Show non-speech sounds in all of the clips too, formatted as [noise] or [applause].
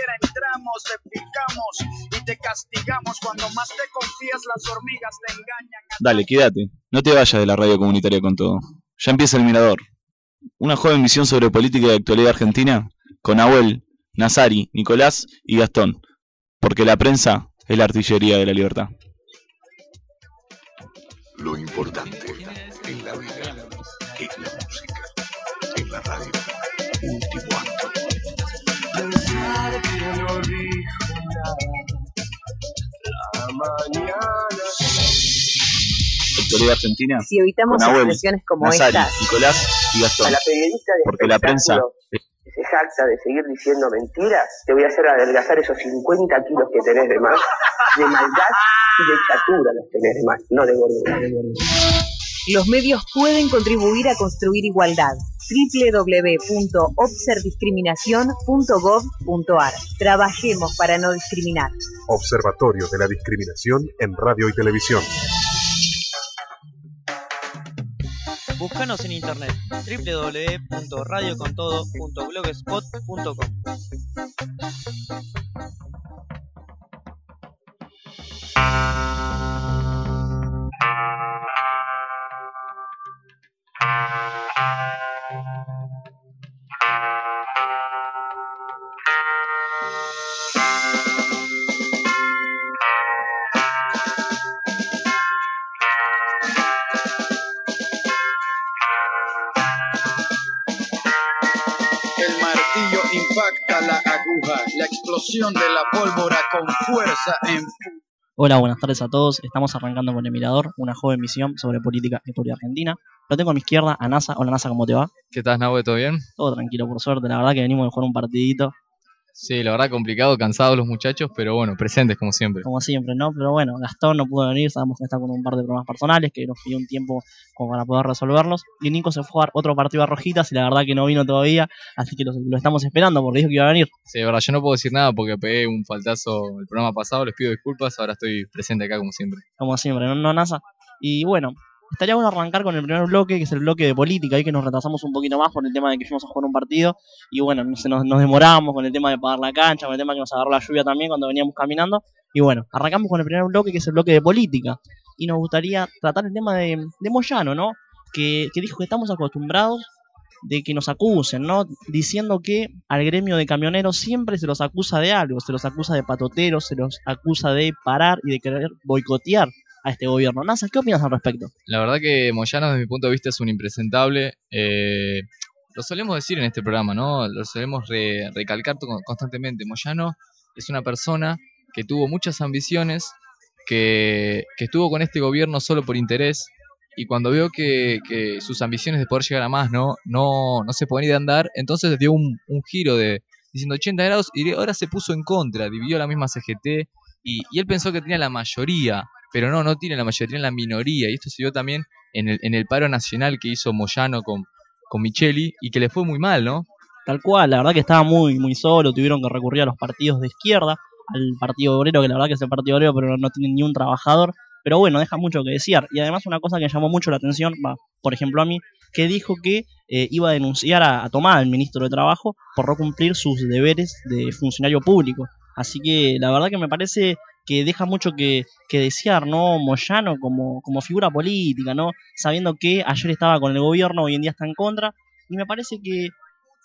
siquiera entramos, te picamos y te castigamos. Cuando más te confías, las hormigas te engañan. Dale, quédate. No te vayas de la radio comunitaria con todo. Ya empieza el Mirador. Una joven misión sobre política y actualidad argentina con Abuel, Nazari, Nicolás y Gastón. Porque la prensa es la artillería de la libertad. Lo importante en la vida es la música. En la radio, último acto. Pensar que no dijo nada. La mañana. Actualidad argentina Si evitamos expresiones como Nazari, estas, Nicolás y Gastón. A la periodista de Porque la prensa que se jacta de seguir diciendo mentiras, te voy a hacer adelgazar esos 50 kilos que tenés de más. De maldad y de chatura los tenés de más, no de gordura. De gordura. Los medios pueden contribuir a construir igualdad. www.obserdiscriminación.gov.ar Trabajemos para no discriminar. Observatorio de la Discriminación en Radio y Televisión. Búscanos en internet www.radiocontodo.blogspot.com. El martillo impacta la aguja, la explosión de la pólvora con fuerza en Hola, buenas tardes a todos. Estamos arrancando con El Mirador, una joven misión sobre política y historia argentina. Lo tengo a mi izquierda a NASA. Hola NASA, ¿cómo te va? ¿Qué tal, Nahue? ¿Todo bien? Todo tranquilo, por suerte. La verdad que venimos de jugar un partidito, Sí, la verdad complicado, cansados los muchachos, pero bueno, presentes como siempre. como siempre, ¿no? Pero bueno, Gastón no pudo venir, sabemos que está con un par de problemas personales, que nos pidió un tiempo como para poder resolverlos. Y Nico se fue a jugar otro partido a Rojitas y la verdad que no vino todavía, así que lo, lo estamos esperando porque dijo que iba a venir. Sí, de verdad, yo no puedo decir nada porque pegué un faltazo el programa pasado, les pido disculpas, ahora estoy presente acá como siempre. como siempre, ¿no, no NASA? Y bueno, estaría bueno arrancar con el primer bloque, que es el bloque de política, ahí que nos retrasamos un poquito más por el tema de que fuimos a jugar un partido, y bueno, nos, nos demoramos con el tema de pagar la cancha, con el tema que nos agarró la lluvia también cuando veníamos caminando, y bueno, arrancamos con el primer bloque, que es el bloque de política, y nos gustaría tratar el tema de, de Moyano, ¿no? Que, que dijo que estamos acostumbrados de que nos acusen, ¿no? Diciendo que al gremio de camioneros siempre se los acusa de algo, se los acusa de patoteros, se los acusa de parar y de querer boicotear a este gobierno. NASA, ¿qué opinas al respecto? La verdad que Moyano, desde mi punto de vista, es un impresentable. eh, lo solemos decir en este programa, ¿no? Lo solemos re- recalcar constantemente. Moyano es una persona que tuvo muchas ambiciones, que, que estuvo con este gobierno solo por interés, y cuando vio que, que sus ambiciones de poder llegar a más no, no, no se podían ir a andar, entonces dio un, un giro de diciendo 80 grados y ahora se puso en contra, dividió la misma CGT y, y él pensó que tenía la mayoría, pero no, no tiene la mayoría, tiene la minoría. Y esto se vio también en el, en el paro nacional que hizo Moyano con, con Micheli y que le fue muy mal, ¿no? Tal cual, la verdad que estaba muy, muy solo, tuvieron que recurrir a los partidos de izquierda, al Partido Obrero, que la verdad que es el Partido Obrero, pero no tiene ni un trabajador. Pero bueno, deja mucho que desear. Y además una cosa que llamó mucho la atención, por ejemplo a mí, que dijo que eh, iba a denunciar a, a Tomás, el ministro de Trabajo, por no cumplir sus deberes de funcionario público. Así que la verdad que me parece que deja mucho que, desear, ¿no? Moyano como, como figura política, ¿no? Sabiendo que ayer estaba con el gobierno, hoy en día está en contra. Y me parece que,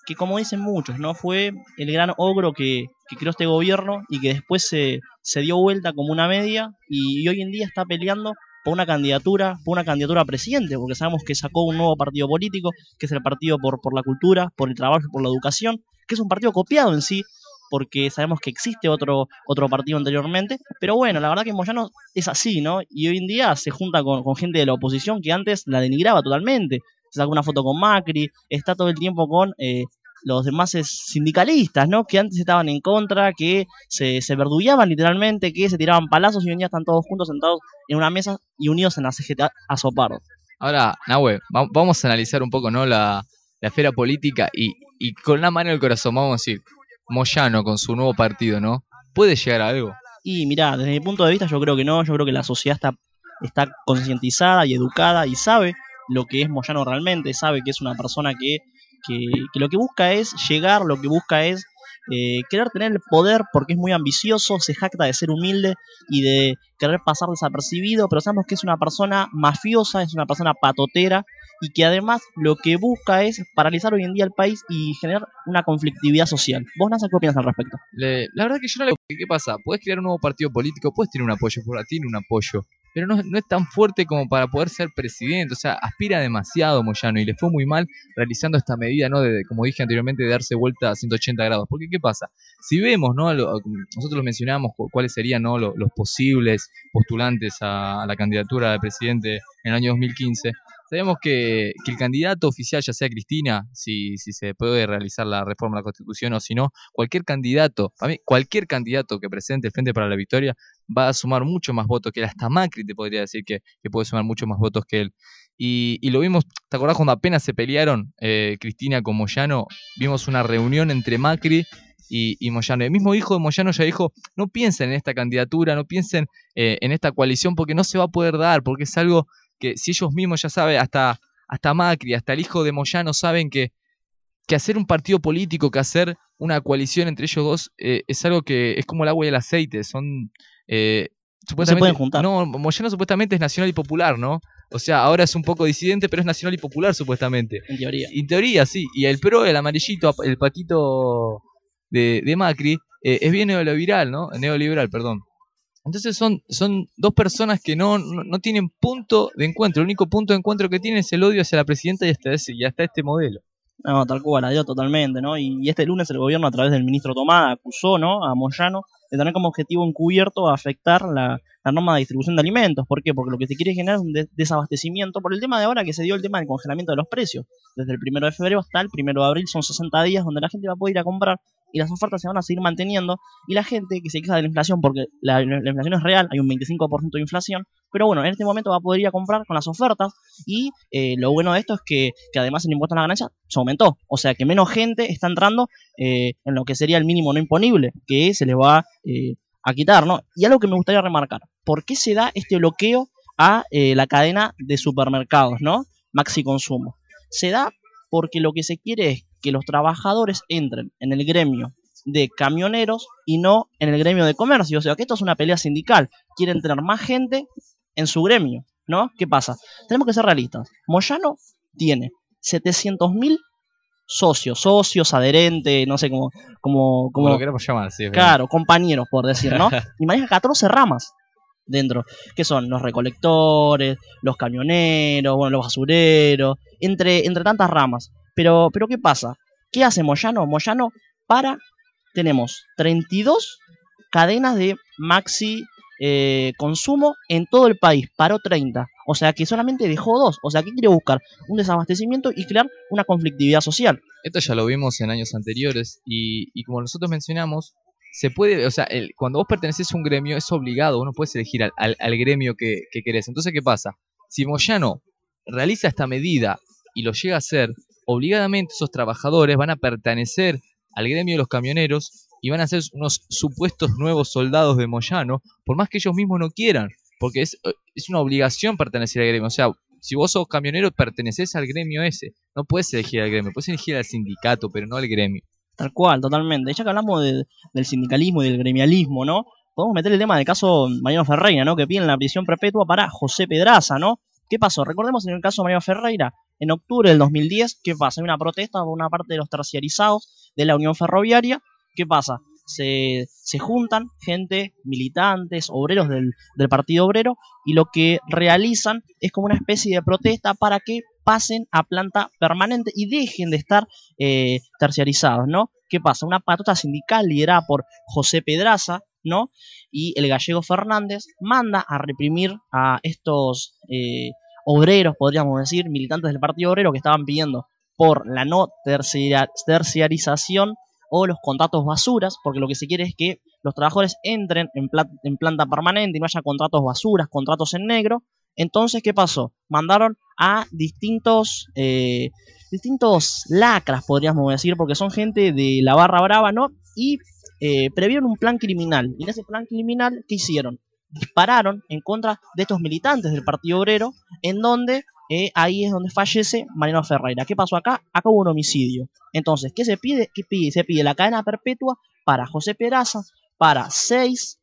que como dicen muchos, ¿no? Fue el gran ogro que, que creó este gobierno y que después se, se dio vuelta como una media y, y hoy en día está peleando por una candidatura, por una candidatura a presidente, porque sabemos que sacó un nuevo partido político, que es el partido por, por la cultura, por el trabajo y por la educación, que es un partido copiado en sí, porque sabemos que existe otro, otro partido anteriormente, pero bueno, la verdad que Moyano es así, ¿no? Y hoy en día se junta con, gente de la oposición que antes la denigraba totalmente, se sacó una foto con Macri, está todo el tiempo con eh, los demás sindicalistas, ¿no? Que antes estaban en contra, que se, se verdullaban literalmente, que se tiraban palazos y hoy en día están todos juntos sentados en una mesa y unidos en la CGT a sopardo. Ahora, Nahue, va- vamos a analizar un poco, ¿no? La, la esfera política y, y con la mano en el corazón, vamos a decir, Moyano con su nuevo partido, ¿no? ¿Puede llegar a algo? Y mirá, desde mi punto de vista yo creo que no, yo creo que la sociedad está, está concientizada y educada y sabe lo que es Moyano realmente, sabe que es una persona que, que, que lo que busca es llegar, lo que busca es eh, querer tener el poder porque es muy ambicioso, se jacta de ser humilde y de querer pasar desapercibido, pero sabemos que es una persona mafiosa, es una persona patotera y que además lo que busca es paralizar hoy en día el país y generar una conflictividad social. ¿Vos, Nasa, qué opinas al respecto? Le- la verdad que yo no le... ¿Qué pasa? Puedes crear un nuevo partido político, puedes tener un apoyo, porque tiene un apoyo, pero no, no es tan fuerte como para poder ser presidente. O sea, aspira demasiado Moyano y le fue muy mal realizando esta medida, ¿no? De, como dije anteriormente, de darse vuelta a 180 grados. Porque, ¿qué pasa? Si vemos, ¿no? Lo- nosotros mencionamos cu- cuáles serían, ¿no? Lo- los posibles postulantes a, a la candidatura de presidente en el año 2015. Sabemos que, el candidato oficial, ya sea Cristina, si, se puede realizar la reforma de la Constitución o si no, cualquier candidato, para mí, cualquier candidato que presente el Frente para la Victoria va a sumar mucho más votos que él. Hasta Macri te podría decir que, puede sumar mucho más votos que él. Y, y lo vimos, ¿te acordás cuando apenas se pelearon eh, Cristina con Moyano? Vimos una reunión entre Macri y, y Moyano. El mismo hijo de Moyano ya dijo, no piensen en esta candidatura, no piensen eh, en esta coalición porque no se va a poder dar, porque es algo que si ellos mismos ya saben, hasta, hasta Macri, hasta el hijo de Moyano saben que, que hacer un partido político, que hacer una coalición entre ellos dos, eh, es algo que es como el agua y el aceite, son... eh, supuestamente, pueden juntar. No, Moyano supuestamente es nacional y popular, ¿no? O sea, ahora es un poco disidente, pero es nacional y popular supuestamente. En teoría. En teoría, sí. Y el pro, el amarillito, el patito de, de Macri, eh, es bien neoliberal, ¿no? Neoliberal, perdón. Entonces son, son dos personas que no, no, tienen punto de encuentro. El único punto de encuentro que tienen es el odio hacia la presidenta y hasta, ese, y hasta este modelo. No, tal cual, adiós totalmente, ¿no? Y, este lunes el gobierno a través del ministro Tomada acusó, ¿no? A Moyano de tener como objetivo encubierto afectar la, la norma de distribución de alimentos. ¿Por qué? Porque lo que se quiere es generar un de- desabastecimiento por el tema de ahora que se dio el tema del congelamiento de los precios. Desde el primero de febrero hasta el primero de abril son 60 días donde la gente va a poder ir a comprar y las ofertas se van a seguir manteniendo y la gente que se queja de la inflación, porque la, la inflación es real, hay un 25% de inflación, pero bueno, en este momento va a poder ir a comprar con las ofertas y eh, lo bueno de esto es que, que además el impuesto a la ganancia se aumentó, o sea que menos gente está entrando eh, en lo que sería el mínimo no imponible, que se les va eh, a quitar, ¿no? Y algo que me gustaría remarcar, ¿por qué se da este bloqueo a la cadena de supermercados, ¿no? Maxi Consumo. Se da porque lo que se quiere es que los trabajadores entren en el gremio de camioneros y no en el gremio de comercio. O sea, que esto es una pelea sindical. Quieren tener más gente en su gremio, ¿no? ¿Qué pasa? Tenemos que ser realistas. Moyano tiene 700.000 socios, socios, adherentes, no sé cómo, cómo, Como cómo lo queremos llamar, sí. claro, compañeros, por decir, ¿no? Y maneja 14 ramas dentro, que son los recolectores, los camioneros, bueno, los basureros, entre, entre tantas ramas. Pero, pero ¿qué pasa? ¿Qué hace Moyano? Moyano para, tenemos 32 cadenas de maxi eh, consumo en todo el país, paró 30. O sea que solamente dejó dos. O sea que quiere buscar un desabastecimiento y crear una conflictividad social. Esto ya lo vimos en años anteriores y, y como nosotros mencionamos, se puede, o sea, el- cuando vos perteneces a un gremio es obligado, vos no puedes elegir al, al- al gremio que, que querés. Entonces, ¿qué pasa? Si Moyano realiza esta medida y lo llega a hacer, obligadamente esos trabajadores van a pertenecer al gremio de los camioneros y van a ser unos supuestos nuevos soldados de Moyano, por más que ellos mismos no quieran, porque es, eh, una obligación pertenecer al gremio. O sea, si vos sos camionero, perteneces al gremio ese. No puedes elegir al gremio, puedes elegir al sindicato, pero no al gremio. Tal cual, totalmente. Ya que hablamos de- del sindicalismo y del gremialismo, ¿no? Podemos meter el tema del caso Mariano Ferreira, ¿no? Que piden la prisión perpetua para José Pedraza, ¿no? ¿Qué pasó? Recordemos en el caso de Mariano Ferreira, en octubre del 2010, ¿qué pasa? Hay una protesta por una parte de los terciarizados de la Unión Ferroviaria. ¿Qué pasa? Se, se juntan gente, militantes, obreros del, del Partido Obrero, y lo que realizan es como una especie de protesta para que pasen a planta permanente y dejen de estar eh, terciarizados, ¿no? ¿Qué pasa? Una patota sindical liderada por José Pedraza, ¿no? Y el gallego Fernández manda a reprimir a estos eh, obreros, podríamos decir, militantes del Partido Obrero que estaban pidiendo por la no terciarización o los contratos basuras, porque lo que se quiere es que los trabajadores entren en, en planta permanente y no haya contratos basuras, contratos en negro. Entonces, ¿qué pasó? Mandaron a distintos, eh, distintos lacras, podríamos decir, porque son gente de la barra brava, ¿no? Y eh, previeron un plan criminal. Y en ese plan criminal, ¿qué hicieron? Dispararon en contra de estos militantes del Partido Obrero, en donde eh, ahí es donde fallece Mariano Ferreira. ¿Qué pasó acá? Acá hubo un homicidio. Entonces, ¿qué se pide? ¿Qué pide? Se pide la cadena perpetua para José Peraza, para seis,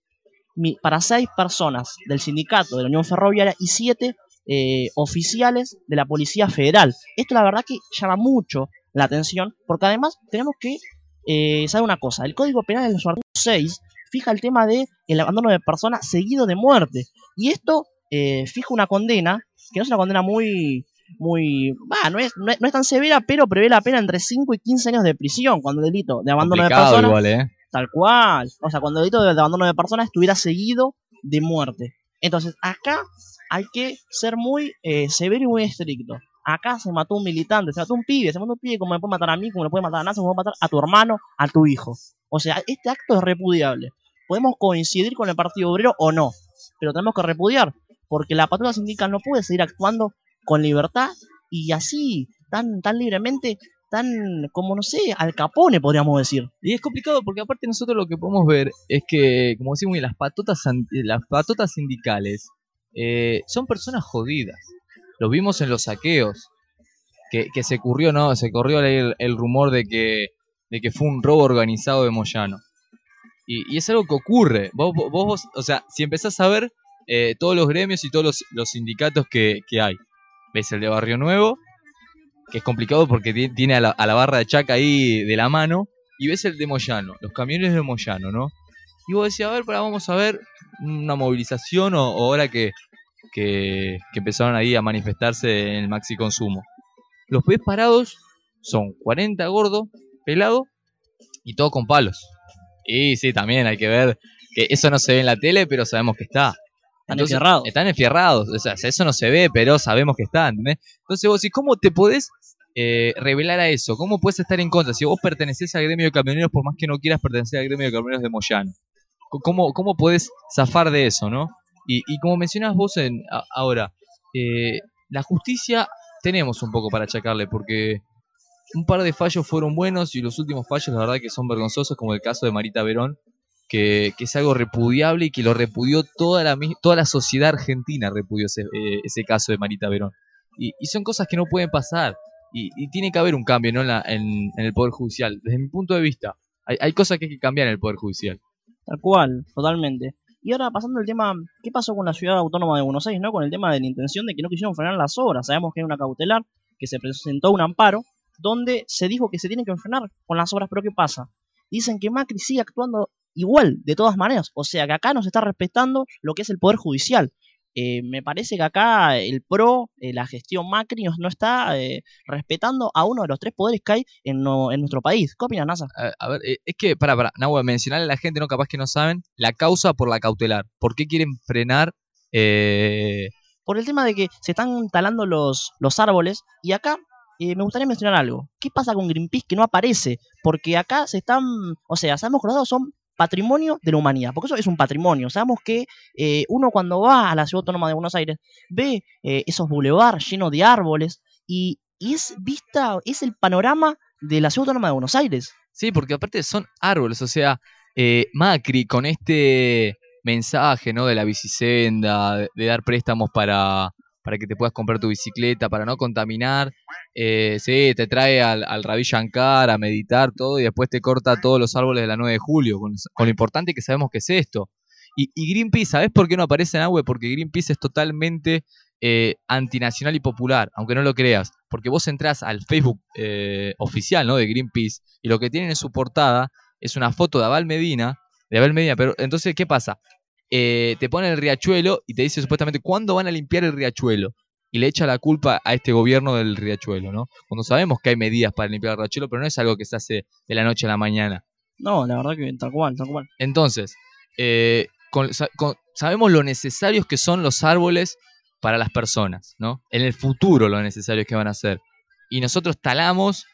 para seis personas del sindicato de la Unión Ferroviaria y siete eh, oficiales de la Policía Federal. Esto la verdad que llama mucho la atención, porque además tenemos que eh, saber una cosa, el Código Penal en su artículo 6 fija el tema de el abandono de personas seguido de muerte, y esto eh, fija una condena, que no es una condena muy, muy, bah, no es, no es, no es tan severa, pero prevé la pena entre 5 y 15 años de prisión cuando el delito de abandono de personas igual, ¿eh? Tal cual. O sea, cuando el delito de, abandono de personas estuviera seguido de muerte. Entonces, acá hay que ser muy eh, severo y muy estricto. Acá se mató un militante, se mató un pibe, se mató un pibe como le puede matar a mí, como le puede matar a Nasa, como puede matar a tu hermano, a tu hijo. O sea, este acto es repudiable. Podemos coincidir con el Partido Obrero o no, pero tenemos que repudiar, porque la patrulla sindical no puede seguir actuando con libertad y así, tan, tan libremente, tan, como no sé, al capone, podríamos decir. Y es complicado porque aparte nosotros lo que podemos ver es que, como decimos, las patotas, an- las patotas sindicales eh, son personas jodidas. Lo vimos en los saqueos, que, que se ocurrió, ¿no? Se corrió el, el rumor de que, de que fue un robo organizado de Moyano. Y, y es algo que ocurre. Vos, vos, vos- o sea, si empezás a ver eh, todos los gremios y todos los, los sindicatos que, que hay, ves el de Barrio Nuevo, que es complicado porque ti- tiene a la, a la barra de Chaca ahí de la mano, y ves el de Moyano, los camiones de Moyano, ¿no? Y vos decís, a ver, para, vamos a ver una movilización o, ahora que, que, empezaron ahí a manifestarse en el maxi consumo. Los ves parados, son 40 gordos, pelados, y todo con palos. Y sí, también hay que ver que eso no se ve en la tele, pero sabemos que está. Están enfierrados. Están enfierrados. O sea, eso no se ve, pero sabemos que está, ¿entendés? Entonces vos decís, ¿cómo te podés eh, revelar a eso? ¿Cómo puedes estar en contra? Si vos pertenecés al gremio de camioneros, por más que no quieras pertenecer al gremio de camioneros de Moyano. ¿Cómo, cómo podés zafar de eso, no? Y, y como mencionás vos en, a- ahora, eh, la justicia tenemos un poco para achacarle, porque un par de fallos fueron buenos y los últimos fallos, la verdad, que son vergonzosos, como el caso de Marita Verón, que, es algo repudiable y que lo repudió toda la, toda la sociedad argentina, repudió ese, eh, ese caso de Marita Verón. Y, son cosas que no pueden pasar. Y, tiene que haber un cambio ¿no? en el Poder Judicial. Desde mi punto de vista, hay, hay cosas que hay que cambiar en el Poder Judicial. Tal cual, totalmente. Y ahora pasando al tema, ¿qué pasó con la ciudad autónoma de Buenos Aires, no? Con el tema de la intención de que no quisieron frenar las obras. Sabemos que hay una cautelar, que se presentó un amparo, donde se dijo que se tienen que frenar con las obras, pero ¿qué pasa? Dicen que Macri sigue actuando igual, de todas maneras. O sea, que acá no se está respetando lo que es el Poder Judicial. Eh, me parece que acá el PRO, eh, la gestión Macri, no, está eh, respetando a uno de los tres poderes que hay en, no- en nuestro país. ¿Qué opinas, NASA? A, a ver, eh, es que, para, para, Nahua, mencionarle a la gente, no capaz que no saben, la causa por la cautelar. ¿Por qué quieren frenar? eh, por el tema de que se están talando los, los árboles y acá eh, me gustaría mencionar algo. ¿Qué pasa con Greenpeace que no aparece? Porque acá se están, o sea, sabemos que los dados son patrimonio de la humanidad, porque eso es un patrimonio. Sabemos que eh, uno cuando va a la ciudad autónoma de Buenos Aires ve eh, esos bulevares llenos de árboles y, es vista, es el panorama de la ciudad autónoma de Buenos Aires. Sí, porque aparte son árboles, o sea, eh, Macri con este mensaje, ¿no? De la bicisenda, de, de dar préstamos para, para que te puedas comprar tu bicicleta, para no contaminar, eh, sí, te trae al, al Ravi Shankar a meditar todo y después te corta todos los árboles de la 9 de julio, con, lo importante que sabemos que es esto. Y, Greenpeace, ¿sabes por qué no aparece en agua? Porque Greenpeace es totalmente eh, antinacional y popular, aunque no lo creas. Porque vos entrás al Facebook eh, oficial ¿no? de Greenpeace y lo que tienen en su portada es una foto de Abel Medina, de Abel Medina, pero entonces, ¿qué pasa? Eh, te ponen el riachuelo y te dice supuestamente cuándo van a limpiar el riachuelo. Y le echa la culpa a este gobierno del riachuelo, ¿no? Cuando sabemos que hay medidas para limpiar el riachuelo, pero no es algo que se hace de la noche a la mañana. No, la verdad que tal cual, tal cual. Entonces, eh, con- sa- con- sabemos lo necesarios que son los árboles para las personas, ¿no? En el futuro lo necesarios que van a ser. Y nosotros talamos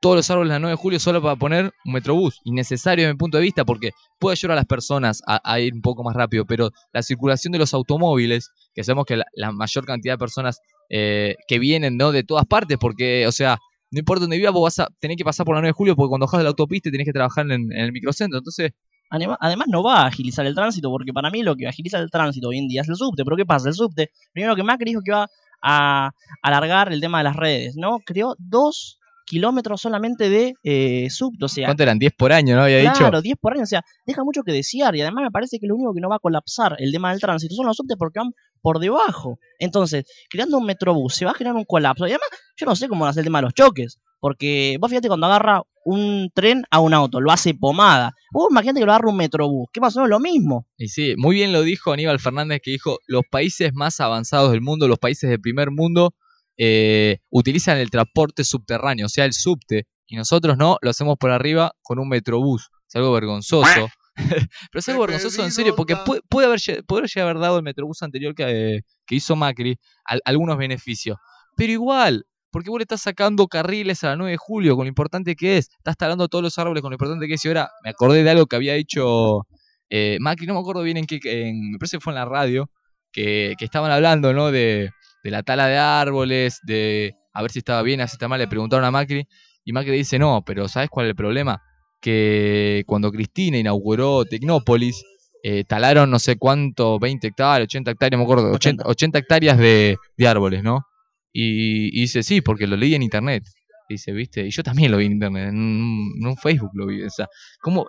todos los árboles la 9 de julio solo para poner un metrobús. Innecesario desde mi punto de vista porque puede ayudar a las personas a, a ir un poco más rápido, pero la circulación de los automóviles, que sabemos que la, la mayor cantidad de personas eh, que vienen ¿no? de todas partes, porque, o sea, no importa dónde vivas, vos vas a tener que pasar por la 9 de julio porque cuando bajas de la autopista tenés que trabajar en, en el microcentro. Entonces, Además, no va a agilizar el tránsito, porque para mí lo que agiliza el tránsito hoy en día es el subte. Pero ¿qué pasa? El subte, primero que Macri dijo que va a alargar el tema de las redes, ¿no? Creó dos kilómetros solamente de eh, o sea, ¿Cuánto eran? 10 por año, ¿no? Había dicho. Claro, 10 por año, o sea, deja mucho que desear y además me parece que lo único que no va a colapsar el tema del tránsito son los subtes porque van por debajo. Entonces, creando un metrobús se va a generar un colapso y además yo no sé cómo hacer el tema de los choques, porque vos fíjate cuando agarra un tren a un auto, lo hace pomada. Vos imagínate que lo agarra un metrobús, que más o menos lo mismo. Y sí, muy bien lo dijo Aníbal Fernández que dijo, los países más avanzados del mundo, los países del primer mundo, eh, utilizan el transporte subterráneo, o sea, el subte, y nosotros no, lo hacemos por arriba con un metrobús. Es algo vergonzoso. [laughs] Pero es algo vergonzoso en serio, porque puede, puede haber, podría haber dado el metrobús anterior que, eh, que hizo Macri al- algunos beneficios. Pero igual, porque vos le estás sacando carriles a la 9 de julio, con lo importante que es, estás talando todos los árboles con lo importante que es. Y ahora me acordé de algo que había dicho eh, Macri, no me acuerdo bien en qué, en, me parece que fue en la radio, que, que estaban hablando, ¿no? De, de la tala de árboles, de a ver si estaba bien, si está mal, le preguntaron a Macri, y Macri dice, no, pero ¿sabes cuál es el problema? Que cuando Cristina inauguró Tecnópolis, eh, talaron no sé cuánto, 20 hectáreas, 80 hectáreas, me acuerdo, 80, 80 hectáreas de, de árboles, ¿no? Y, y dice, sí, porque lo leí en internet. Dice, viste, y yo también lo vi en internet, en un, en un Facebook lo vi. O sea, ¿cómo,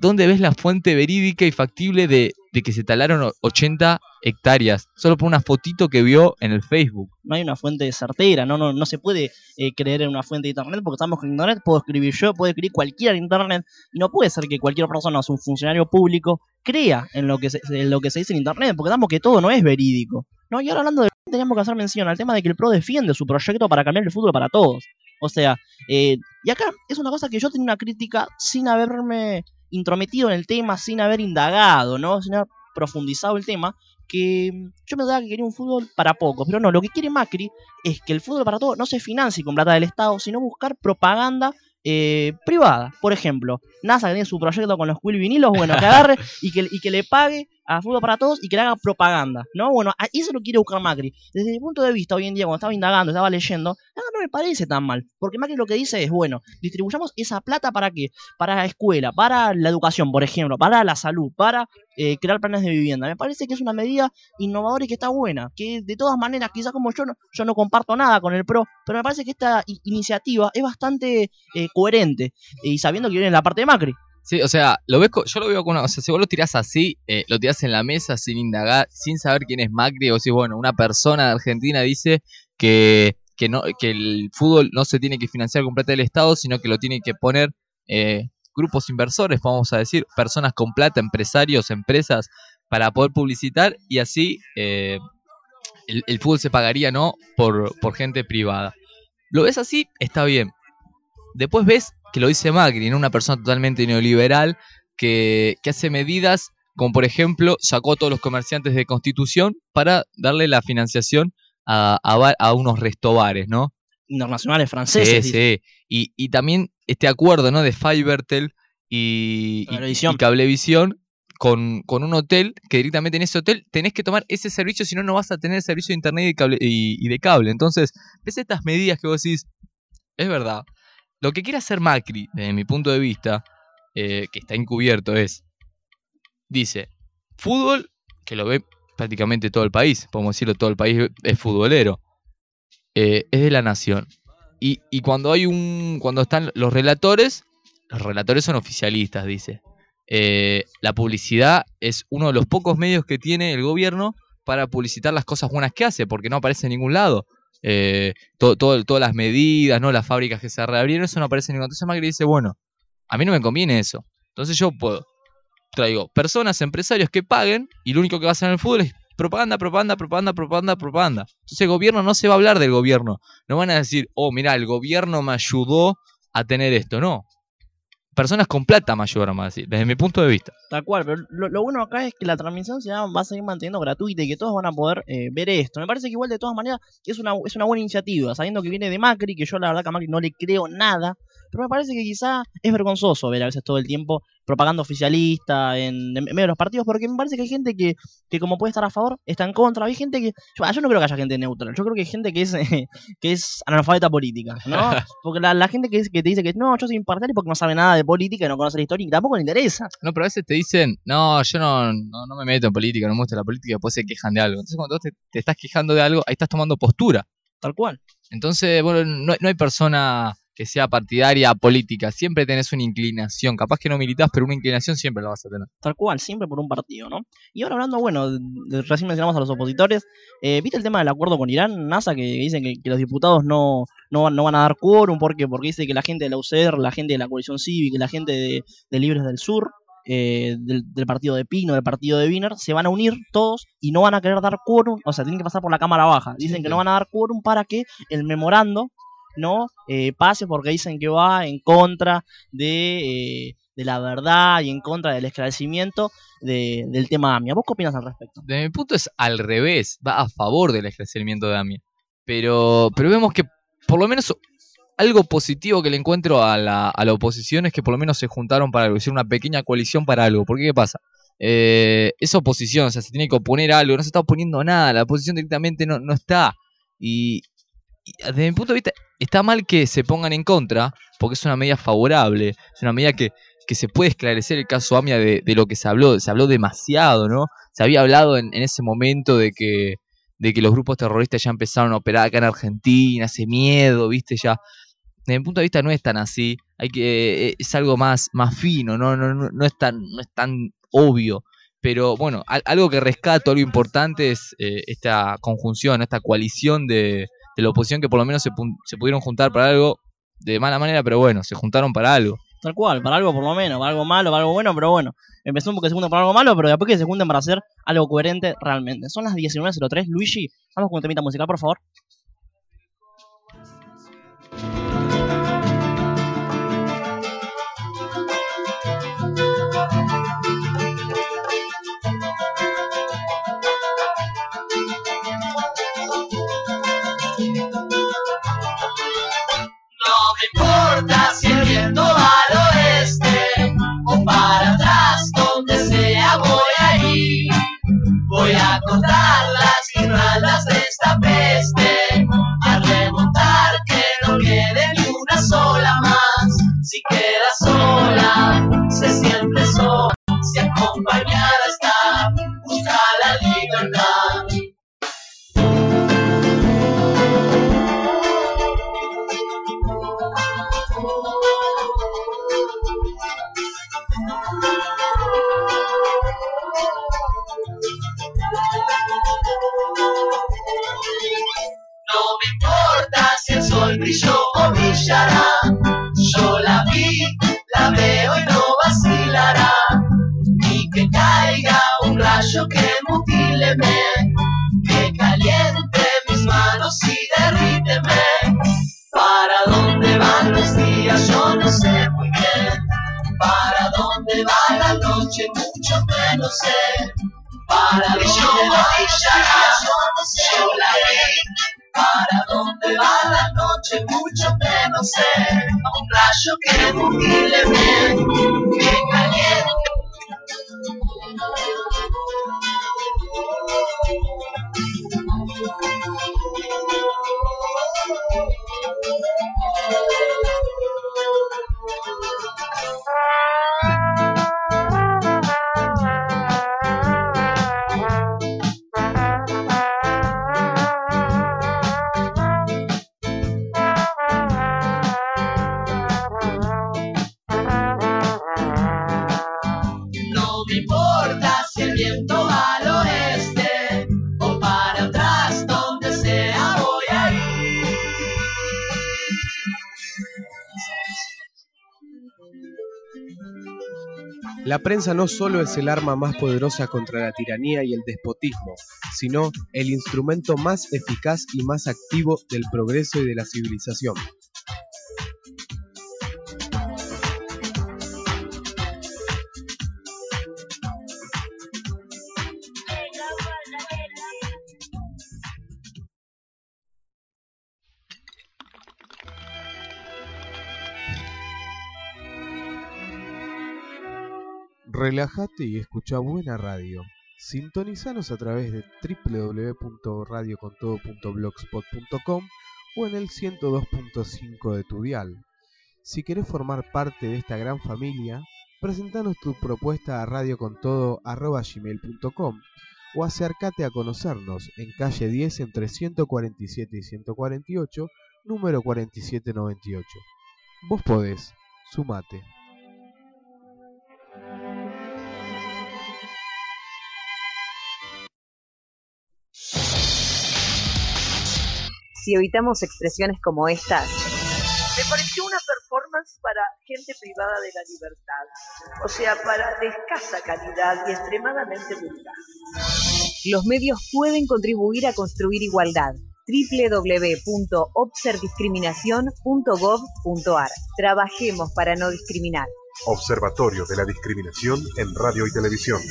¿dónde ves la fuente verídica y factible de, de que se talaron o- 80 hectáreas? Solo por una fotito que vio en el Facebook. No hay una fuente certera, no, no, no se puede eh, creer en una fuente de internet porque estamos con internet, puedo escribir yo, puede escribir cualquiera en internet, y no puede ser que cualquier persona o un funcionario público crea en lo que se, en lo que se dice en internet, porque estamos que todo no es verídico. ¿no? Y ahora hablando de teníamos que hacer mención al tema de que el PRO defiende su proyecto para cambiar el fútbol para todos. O sea, eh, y acá es una cosa que yo tenía una crítica sin haberme intrometido en el tema, sin haber indagado, ¿no? Sin haber profundizado el tema, que yo pensaba que quería un fútbol para pocos, pero no, lo que quiere Macri es que el fútbol para todos no se financie con plata del Estado, sino buscar propaganda eh, privada. Por ejemplo, NASA que tiene su proyecto con los Quill vinilos, bueno, que [laughs] agarre y que, y que le pague a Fútbol para Todos y que le haga propaganda, ¿no? Bueno, eso lo quiere buscar Macri. Desde mi punto de vista, hoy en día, cuando estaba indagando, estaba leyendo, no me parece tan mal, porque Macri lo que dice es, bueno, distribuyamos esa plata para qué? Para la escuela, para la educación, por ejemplo, para la salud, para eh, crear planes de vivienda. Me parece que es una medida innovadora y que está buena, que de todas maneras, quizás como yo no, yo no comparto nada con el PRO, pero me parece que esta iniciativa es bastante eh, coherente y sabiendo que viene en la parte de Macri. Sí, o sea, lo ves, yo lo veo con una, o sea, si vos lo tirás así, eh, lo tirás en la mesa sin indagar, sin saber quién es Macri, o si, bueno, una persona de Argentina dice que, que, no, que el fútbol no se tiene que financiar con plata del Estado, sino que lo tienen que poner eh, grupos inversores, vamos a decir, personas con plata, empresarios, empresas, para poder publicitar y así eh, el, el fútbol se pagaría, ¿no? Por, por gente privada. Lo ves así, está bien. Después ves que lo dice Macri, ¿no? una persona totalmente neoliberal que, que hace medidas como por ejemplo sacó a todos los comerciantes de Constitución para darle la financiación a, a, a unos restobares, ¿no? Internacionales franceses. Sí, dice. sí. Y, y también este acuerdo, ¿no? De Fivertel y, y- Cablevisión. y Cablevisión con, con un hotel que directamente en ese hotel tenés que tomar ese servicio, si no, no vas a tener servicio de internet y de cable. Y, y de cable. Entonces, ves estas medidas que vos decís, es verdad. Lo que quiere hacer Macri, desde mi punto de vista, eh, que está encubierto, es, dice, fútbol, que lo ve prácticamente todo el país, podemos decirlo, todo el país es futbolero, eh, es de la nación. Y, y cuando hay un. Cuando están los relatores, los relatores son oficialistas, dice. Eh, la publicidad es uno de los pocos medios que tiene el gobierno para publicitar las cosas buenas que hace, porque no aparece en ningún lado. Eh, todo, todo- todas las medidas, ¿no? Las fábricas que se reabrieron, eso no aparece en ningún. Entonces Macri dice, bueno, a mí no me conviene eso. Entonces yo puedo. Traigo personas, empresarios que paguen, y lo único que va a hacer en el fútbol es propaganda, propaganda, propaganda, propaganda, propaganda. Entonces el gobierno no se va a hablar del gobierno. No van a decir, oh, mira, el gobierno me ayudó a tener esto. No. Personas con plata me ayudaron a decir, desde mi punto de vista. Tal cual, pero lo, bueno acá es que la transmisión se va, va a seguir manteniendo gratuita y que todos van a poder eh, ver esto. Me parece que igual de todas maneras es una, es una buena iniciativa, sabiendo que viene de Macri, que yo la verdad que Macri no le creo nada, pero me parece que quizá es vergonzoso ver a veces todo el tiempo propaganda oficialista en, en medio de los partidos, porque me parece que hay gente que, que como puede estar a favor, está en contra, hay gente que, yo, ah, yo no creo que haya gente neutral, yo creo que hay gente que es, [laughs] que es analfabeta política, ¿no? [laughs] Porque la, la gente que, es- que te dice que no, yo soy imparcial y porque no sabe nada de política y no conoce la historia y tampoco le interesa. No, pero a veces te dicen, no, yo no, no, no me meto en política, no me gusta la política, después se quejan de algo. Entonces cuando te, te estás quejando de algo, ahí estás tomando postura. Tal cual. Entonces, bueno, no, no hay persona que sea partidaria política, siempre tenés una inclinación, capaz que no militas, pero una inclinación siempre la vas a tener. Tal cual, siempre por un partido, ¿no? Y ahora hablando, bueno, de- de- recién mencionamos a los opositores, eh, ¿viste el tema del acuerdo con Irán? NASA, que, que dicen que, que los diputados no, no, van, no van a dar quórum, ¿por qué? Porque dice que la gente de la UCR, la gente de la coalición cívica, la gente de, de Libres del Sur, eh, del, del partido de Pino, del partido de Wiener, se van a unir todos y no van a querer dar quórum, o sea, tienen que pasar por la Cámara Baja. Dicen que no van a dar quórum para que el memorando no eh, pase porque dicen que va en contra de, eh, de la verdad y en contra del esclarecimiento de- del tema AMIA. ¿Vos qué opinas al respecto? De mi punto es al revés, va a favor del esclarecimiento de AMIA. Pero, pero vemos que por lo menos algo positivo que le encuentro a la, a la oposición es que por lo menos se juntaron para algo, hicieron una pequeña coalición para algo. ¿Por qué qué pasa? Eh, es oposición, o sea, se tiene que oponer algo, no se está oponiendo nada, la oposición directamente no, no está. Y desde mi punto de vista, está mal que se pongan en contra, porque es una medida favorable, es una medida que, que se puede esclarecer el caso AMIA de, lo que se habló, se habló demasiado, ¿no? Se había hablado en, en ese momento de que, de que los grupos terroristas ya empezaron a operar acá en Argentina, ese miedo, ¿viste? Ya. Desde mi punto de vista no es tan así, hay que, eh, es algo más, más fino, ¿no? No, no, no, es tan, no es tan obvio. Pero bueno, al- algo que rescato, algo importante es eh, esta conjunción, esta coalición de, de la oposición que por lo menos se, se pudieron juntar para algo de mala manera, pero bueno, se juntaron para algo. Tal cual, para algo por lo menos, para algo malo, para algo bueno, pero bueno. Empezó un poco se juntan para algo malo, pero después que se junten para hacer algo coherente realmente. Son las 19.03. Luigi, vamos con un temita musical, por favor. La prensa no solo es el arma más poderosa contra la tiranía y el despotismo, sino el instrumento más eficaz y más activo del progreso y de la civilización. Relájate y escucha buena radio. Sintonizanos a través de www.radiocontodo.blogspot.com o en el 102.5 de tu dial. Si querés formar parte de esta gran familia, presentanos tu propuesta a radiocontodo.gmail.com o acércate a conocernos en calle 10 entre 147 y 148, número 4798. Vos podés, sumate. Si evitamos expresiones como estas, Me pareció una performance para gente privada de la libertad, o sea, para de escasa calidad y extremadamente vulgar. los medios pueden contribuir a construir igualdad www.obserdiscriminación.gov.ar Trabajemos para no discriminar. Observatorio de la Discriminación en Radio y Televisión.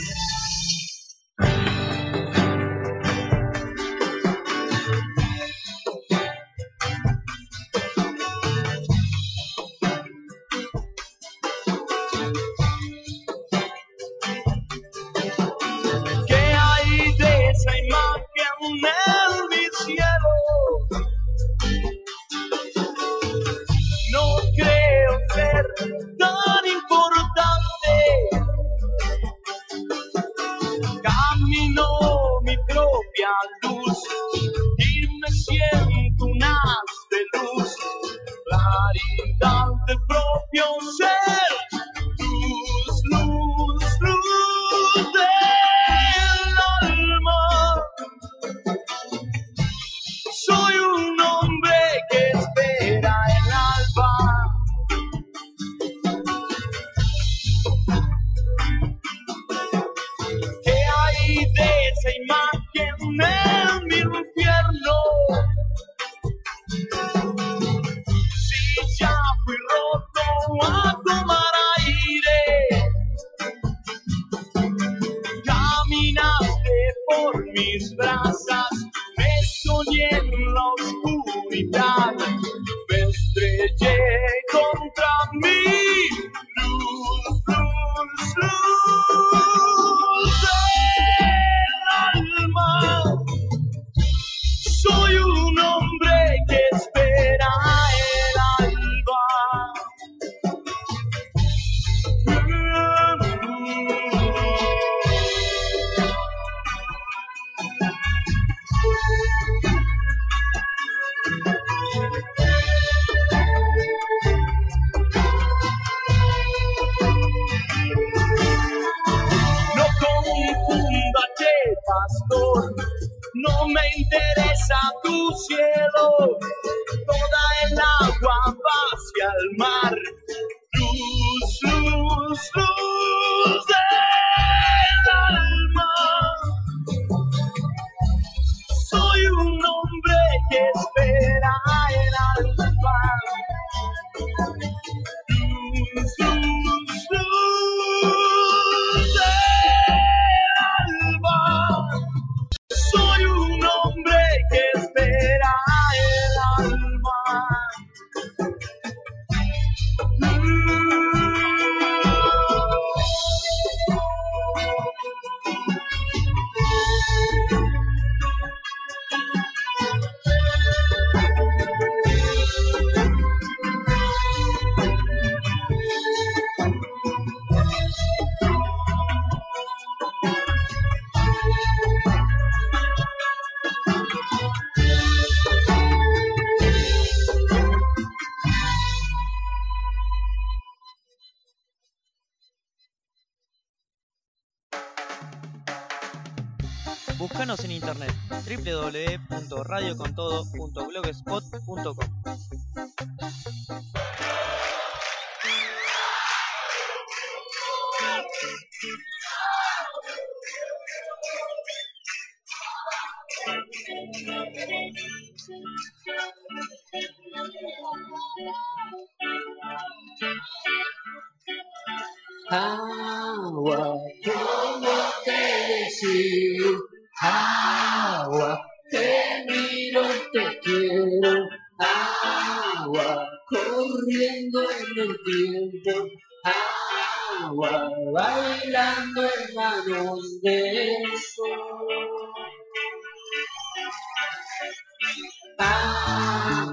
Haz de luz.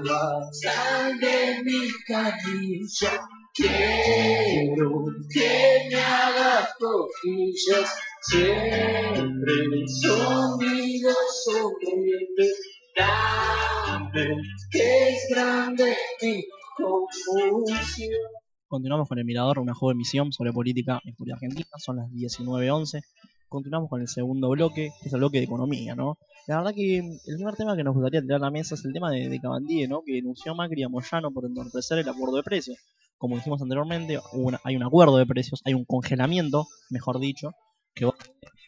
Sal de mi camisa, quiero que me hagas cosquillas, siempre conmigo sonríe, dame que es grande mi confusión. Continuamos con el Mirador, una joven misión sobre política en historia argentina. Son las 19.11. Continuamos con el segundo bloque, que es el bloque de economía, ¿no? La verdad que el primer tema que nos gustaría tirar a la mesa es el tema de, de ¿no? Que denunció a Macri a Moyano por entorpecer el acuerdo de precios. Como dijimos anteriormente, hay un acuerdo de precios, hay un congelamiento, mejor dicho, que va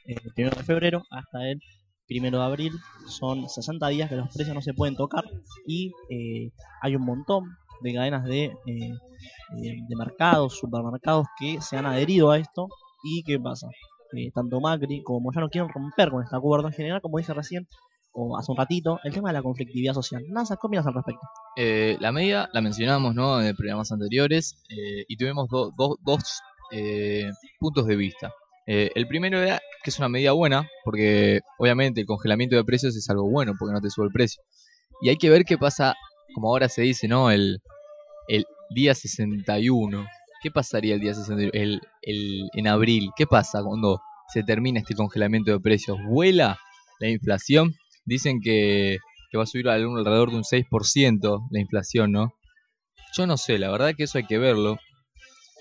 eh, el primero de febrero hasta el primero de abril. Son 60 días que los precios no se pueden tocar y eh, hay un montón de cadenas de, eh, eh, de mercados, supermercados que se han adherido a esto. ¿Y qué pasa? Eh, tanto Macri como Moyano quieren romper con este acuerdo en general, como dije recién, o hace un ratito, el tema de la conflictividad social. Nasa, ¿qué opinas al respecto? Eh, la media la mencionamos ¿no? en programas anteriores eh, y tuvimos do- do- dos eh, puntos de vista. Eh, el primero era que es una medida buena, porque obviamente el congelamiento de precios es algo bueno, porque no te sube el precio. Y hay que ver qué pasa, como ahora se dice, ¿no? El, el día 61. ¿Qué pasaría el día 61? El, el, en abril. ¿Qué pasa cuando se termina este congelamiento de precios? ¿Vuela la inflación? Dicen que, que va a subir al- alrededor de un 6% la inflación, ¿no? Yo no sé, la verdad que eso hay que verlo.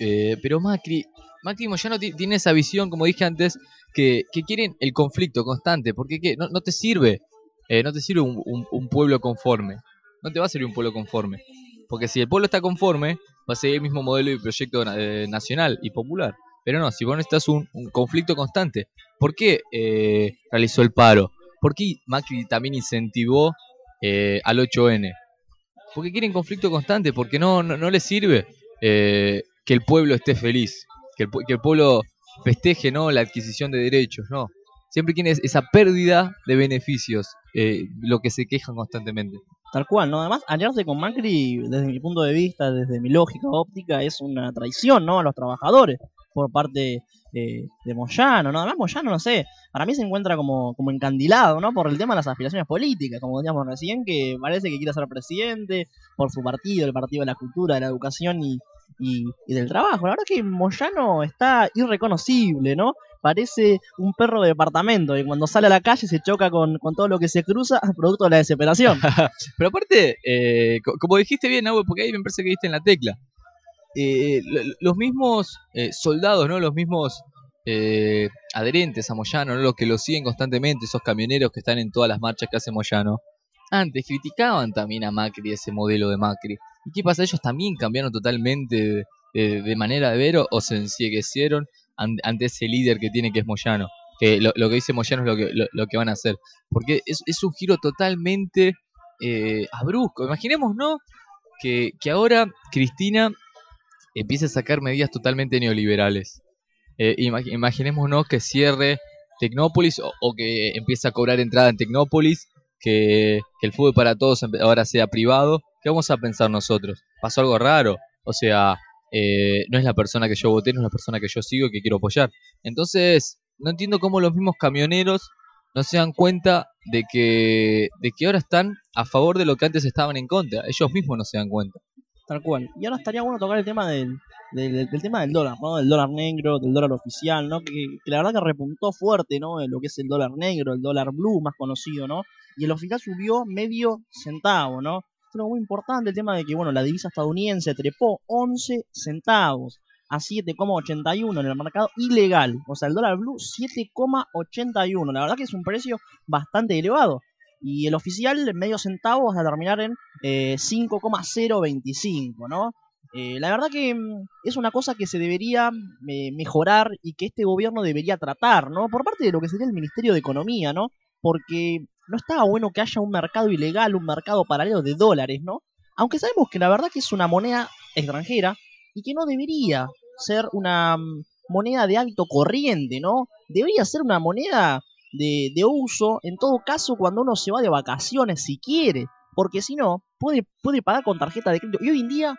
Eh, pero Macri, Macri ti- tiene esa visión, como dije antes, que, que quieren el conflicto constante, porque ¿qué? No, no te sirve, eh, no te sirve un, un- un pueblo conforme, no te va a servir un pueblo conforme, porque si el pueblo está conforme, va a seguir el mismo modelo y proyecto eh, nacional y popular, pero no, si vos necesitas un, un conflicto constante, ¿por qué eh, realizó el paro? ¿Por qué Macri también incentivó eh, al 8N? Porque quieren conflicto constante, porque no, no, no les sirve eh, que el pueblo esté feliz, que el, que el pueblo festeje ¿no? la adquisición de derechos, no. Siempre quieren es- esa pérdida de beneficios, eh, lo que se quejan constantemente. Tal cual, ¿no? Además, aliarse con Macri, desde mi punto de vista, desde mi lógica óptica, es una traición, ¿no? A los trabajadores por parte eh, de Moyano, ¿no? Además, Moyano, no sé, para mí se encuentra como, como encandilado, ¿no? Por el tema de las aspiraciones políticas, como decíamos recién, que parece que quiere ser presidente por su partido, el partido de la cultura, de la educación y, y, y del trabajo. La verdad que Moyano está irreconocible, ¿no? Parece un perro de departamento y cuando sale a la calle se choca con, con todo lo que se cruza, [laughs] producto de la desesperación. [laughs] Pero aparte, eh, co- como dijiste bien, porque ahí me parece que diste en la tecla. eh, lo- lo- los mismos eh, soldados, ¿no? Los mismos eh, adherentes a Moyano, ¿no? Los que lo siguen constantemente, esos camioneros que están en todas las marchas que hace Moyano. Antes criticaban también a Macri, ese modelo de Macri. ¿Y qué pasa? Ellos también cambiaron totalmente de, de- manera de ver o, se encieguecieron an- ante ese líder que tiene que es Moyano. Que lo, que dice Moyano es lo que, lo, que van a hacer. Porque es, un giro totalmente eh, abrupto. Imaginemos, ¿no? Que, ahora Cristina empiece a sacar medidas totalmente neoliberales. Eh, ima- imaginémonos que cierre Tecnópolis o, que empiece a cobrar entrada en Tecnópolis, que, que el fútbol para todos ahora sea privado. ¿Qué vamos a pensar nosotros? ¿Pasó algo raro? O sea, eh, no es la persona que yo voté, no es la persona que yo sigo y que quiero apoyar. Entonces, no entiendo cómo los mismos camioneros no se dan cuenta de que, de que ahora están a favor de lo que antes estaban en contra. Ellos mismos no se dan cuenta. Tal cual. Y ahora estaría bueno tocar el tema del, del, tema del dólar, ¿no? Del dólar negro, del dólar oficial, ¿no? Que, que la verdad que repuntó fuerte, ¿no? Lo que es el dólar negro, el dólar blue más conocido, ¿no? Y el oficial subió medio centavo, ¿no? Muy importante el tema de que, bueno, la divisa estadounidense trepó 11 centavos a 7,81 en el mercado ilegal. O sea, el dólar blue 7,81. La verdad que es un precio bastante elevado. Y el oficial, medio centavo, hasta terminar en eh, 5,025, ¿no? Eh, la verdad que mm, es una cosa que se debería eh, mejorar y que este gobierno debería tratar, ¿no? Por parte de lo que sería el Ministerio de Economía, ¿no? Porque no estaba bueno que haya un mercado ilegal, un mercado paralelo de dólares, ¿no? Aunque sabemos que la verdad que es una moneda extranjera y que no debería ser una mm, moneda de hábito corriente, ¿no? Debería ser una moneda de, de uso, en todo caso, cuando uno se va de vacaciones, si quiere, porque si no, puede, puede pagar con tarjeta de crédito. Y hoy en día,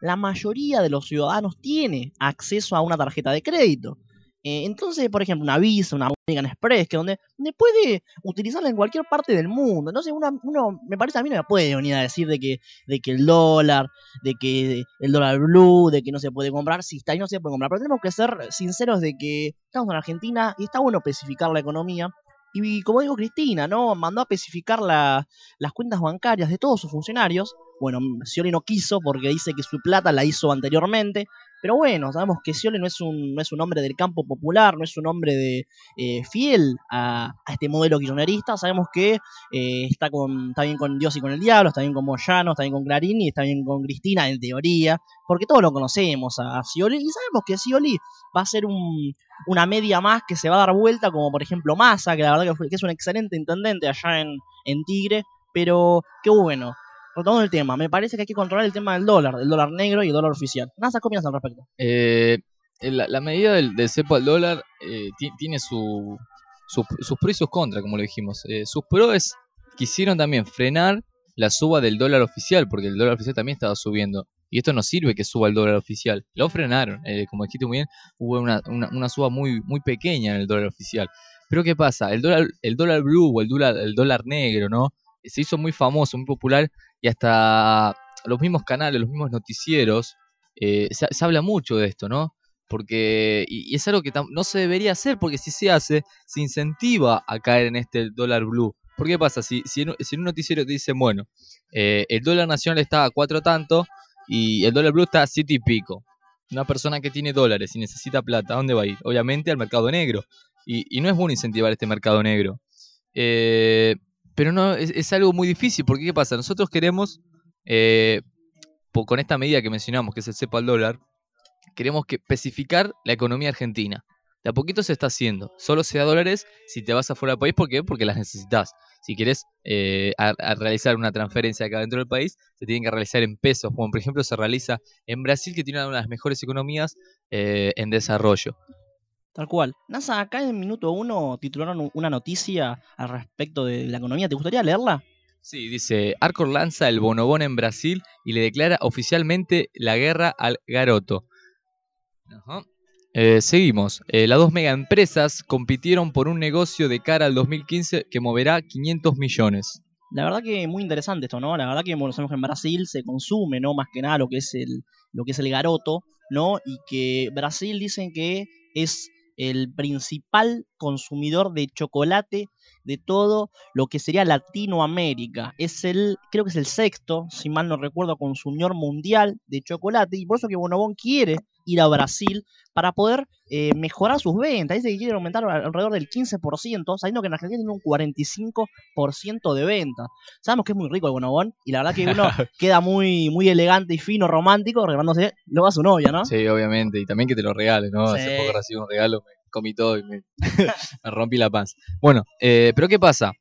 la mayoría de los ciudadanos tiene acceso a una tarjeta de crédito. Eh, entonces, por ejemplo, una Visa, una American Express, que donde, donde puede utilizarla en cualquier parte del mundo. Entonces, uno, uno, me parece a mí no me puede venir a decir de que, de que el dólar, de que el dólar blue, de que no se puede comprar, si está ahí no se puede comprar. Pero tenemos que ser sinceros de que estamos en Argentina y está bueno especificar la economía. Y como dijo Cristina, ¿no? Mandó a especificar la- las cuentas bancarias de todos sus funcionarios. Bueno, Scioli no quiso porque dice que su plata la hizo anteriormente. Pero bueno, sabemos que Scioli no es un, no es un hombre del campo popular, no es un hombre de, eh, fiel a, a este modelo kirchnerista. Sabemos que eh, está, con, está bien con Dios y con el diablo, está bien con Moyano, está bien con Clarín y está bien con Cristina en teoría. Porque todos lo conocemos a, a y sabemos que Scioli va a ser un, una media más que se va a dar vuelta, como por ejemplo Massa, que la verdad que, fue- que es un excelente intendente allá en, en Tigre. Pero qué bueno. Retomando el tema, me parece que hay que controlar el tema del dólar, del dólar negro y el dólar oficial. Nasa, ¿qué opinas al respecto? Eh, la, la medida del, del cepo al dólar eh, ti- tiene su, su- sus pros y sus contras, como lo dijimos. Eh, sus pros quisieron también frenar la suba del dólar oficial, porque el dólar oficial también estaba subiendo. Y esto no sirve que suba el dólar oficial. Lo frenaron. eh, como dijiste muy bien, hubo una, una- una suba muy, muy pequeña en el dólar oficial. Pero ¿qué pasa? El dólar, el dólar blue o el dólar, el dólar negro, ¿no? Se hizo muy famoso, muy popular y hasta los mismos canales, los mismos noticieros, eh, se, habla mucho de esto, ¿no? Porque, y, es algo que no se debería hacer, porque si se hace, se incentiva a caer en este dólar blue. ¿Por qué pasa? Si, si, en, un- si en un noticiero te dicen, bueno, eh, el dólar nacional está a cuatro tanto y el dólar blue está a siete y pico. Una persona que tiene dólares y necesita plata, ¿a dónde va a ir? Obviamente al mercado negro. Y, y no es bueno incentivar este mercado negro. Eh, pero no, es, es algo muy difícil, porque ¿qué pasa? Nosotros queremos, eh, po- con esta medida que mencionamos, que es el cepo al dólar, queremos que especificar la economía argentina. De a poquito se está haciendo. Solo se da dólares si te vas afuera del país. ¿Por qué? Porque las necesitas. Si quieres eh, realizar una transferencia acá dentro del país, se tienen que realizar en pesos. Como por ejemplo se realiza en Brasil, que tiene una de las mejores economías eh, en desarrollo. Tal cual. NASA, acá en minuto uno titularon un- una noticia al respecto de la economía. ¿Te gustaría leerla? Sí, dice, Arcor lanza el bonobón en Brasil y le declara oficialmente la guerra al garoto. Ajá. Eh, seguimos. Eh, las dos megaempresas compitieron por un negocio de cara al 2015 que moverá 500 millones. La verdad que muy interesante esto, ¿no? La verdad que bueno, sabemos que en Brasil se consume, ¿no? Más que nada lo que es el, lo que es el garoto, ¿no? Y que Brasil dicen que es el principal consumidor de chocolate de todo lo que sería Latinoamérica. Es el, creo que es el sexto, si mal no recuerdo, consumidor mundial de chocolate. Y por eso que Bonobón quiere ir a Brasil para poder eh, mejorar sus ventas. Dice que quiere aumentar al- alrededor del 15%, sabiendo que en Argentina tiene un 45% de ventas. Sabemos que es muy rico el bonobón y la verdad que uno [laughs] queda muy, muy elegante y fino, romántico, regalándose luego a su novia, ¿no? Sí, obviamente. Y también que te lo regales, ¿no? Sí. Hace poco recibí un regalo, me comí todo y [laughs] me, rompí la panza. Bueno, eh, pero ¿qué pasa?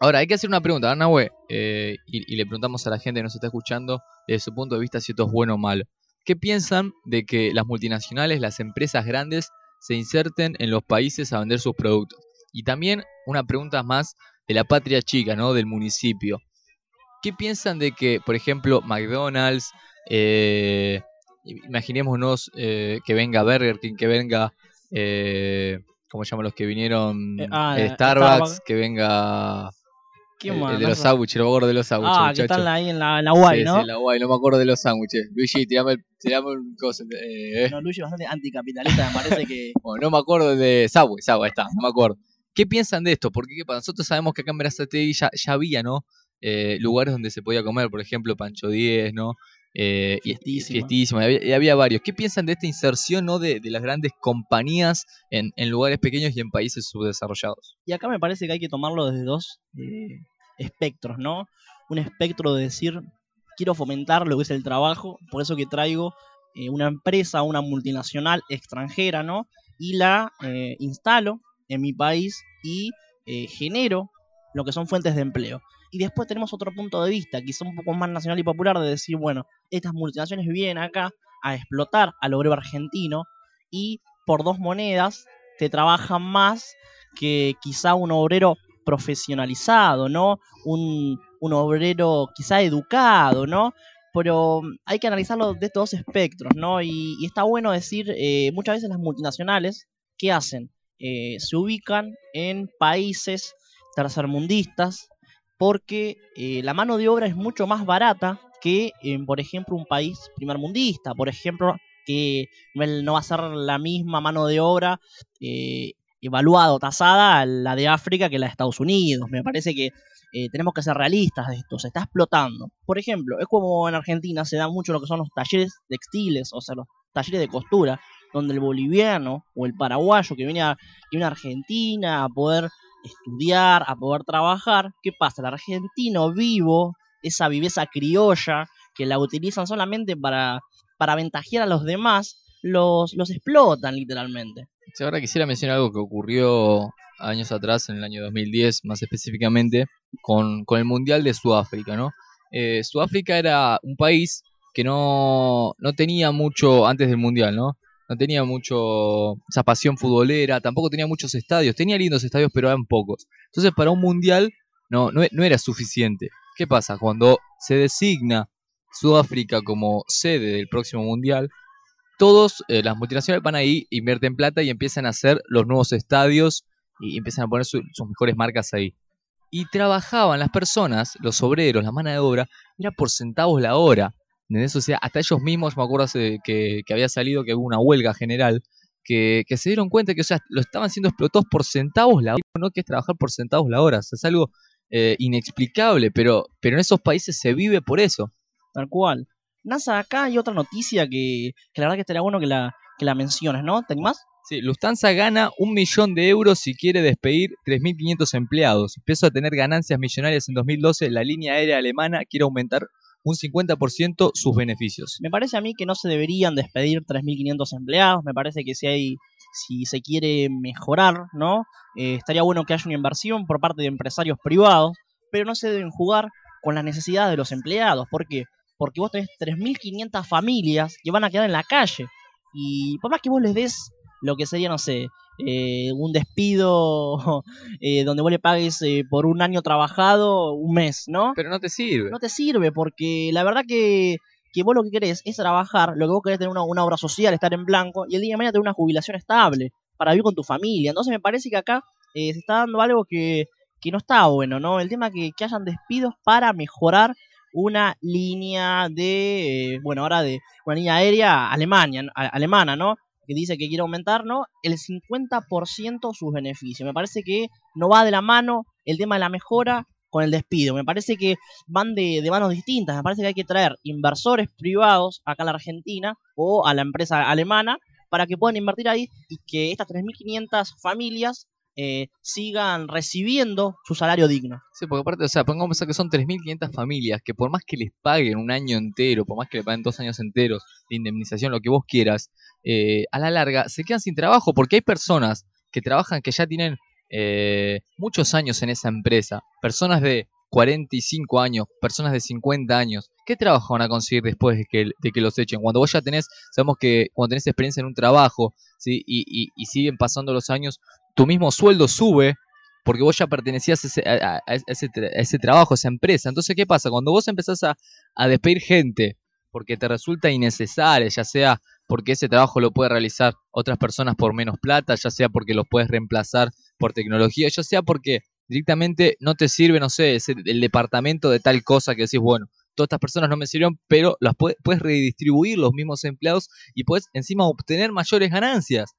Ahora, hay que hacer una pregunta, Ana eh, y, y le preguntamos a la gente que nos está escuchando desde su punto de vista si esto es bueno o malo. ¿Qué piensan de que las multinacionales, las empresas grandes, se inserten en los países a vender sus productos? Y también una pregunta más de la patria chica, ¿no? Del municipio. ¿Qué piensan de que, por ejemplo, McDonald's, eh, imaginémonos eh, que venga Burger King, que venga, eh, ¿cómo se llaman los que vinieron? Eh, ah, Eh, Starbucks, Starbucks. que venga ¿Quién más? el de los sándwiches, no me acuerdo de los sándwiches, Ah, que muchachos. están ahí en la, en Sí, ¿no? sí, la guay, no me acuerdo de los sándwiches. [laughs] Luigi, tirame, tirame un coso. eh. No, Luigi es bastante anticapitalista, me parece que... [laughs] Bueno, no me acuerdo de Subway, Subway, está, no me acuerdo. ¿Qué piensan de esto? Porque ¿qué pasa? nosotros sabemos que acá en Berazategui ya, ya había, ¿no? Eh, lugares donde se podía comer, por ejemplo, Pancho 10, ¿no? Eh, Fiestísima. Fiestísima, y había, y había varios. ¿Qué piensan de esta inserción, ¿no? De, de las grandes compañías en, en lugares pequeños y en países subdesarrollados. Y acá me parece que hay que tomarlo desde dos eh, espectros, ¿no? Un espectro de decir, quiero fomentar lo que es el trabajo, por eso que traigo eh, una empresa, una multinacional extranjera, ¿no? Y la eh, instalo en mi país y eh, genero lo que son fuentes de empleo. Y después tenemos otro punto de vista, quizá un poco más nacional y popular, de decir, bueno, estas multinacionales vienen acá a explotar al obrero argentino y por dos monedas te trabajan más que quizá un obrero profesionalizado, ¿no? Un, un obrero quizá educado, ¿no? Pero hay que analizarlo de estos dos espectros, ¿no? Y, y está bueno decir, eh, muchas veces las multinacionales ¿qué hacen? Eh, se ubican en países tercermundistas porque eh, la mano de obra es mucho más barata que, en, por ejemplo, un país primermundista. Por ejemplo, que no va a ser la misma mano de obra eh, evaluada o tasada a la de África que la de Estados Unidos. Me parece que eh, tenemos que ser realistas de esto, se está explotando. Por ejemplo, es como en Argentina se da mucho lo que son los talleres textiles, o sea, los talleres de costura, donde el boliviano o el paraguayo que viene a, que viene a Argentina a poder estudiar, a poder trabajar, ¿qué pasa? El argentino vivo, esa viveza criolla que la utilizan solamente para, para aventajear a los demás, los, los explotan literalmente. Sí, ahora quisiera mencionar algo que ocurrió años atrás, en el año 2010 más específicamente, con, con el Mundial de Sudáfrica, ¿no? Eh, Sudáfrica era un país que no, no tenía mucho antes del Mundial, ¿no? No tenía mucho esa pasión futbolera, tampoco tenía muchos estadios, tenía lindos estadios, pero eran pocos. Entonces, para un Mundial no, no, no era suficiente. ¿Qué pasa? Cuando se designa Sudáfrica como sede del próximo Mundial, todos eh, las multinacionales van ahí, invierten plata y empiezan a hacer los nuevos estadios y empiezan a poner su- sus mejores marcas ahí. Y trabajaban las personas, los obreros, la mano de obra, era por centavos la hora. ¿Entendés? O sea, hasta ellos mismos, me acuerdo hace que, que había salido que hubo una huelga general, que, que se dieron cuenta que o sea, lo estaban siendo explotados por centavos la hora, no que es trabajar por centavos la hora. O sea, es algo eh, inexplicable, pero, pero en esos países se vive por eso. Tal cual. NASA, acá hay otra noticia que, que la verdad que estaría bueno que la, que la menciones, ¿no? ¿Te animás? Sí, Lufthansa gana un millón de euros si quiere despedir 3.500 empleados. Empezó a tener ganancias millonarias en 2012. La línea aérea alemana quiere aumentar un 50% sus beneficios. Me parece a mí que no se deberían despedir 3.500 empleados. Me parece que si hay, si se quiere mejorar, ¿no? Eh, estaría bueno que haya una inversión por parte de empresarios privados, pero no se deben jugar con las necesidades de los empleados. ¿Por qué? Porque vos tenés 3.500 familias que van a quedar en la calle. Y por más que vos les des lo que sería, no sé, eh, un despido [laughs] eh, donde vos le pagues eh, por un año trabajado un mes, ¿no? Pero no te sirve. No te sirve porque la verdad que, que vos lo que querés es trabajar, lo que vos querés es tener una, una obra social, estar en blanco y el día de mañana tener una jubilación estable para vivir con tu familia. Entonces me parece que acá eh, se está dando algo que, que no está bueno, ¿no? El tema que, que hayan despidos para mejorar una línea de, eh, bueno, ahora de una línea aérea Alemania, a- alemana, ¿no? Que dice que quiere aumentar, ¿no? El 50% sus beneficios. Me parece que no va de la mano el tema de la mejora con el despido. Me parece que van de, de manos distintas. Me parece que hay que traer inversores privados acá a la Argentina o a la empresa alemana para que puedan invertir ahí y que estas 3.500 familias eh, sigan recibiendo su salario digno. Sí, porque aparte, o sea, pongamos a que son 3.500 familias que por más que les paguen un año entero, por más que le paguen dos años enteros de indemnización, lo que vos quieras, eh, a la larga se quedan sin trabajo porque hay personas que trabajan que ya tienen eh, muchos años en esa empresa, personas de 45 años, personas de 50 años, ¿qué trabajo van a conseguir después de que, de que los echen? Cuando vos ya tenés, sabemos que cuando tenés experiencia en un trabajo, ¿sí? y, y- y siguen pasando los años, tu mismo sueldo sube porque vos ya pertenecías a ese, a- ese trabajo, a esa empresa. Entonces, ¿qué pasa? Cuando vos empezás a, a despedir gente porque te resulta innecesaria, ya sea porque ese trabajo lo puede realizar otras personas por menos plata, ya sea porque los puedes reemplazar por tecnología, ya sea porque directamente no te sirve, no sé, el departamento de tal cosa que decís, bueno, todas estas personas no me sirvieron, pero las puedes, puedes redistribuir los mismos empleados y puedes encima obtener mayores ganancias.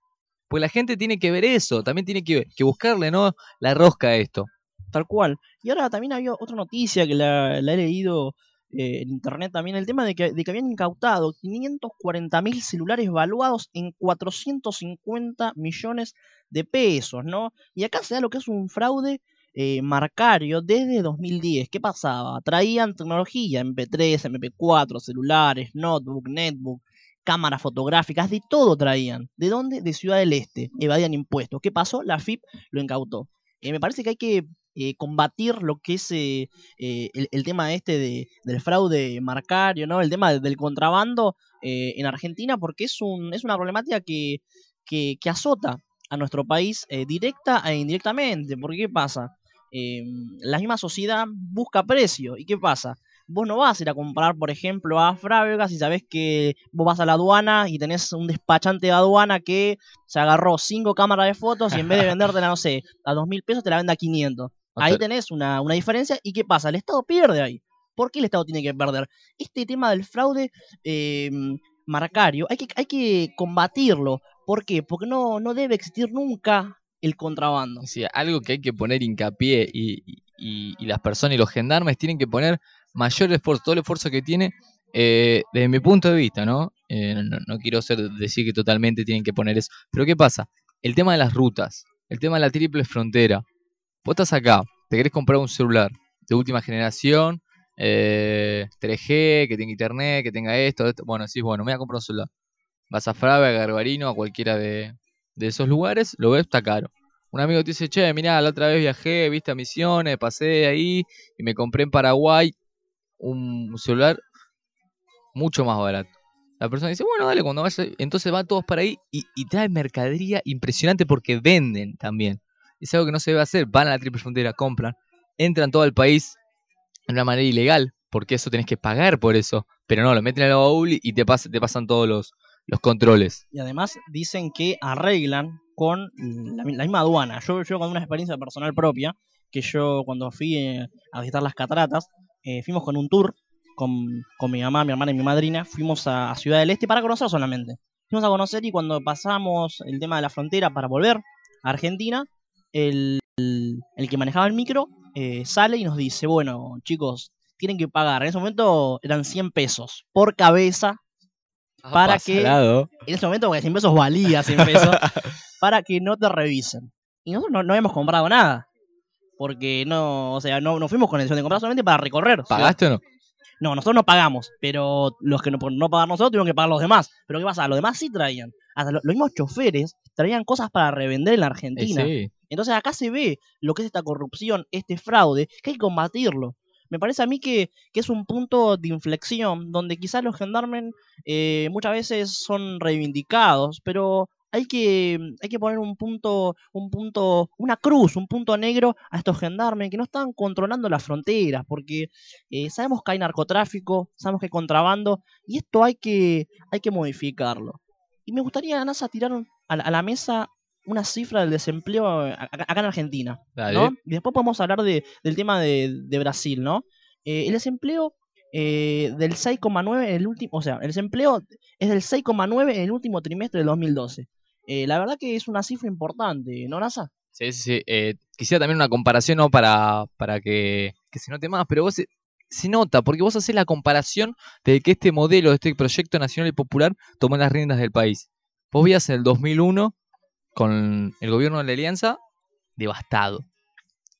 Pues la gente tiene que ver eso, también tiene que, que buscarle, ¿no? La rosca a esto. Tal cual. Y ahora también había otra noticia que la, la he leído eh, en internet también, el tema de que, de que habían incautado 540 mil celulares valuados en 450 millones de pesos, ¿no? Y acá se da lo que es un fraude eh, marcario desde 2010. ¿Qué pasaba? Traían tecnología, MP3, MP4, celulares, notebook, netbook, cámaras fotográficas, de todo traían. ¿De dónde? De Ciudad del Este. Evadían impuestos. ¿Qué pasó? La FIP lo incautó. Eh, me parece que hay que eh, combatir lo que es eh, eh, el, tema este de, del fraude marcario, ¿no? El tema del contrabando eh, en Argentina, porque es, un, es una problemática que, que, que azota a nuestro país directa e indirectamente. Porque ¿qué pasa? Eh, la misma sociedad busca precio. ¿Y qué pasa? vos no vas a ir a comprar, por ejemplo, a Frávega si sabés que vos vas a la aduana y tenés un despachante de aduana que se agarró cinco cámaras de fotos y en vez de [laughs] vendértela, no sé, a dos mil pesos te la vende a 500. Ahí tenés una, una diferencia. ¿Y qué pasa? El Estado pierde ahí. ¿Por qué el Estado tiene que perder? Este tema del fraude eh, marcario hay que, hay que combatirlo. ¿Por qué? Porque no, no debe existir nunca el contrabando. Sí, algo que hay que poner hincapié y, las personas y los gendarmes tienen que poner mayor esfuerzo, todo el esfuerzo que tiene, eh, desde mi punto de vista, ¿no? Eh, no, quiero ser, decir que totalmente tienen que poner eso. Pero ¿qué pasa? El tema de las rutas, el tema de la triple frontera. Vos estás acá, te querés comprar un celular de última generación, eh, 3G, que tenga internet, que tenga esto, esto. Bueno, decís, bueno, me voy a comprar un celular. Vas a Frave, a Garbarino, a cualquiera de, de esos lugares, lo ves, está caro. Un amigo te dice, che, mirá, la otra vez viajé, viste a Misiones, pasé ahí y me compré en Paraguay un celular mucho más barato. La persona dice, bueno, dale, cuando vaya, entonces van todos para ahí y, y trae mercadería impresionante porque venden también. Es algo que no se debe hacer, van a la triple frontera, compran, entran todo el país de una manera ilegal, porque eso tenés que pagar por eso, pero no, lo meten en el baúl y- te pasan todos los, los controles. Y además dicen que arreglan con la, mi- la misma aduana. Yo, yo con una experiencia personal propia, que yo cuando fui eh, a visitar las cataratas, eh, fuimos con un tour con, con mi mamá, mi hermana y mi madrina, fuimos a, Ciudad del Este para conocer solamente. Fuimos a conocer y cuando pasamos el tema de la frontera para volver a Argentina, el, el- el que manejaba el micro eh, sale y nos dice, bueno chicos, tienen que pagar. En ese momento eran 100 pesos por cabeza para que en ese momento porque 100 pesos valía 100 pesos [laughs] para que no te revisen. Y nosotros no, no habíamos comprado nada. Porque no, o sea, no, no fuimos con la intención de comprar solamente para recorrer. ¿Pagaste o no? No, nosotros no pagamos, pero los que no, por no pagar nosotros tuvieron que pagar los demás. Pero ¿qué pasa? Los demás sí traían. Hasta lo- los mismos choferes traían cosas para revender en la Eh, Argentina. sí. Entonces acá se ve lo que es esta corrupción, este fraude, que hay que combatirlo. Me parece a mí que, que es un punto de inflexión donde quizás los gendarmes eh, muchas veces son reivindicados, pero hay que, hay que poner un punto, un punto, una cruz, un punto negro a estos gendarmes que no están controlando las fronteras, porque eh, sabemos que hay narcotráfico, sabemos que hay contrabando, y esto hay que, hay que modificarlo. Y me gustaría, NASA, tirar a la mesa una cifra del desempleo eh, acá, acá en Argentina. ¿no? Y después podemos hablar de- del tema de, de Brasil, ¿no? Eh, el desempleo eh, del 6,9 en el último, o sea, el desempleo es del 6,9 en el último trimestre del 2012. Eh, la verdad que es una cifra importante, ¿no, NASA? Sí, sí, sí. Quisiera también una comparación, ¿no? Para, para que, que se note más, pero vos se, se nota, porque vos haces la comparación de que este modelo, este proyecto nacional y popular, tomó las riendas del país. Vos veías en el 2001, con el gobierno de la Alianza, devastado.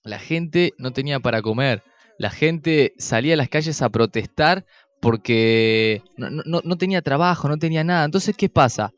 La gente no tenía para comer. La gente salía a las calles a protestar porque no, no- no- tenía trabajo, no tenía nada. Entonces, ¿qué pasa?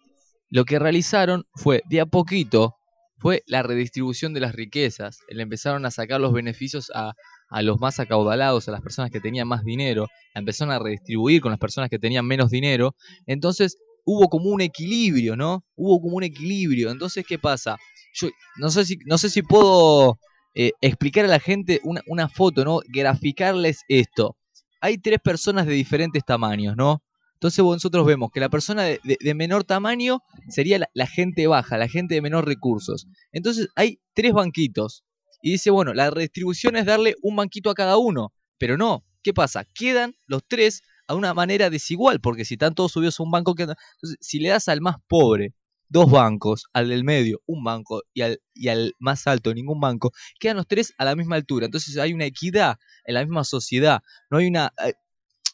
Lo que realizaron fue, de a poquito, fue la redistribución de las riquezas. Le empezaron a sacar los beneficios a, a los más acaudalados, a las personas que tenían más dinero. La empezaron a redistribuir con las personas que tenían menos dinero. Entonces hubo como un equilibrio, ¿no? Hubo como un equilibrio. Entonces, ¿qué pasa? Yo no sé si, no sé si puedo eh, explicar a la gente una, una foto, ¿no? Graficarles esto. Hay tres personas de diferentes tamaños, ¿no? Entonces nosotros vemos que la persona de menor tamaño sería la, la gente baja, la gente de menor recursos. Entonces hay tres banquitos. Y dice, bueno, la redistribución es darle un banquito a cada uno. Pero no, ¿qué pasa? Quedan los tres a una manera desigual, porque si están todos subidos a un banco. Entonces, si le das al más pobre dos bancos, al del medio un banco y al, y al más alto ningún banco, quedan los tres a la misma altura. Entonces hay una equidad en la misma sociedad. No hay una... eh,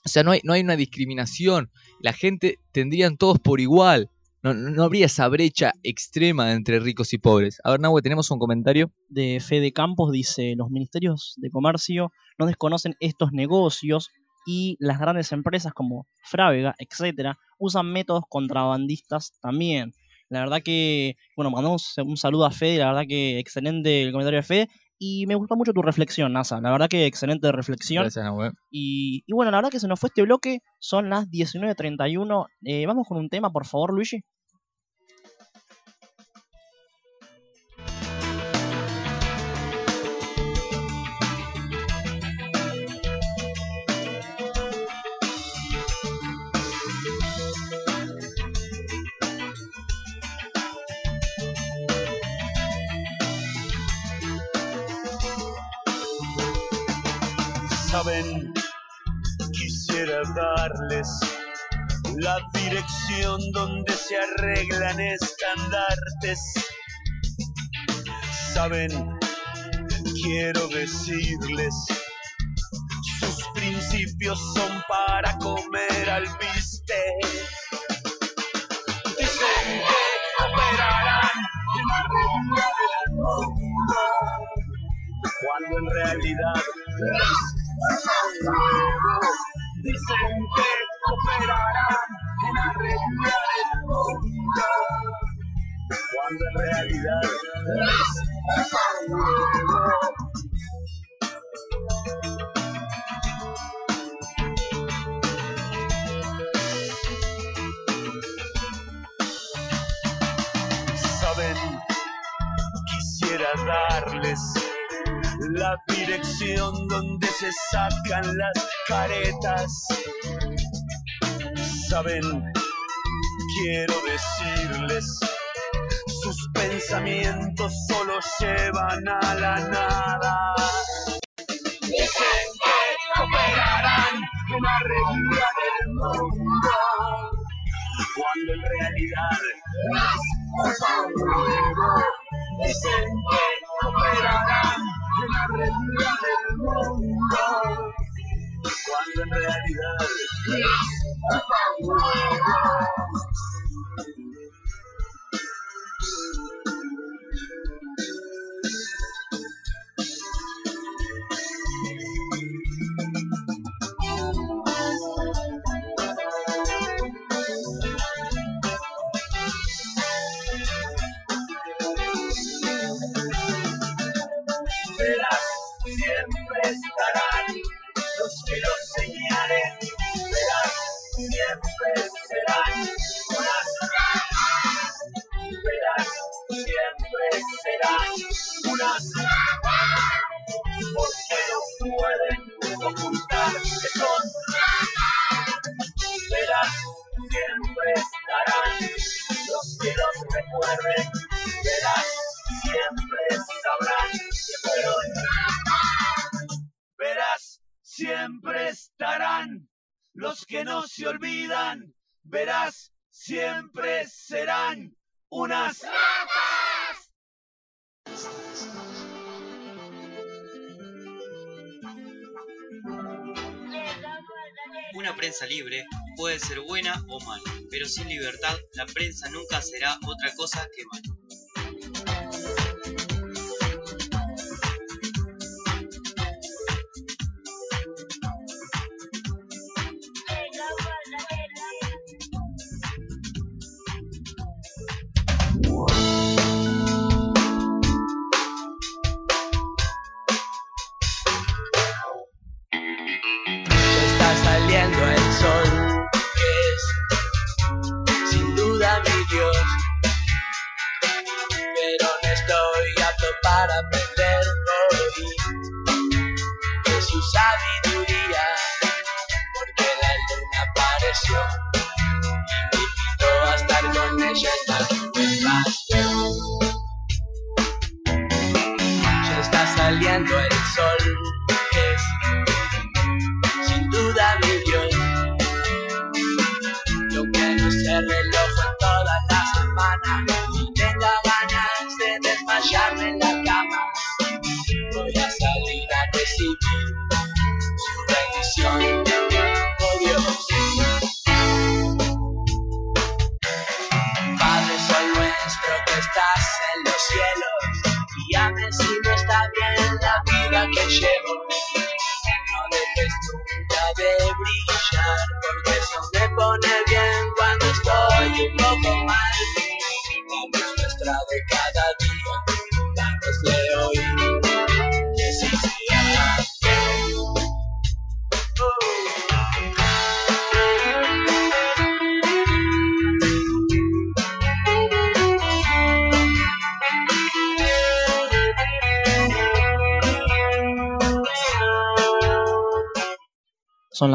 o sea, no hay, no hay una discriminación. La gente tendrían todos por igual. No, no no habría esa brecha extrema entre ricos y pobres. A ver, Nahue, tenemos un comentario. de Fede Campos dice, los ministerios de comercio no desconocen estos negocios y las grandes empresas como Frávega, etcétera, usan métodos contrabandistas también. La verdad que, bueno, mandamos un saludo a Fede, la verdad que excelente el comentario de Fede y me gustó mucho tu reflexión, NASA, la verdad que excelente reflexión. Gracias. Y, y bueno, la verdad que se nos fue este bloque, son las 19.31. Eh, vamos con un tema, por favor, Luigi. Saben, quisiera darles la dirección donde se arreglan estandartes. Saben, quiero decirles, sus principios son para comer al bistec. Dicen que operarán en arreglar el mundo, cuando en realidad. Dicen que operarán en arreglar el mundo, cuando en realidad es un quisiera darles la dirección donde se sacan las caretas. Saben, quiero decirles, sus pensamientos solo llevan a la nada. Dicen que operarán en arreglar el mundo, cuando en realidad es un. Dicen que operarán en arreglar el mundo, cuando en realidad es un que no se olvidan. Verás, siempre serán unas Una prensa libre puede ser buena o mala, pero sin libertad la prensa nunca será otra cosa que mala.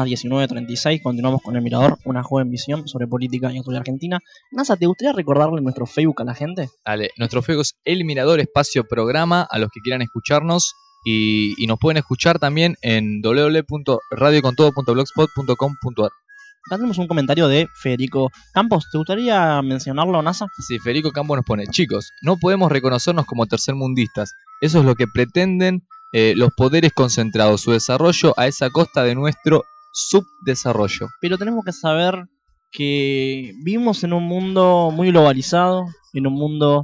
19.36, continuamos con el Mirador, una joven visión sobre política y actualidad argentina. NASA, ¿te gustaría recordarle nuestro Facebook a la gente? Dale, nuestro Facebook es El Mirador Espacio Programa. A los que quieran escucharnos, Y, y nos pueden escuchar también en www.radiocontodo.blogspot.com.ar. Acá tenemos un comentario de Federico Campos. ¿Te gustaría mencionarlo, NASA? Sí, Federico Campos nos pone, chicos, no podemos reconocernos como tercermundistas. Eso es lo que pretenden eh, los poderes concentrados, su desarrollo a esa costa de nuestro subdesarrollo. Pero tenemos que saber que vivimos en un mundo muy globalizado, en un mundo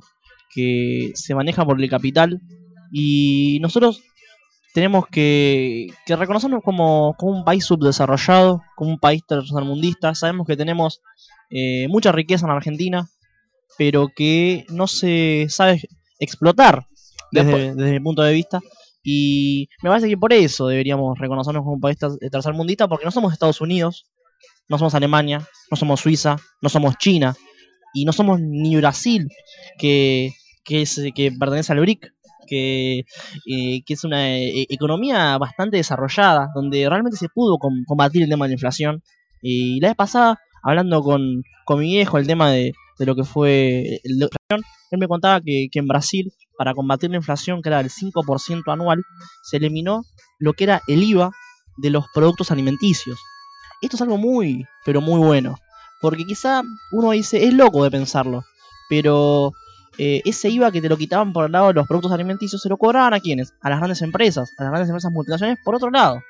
que se maneja por el capital y nosotros tenemos que, que reconocernos como, como un país subdesarrollado, como un país tercermundista. Sabemos que tenemos eh, mucha riqueza en Argentina, pero que no se sabe explotar desde, desde mi punto de vista. Y me parece que por eso deberíamos reconocernos como un país ter- tercermundista, porque no somos Estados Unidos, no somos Alemania, no somos Suiza, no somos China, y no somos ni Brasil, que, que, es, que pertenece al BRIC, que, eh, que es una eh, economía bastante desarrollada, donde realmente se pudo com- combatir el tema de la inflación. Y la vez pasada, hablando con, con mi viejo, el tema de, de lo que fue la inflación, él me contaba que, que en Brasil, para combatir la inflación, que era del 5% anual, se eliminó lo que era el IVA de los productos alimenticios. Esto es algo muy, pero muy bueno. Porque quizá uno dice, es loco de pensarlo, pero eh, ese IVA que te lo quitaban por el lado de los productos alimenticios se lo cobraban a quiénes? A las grandes empresas, a las grandes empresas multinacionales por otro lado.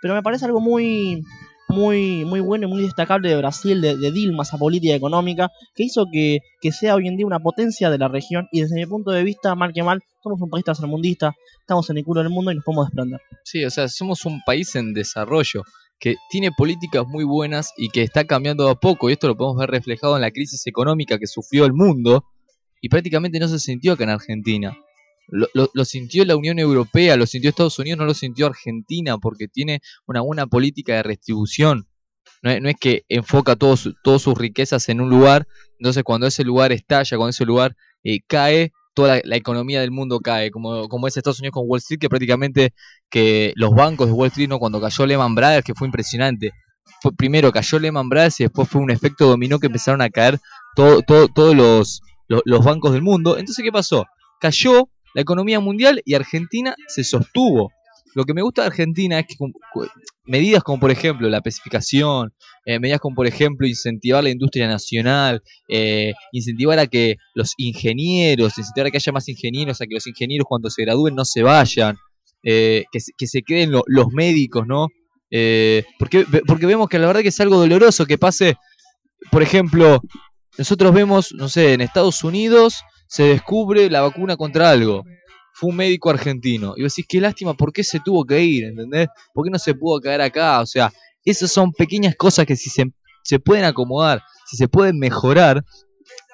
Pero me parece algo muy, muy, muy bueno y muy destacable de Brasil, de, Dilma, esa política económica, que hizo que, que sea hoy en día una potencia de la región. Y desde mi punto de vista, mal que mal, somos un país tercermundista, estamos en el culo del mundo y nos podemos desprender. Sí, o sea, somos un país en desarrollo que tiene políticas muy buenas y que está cambiando a poco. Y esto lo podemos ver reflejado en la crisis económica que sufrió el mundo y prácticamente no se sintió acá en Argentina. Lo, sintió la Unión Europea, lo sintió Estados Unidos, no lo sintió Argentina porque tiene una buena política de redistribución. No es, que enfoca todos todas sus riquezas en un lugar, entonces cuando ese lugar estalla, cuando ese lugar eh, cae, toda la, economía del mundo cae, como, como es Estados Unidos con Wall Street, que prácticamente que los bancos de Wall Street, ¿no? cuando cayó Lehman Brothers, que fue impresionante, fue, primero cayó Lehman Brothers y después fue un efecto dominó que empezaron a caer todo, todo, todos los, los bancos del mundo. Entonces, ¿qué pasó? Cayó la economía mundial y Argentina se sostuvo. Lo que me gusta de Argentina es que medidas como por ejemplo la especificación, eh, medidas como por ejemplo incentivar la industria nacional, eh, incentivar a que los ingenieros, incentivar a que haya más ingenieros, a que los ingenieros cuando se gradúen no se vayan, eh, que, que se queden lo- los médicos, ¿no? Eh, porque, porque vemos que la verdad que es algo doloroso que pase, por ejemplo, nosotros vemos, no sé, en Estados Unidos se descubre la vacuna contra algo. Fue un médico argentino. Y vos decís, qué lástima, ¿por qué se tuvo que ir? ¿Entendés? ¿Por qué no se pudo quedar acá? O sea, esas son pequeñas cosas que si se, se pueden acomodar, si se pueden mejorar,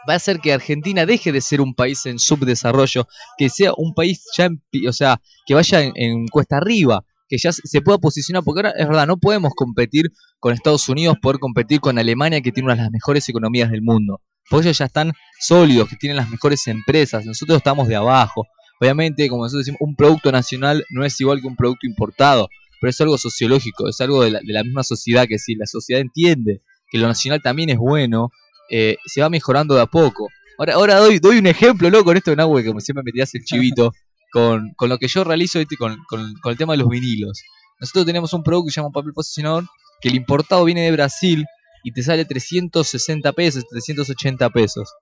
va a hacer que Argentina deje de ser un país en subdesarrollo, que sea un país ya, en o sea, que vaya en, en cuesta arriba, que ya se pueda posicionar, porque ahora es verdad, no podemos competir con Estados Unidos, poder competir con Alemania, que tiene una de las mejores economías del mundo, porque ellos ya están sólidos, que tienen las mejores empresas, nosotros estamos de abajo. Obviamente, como nosotros decimos, un producto nacional no es igual que un producto importado, pero es algo sociológico, es algo de la, de la misma sociedad, que si la sociedad entiende que lo nacional también es bueno, eh, se va mejorando de a poco. Ahora, ahora doy, doy un ejemplo, loco, con esto de Nahue, que como siempre me tiras el chivito, [laughs] con, con lo que yo realizo ¿viste? Con, con- con el tema de los vinilos. Nosotros tenemos un producto que se llama papel posicionador, que el importado viene de Brasil y te sale 360 pesos, 380 pesos.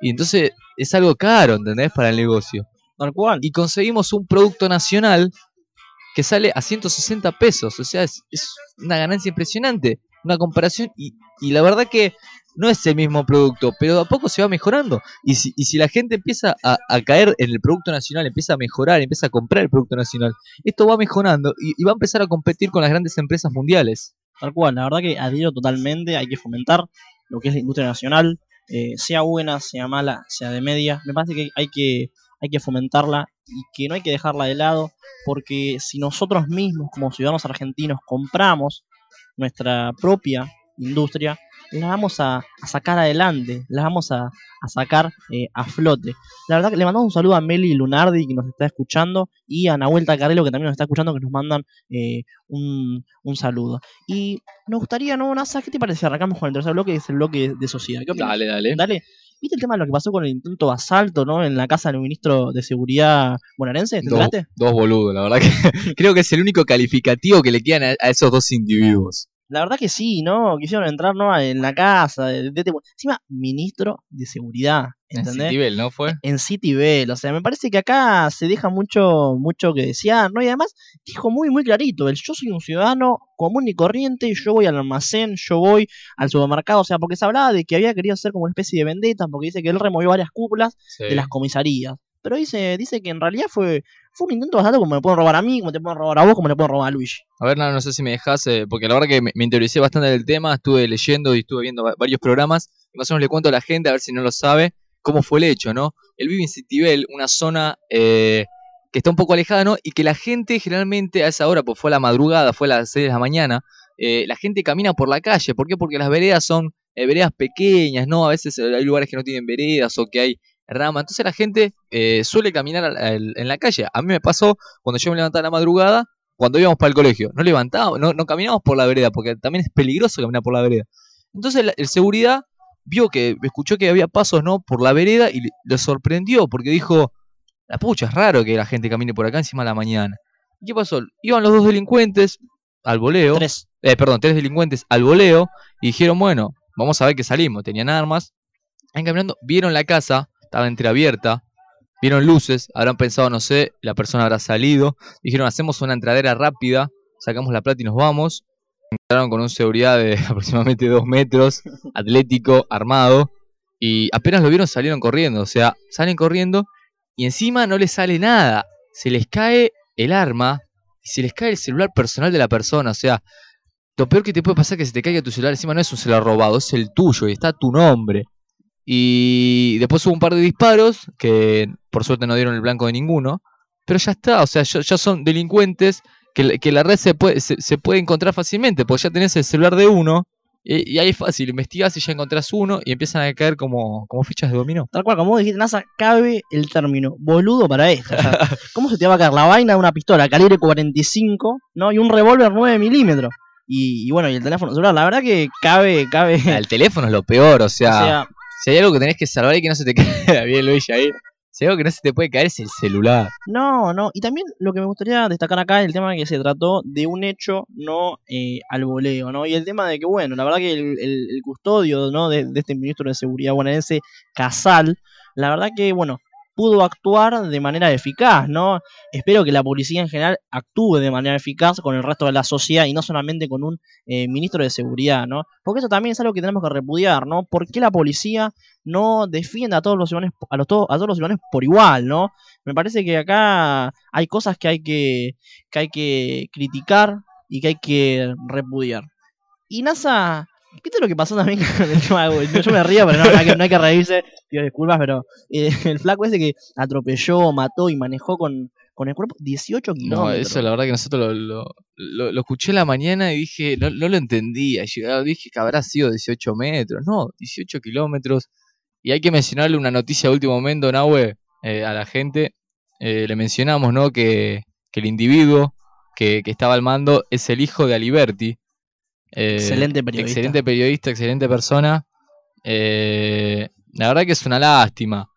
Y entonces es algo caro, ¿entendés? Para el negocio. Tal cual. Y conseguimos un producto nacional que sale a 160 pesos. O sea, es, es una ganancia impresionante. Una comparación. Y, y la verdad que no es el mismo producto, pero de a poco se va mejorando. Y si, y si la gente empieza a, a caer en el producto nacional, empieza a mejorar, empieza a comprar el producto nacional, esto va mejorando y, y va a empezar a competir con las grandes empresas mundiales. Tal cual, la verdad que adhiero totalmente, hay que fomentar lo que es la industria nacional, eh, sea buena, sea mala, sea de media, me parece que hay que, hay que fomentarla y que no hay que dejarla de lado, porque si nosotros mismos como ciudadanos argentinos compramos nuestra propia industria, la vamos a, a sacar adelante, la vamos a, a sacar eh, a flote. La verdad que le mandamos un saludo a Meli Lunardi que nos está escuchando y a Nahuel Tacarelo que también nos está escuchando que nos mandan eh, un, un saludo. Y nos gustaría, ¿no, NASA? ¿Qué te parece? Arrancamos con el tercer bloque, que es el bloque de sociedad. Dale, dale. Dale. ¿Viste el tema de lo que pasó con el intento de asalto, ¿no? En la casa del ministro de Seguridad bonaerense, ¿te Dos, dos boludos, la verdad que [laughs] creo que es el único calificativo que le quedan a, a esos dos individuos. La verdad que sí, ¿no? Quisieron entrar, ¿no? En la casa, de, de- de- encima, ministro de Seguridad, En ¿entendés? Citibel, ¿no fue? en City Bell. O sea, me parece que acá se deja mucho, mucho que desear, ¿no? Y además dijo muy, muy clarito, el yo soy un ciudadano común y corriente, yo voy al almacén, yo voy al supermercado, o sea, porque se hablaba de que había querido hacer como una especie de vendetta, porque dice que él removió varias cúpulas Sí. de las comisarías. Pero dice, dice que en realidad fue, fue un intento asalto como me pueden robar a mí, como te pueden robar a vos, como le pueden robar a Luigi. A ver, no, no sé si me dejas, eh, porque la verdad que me, me interioricé bastante del tema, estuve leyendo y estuve viendo va- varios programas, y más o menos le cuento a la gente, a ver si no lo sabe, cómo fue el hecho, ¿no? Él vive en Citibel, una zona eh, que está un poco alejada, ¿no? Y que la gente generalmente a esa hora, pues fue a la madrugada, fue a las 6 de la mañana, eh, la gente camina por la calle, ¿por qué? Porque las veredas son eh, veredas pequeñas, ¿no? A veces eh, hay lugares que no tienen veredas o que hay rama, entonces la gente eh, suele caminar en la calle. A mí me pasó cuando yo me levantaba a la madrugada, cuando íbamos para el colegio. No levantábamos, no, no caminamos por la vereda, porque también es peligroso caminar por la vereda. Entonces la- el seguridad vio que, escuchó que había pasos no por la vereda y le, le sorprendió, porque dijo, la pucha, es raro que la gente camine por acá encima de la mañana. ¿Y qué pasó? Iban los dos delincuentes al voleo. Tres. Eh, perdón, tres delincuentes al voleo y dijeron, bueno, vamos a ver que salimos. Tenían armas. Van caminando, vieron la casa, estaba entreabierta, vieron luces, habrán pensado, no sé, la persona habrá salido. Dijeron, hacemos una entradera rápida, sacamos la plata y nos vamos. Entraron con un seguridad de [laughs] aproximadamente dos metros, atlético, armado. Y apenas lo vieron, salieron corriendo. O sea, salen corriendo y encima no les sale nada. Se les cae el arma y se les cae el celular personal de la persona. O sea, lo peor que te puede pasar es que se te caiga tu celular. Encima no es un celular robado, es el tuyo y está tu nombre. Y después hubo un par de disparos que por suerte no dieron el blanco de ninguno. Pero ya está, o sea, ya, ya son delincuentes que, la- que la red se puede, se, se puede encontrar fácilmente, porque ya tenés el celular de uno. Y, y ahí es fácil, investigás y ya encontrás uno y empiezan a caer como, como fichas de dominó. Tal cual, como vos dijiste, NASA, cabe el término boludo para esto. O sea, [laughs] ¿Cómo se te va a caer la vaina de una pistola calibre 45, ¿no? Y un revólver 9 milímetros. Y, y bueno, y el teléfono celular, la verdad que cabe, cabe. El teléfono es lo peor, o sea, O sea- si hay algo que tenés que salvar y que no se te [laughs] caiga bien, Luis, ahí. Si hay algo que no se te puede caer es el celular. No, no. Y también lo que me gustaría destacar acá es el tema de que se trató de un hecho no eh, al voleo, ¿no? Y el tema de que, bueno, la verdad que el, custodio, ¿no? De, de este ministro de Seguridad bonaerense, Casal, la verdad que, bueno, pudo actuar de manera eficaz, ¿no? Espero que la policía en general actúe de manera eficaz con el resto de la sociedad y no solamente con un eh, ministro de seguridad, ¿no? Porque eso también es algo que tenemos que repudiar, ¿no? ¿Por qué la policía no defiende a todos los ciudadanos, a, los, a todos los ciudadanos por igual, ¿no? Me parece que acá hay cosas que hay que, que hay que criticar y que hay que repudiar. Y NASA, ¿viste lo que pasó también [laughs] con el tema de- Yo me río, pero no, no hay que, no hay que reírse, pido disculpas, pero eh, el flaco ese que atropelló, mató y manejó con, con el cuerpo 18 No, kilómetros. eso la verdad que nosotros lo, lo, lo- lo escuché la mañana y dije, no, no lo entendía. Y llegaba, dije que habrá sido 18 metros. No, 18 kilómetros. Y hay que mencionarle una noticia de último momento, Nahue, eh, a la gente. Eh, le mencionamos, ¿no? Que, que el individuo que, que estaba al mando es el hijo de Aliberti. Eh, Excelente periodista. Excelente periodista, excelente persona. Eh, la verdad que es una lástima.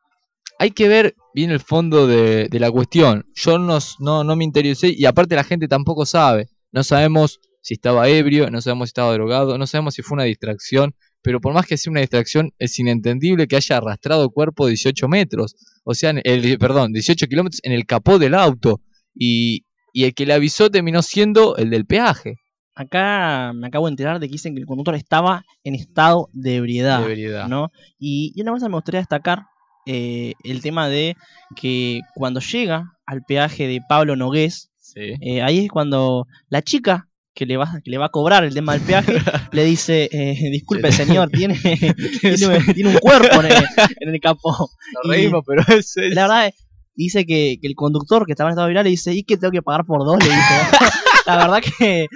Hay que ver bien el fondo de, de la cuestión. Yo no, no, no me interesé y aparte la gente tampoco sabe. No sabemos si estaba ebrio, no sabemos si estaba drogado, no sabemos si fue una distracción. Pero por más que sea una distracción, es inentendible que haya arrastrado cuerpo 18 metros. O sea, el, perdón, 18 kilómetros en el capó del auto. Y, y el que le avisó terminó siendo el del peaje. Acá me acabo de enterar de que dicen que el conductor estaba en estado de ebriedad. De ebriedad. ¿no? Y, y una cosa me gustaría destacar eh, el tema de que cuando llega al peaje de Pablo Nogués, Sí. eh, ahí es cuando la chica que le va, que le va a cobrar el tema del peaje [laughs] le dice, eh, disculpe señor, tiene, [laughs] tiene, tiene un cuerpo en el, en el capó. Y reímos, pero es, es- La verdad es, dice que, que el conductor que estaba en estado viral le dice, ¿y que tengo que pagar por dos? Le dice. [laughs] la verdad que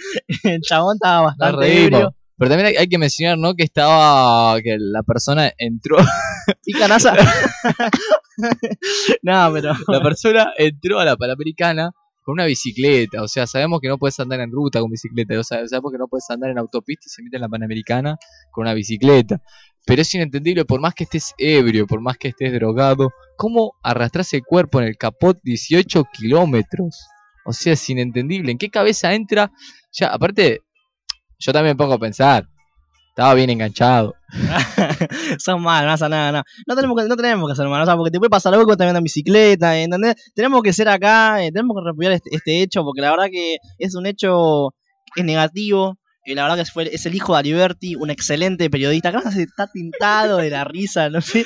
el chabón estaba bastante ebrio. Pero también hay, hay que mencionar, ¿no? Que estaba. que la persona entró. [laughs] ¿Y canaza? no, pero. [laughs] la persona entró a la Panamericana con una bicicleta. O sea, sabemos que no puedes andar en ruta con bicicleta. O sea, sabemos que no puedes andar en autopista y se mete en la Panamericana con una bicicleta. Pero es inentendible, por más que estés ebrio, por más que estés drogado, ¿cómo arrastras el cuerpo en el capot 18 kilómetros? O sea, es inentendible. ¿En qué cabeza entra? Ya, aparte, yo también pongo a pensar. Estaba bien enganchado. [laughs] Son mal, no pasa nada, no. No tenemos que, no tenemos que hacer mal, o sea, porque te puede pasar algo cuando también en bicicleta, ¿entendés? Tenemos que ser acá, eh, tenemos que repudiar este, este hecho, porque la verdad que es un hecho es negativo. Y la verdad que fue, es el hijo de Aliberti, un excelente periodista. Acá se está tintado de la risa, no sé.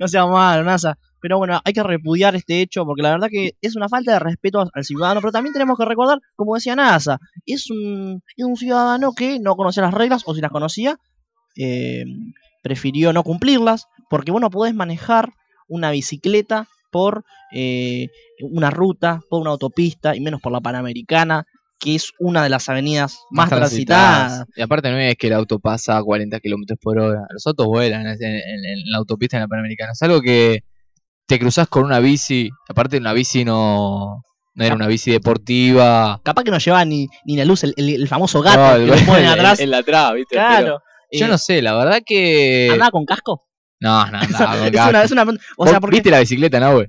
no sea mal, NASA. Pero bueno, hay que repudiar este hecho porque la verdad que es una falta de respeto al ciudadano. Pero también tenemos que recordar, como decía NASA, es un, es un ciudadano que no conocía las reglas o si las conocía, eh, prefirió no cumplirlas. Porque vos no podés manejar una bicicleta por eh, una ruta, por una autopista y menos por la Panamericana que es una de las avenidas más, transitadas. Y aparte no es que el auto pasa a 40 kilómetros por hora. Los autos vuelan en, en- en la autopista en la Panamericana. Es algo que te cruzas con una bici. Aparte una bici no, no era una bici deportiva. Capaz que no lleva ni, ni la luz, el, el- el famoso gato No, que el- lo ponen [laughs] atrás. el atrás, ¿viste? Claro. Pero yo Eh, no sé, la verdad que... ¿Andaba con casco? No, no, [laughs] es una, es una, o ¿Vos sea, porque, ¿Viste la bicicleta, no, güey?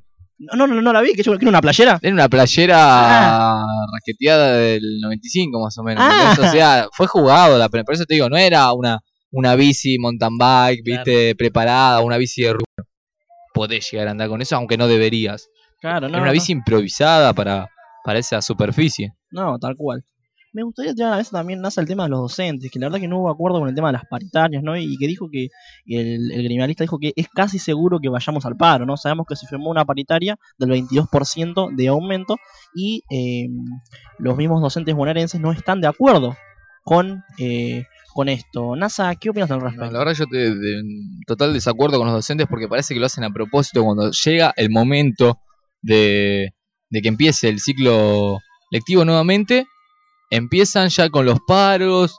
No, no, no la vi, que yo que era una playera. Era una playera Ah. raqueteada del 95 más o menos. Ah. O sea, fue jugado, la, por eso te digo, no era una, una bici mountain bike, viste, preparada, una bici de ruta. Podés llegar a andar con eso, aunque no deberías. Claro, no. era una no. bici improvisada para, para esa superficie. No, tal cual. Me gustaría tirar a la mesa también NASA el tema de los docentes, que la verdad que no hubo acuerdo con el tema de las paritarias, ¿no? Y que dijo que el, el gremialista dijo que es casi seguro que vayamos al paro, ¿no? Sabemos que se firmó una paritaria del 22% de aumento y eh, los mismos docentes bonaerenses no están de acuerdo con, eh, con esto. NASA, ¿qué opinas al No, respecto? la verdad yo estoy de- total desacuerdo con los docentes porque parece que lo hacen a propósito cuando llega el momento de, de que empiece el ciclo lectivo nuevamente, empiezan ya con los paros.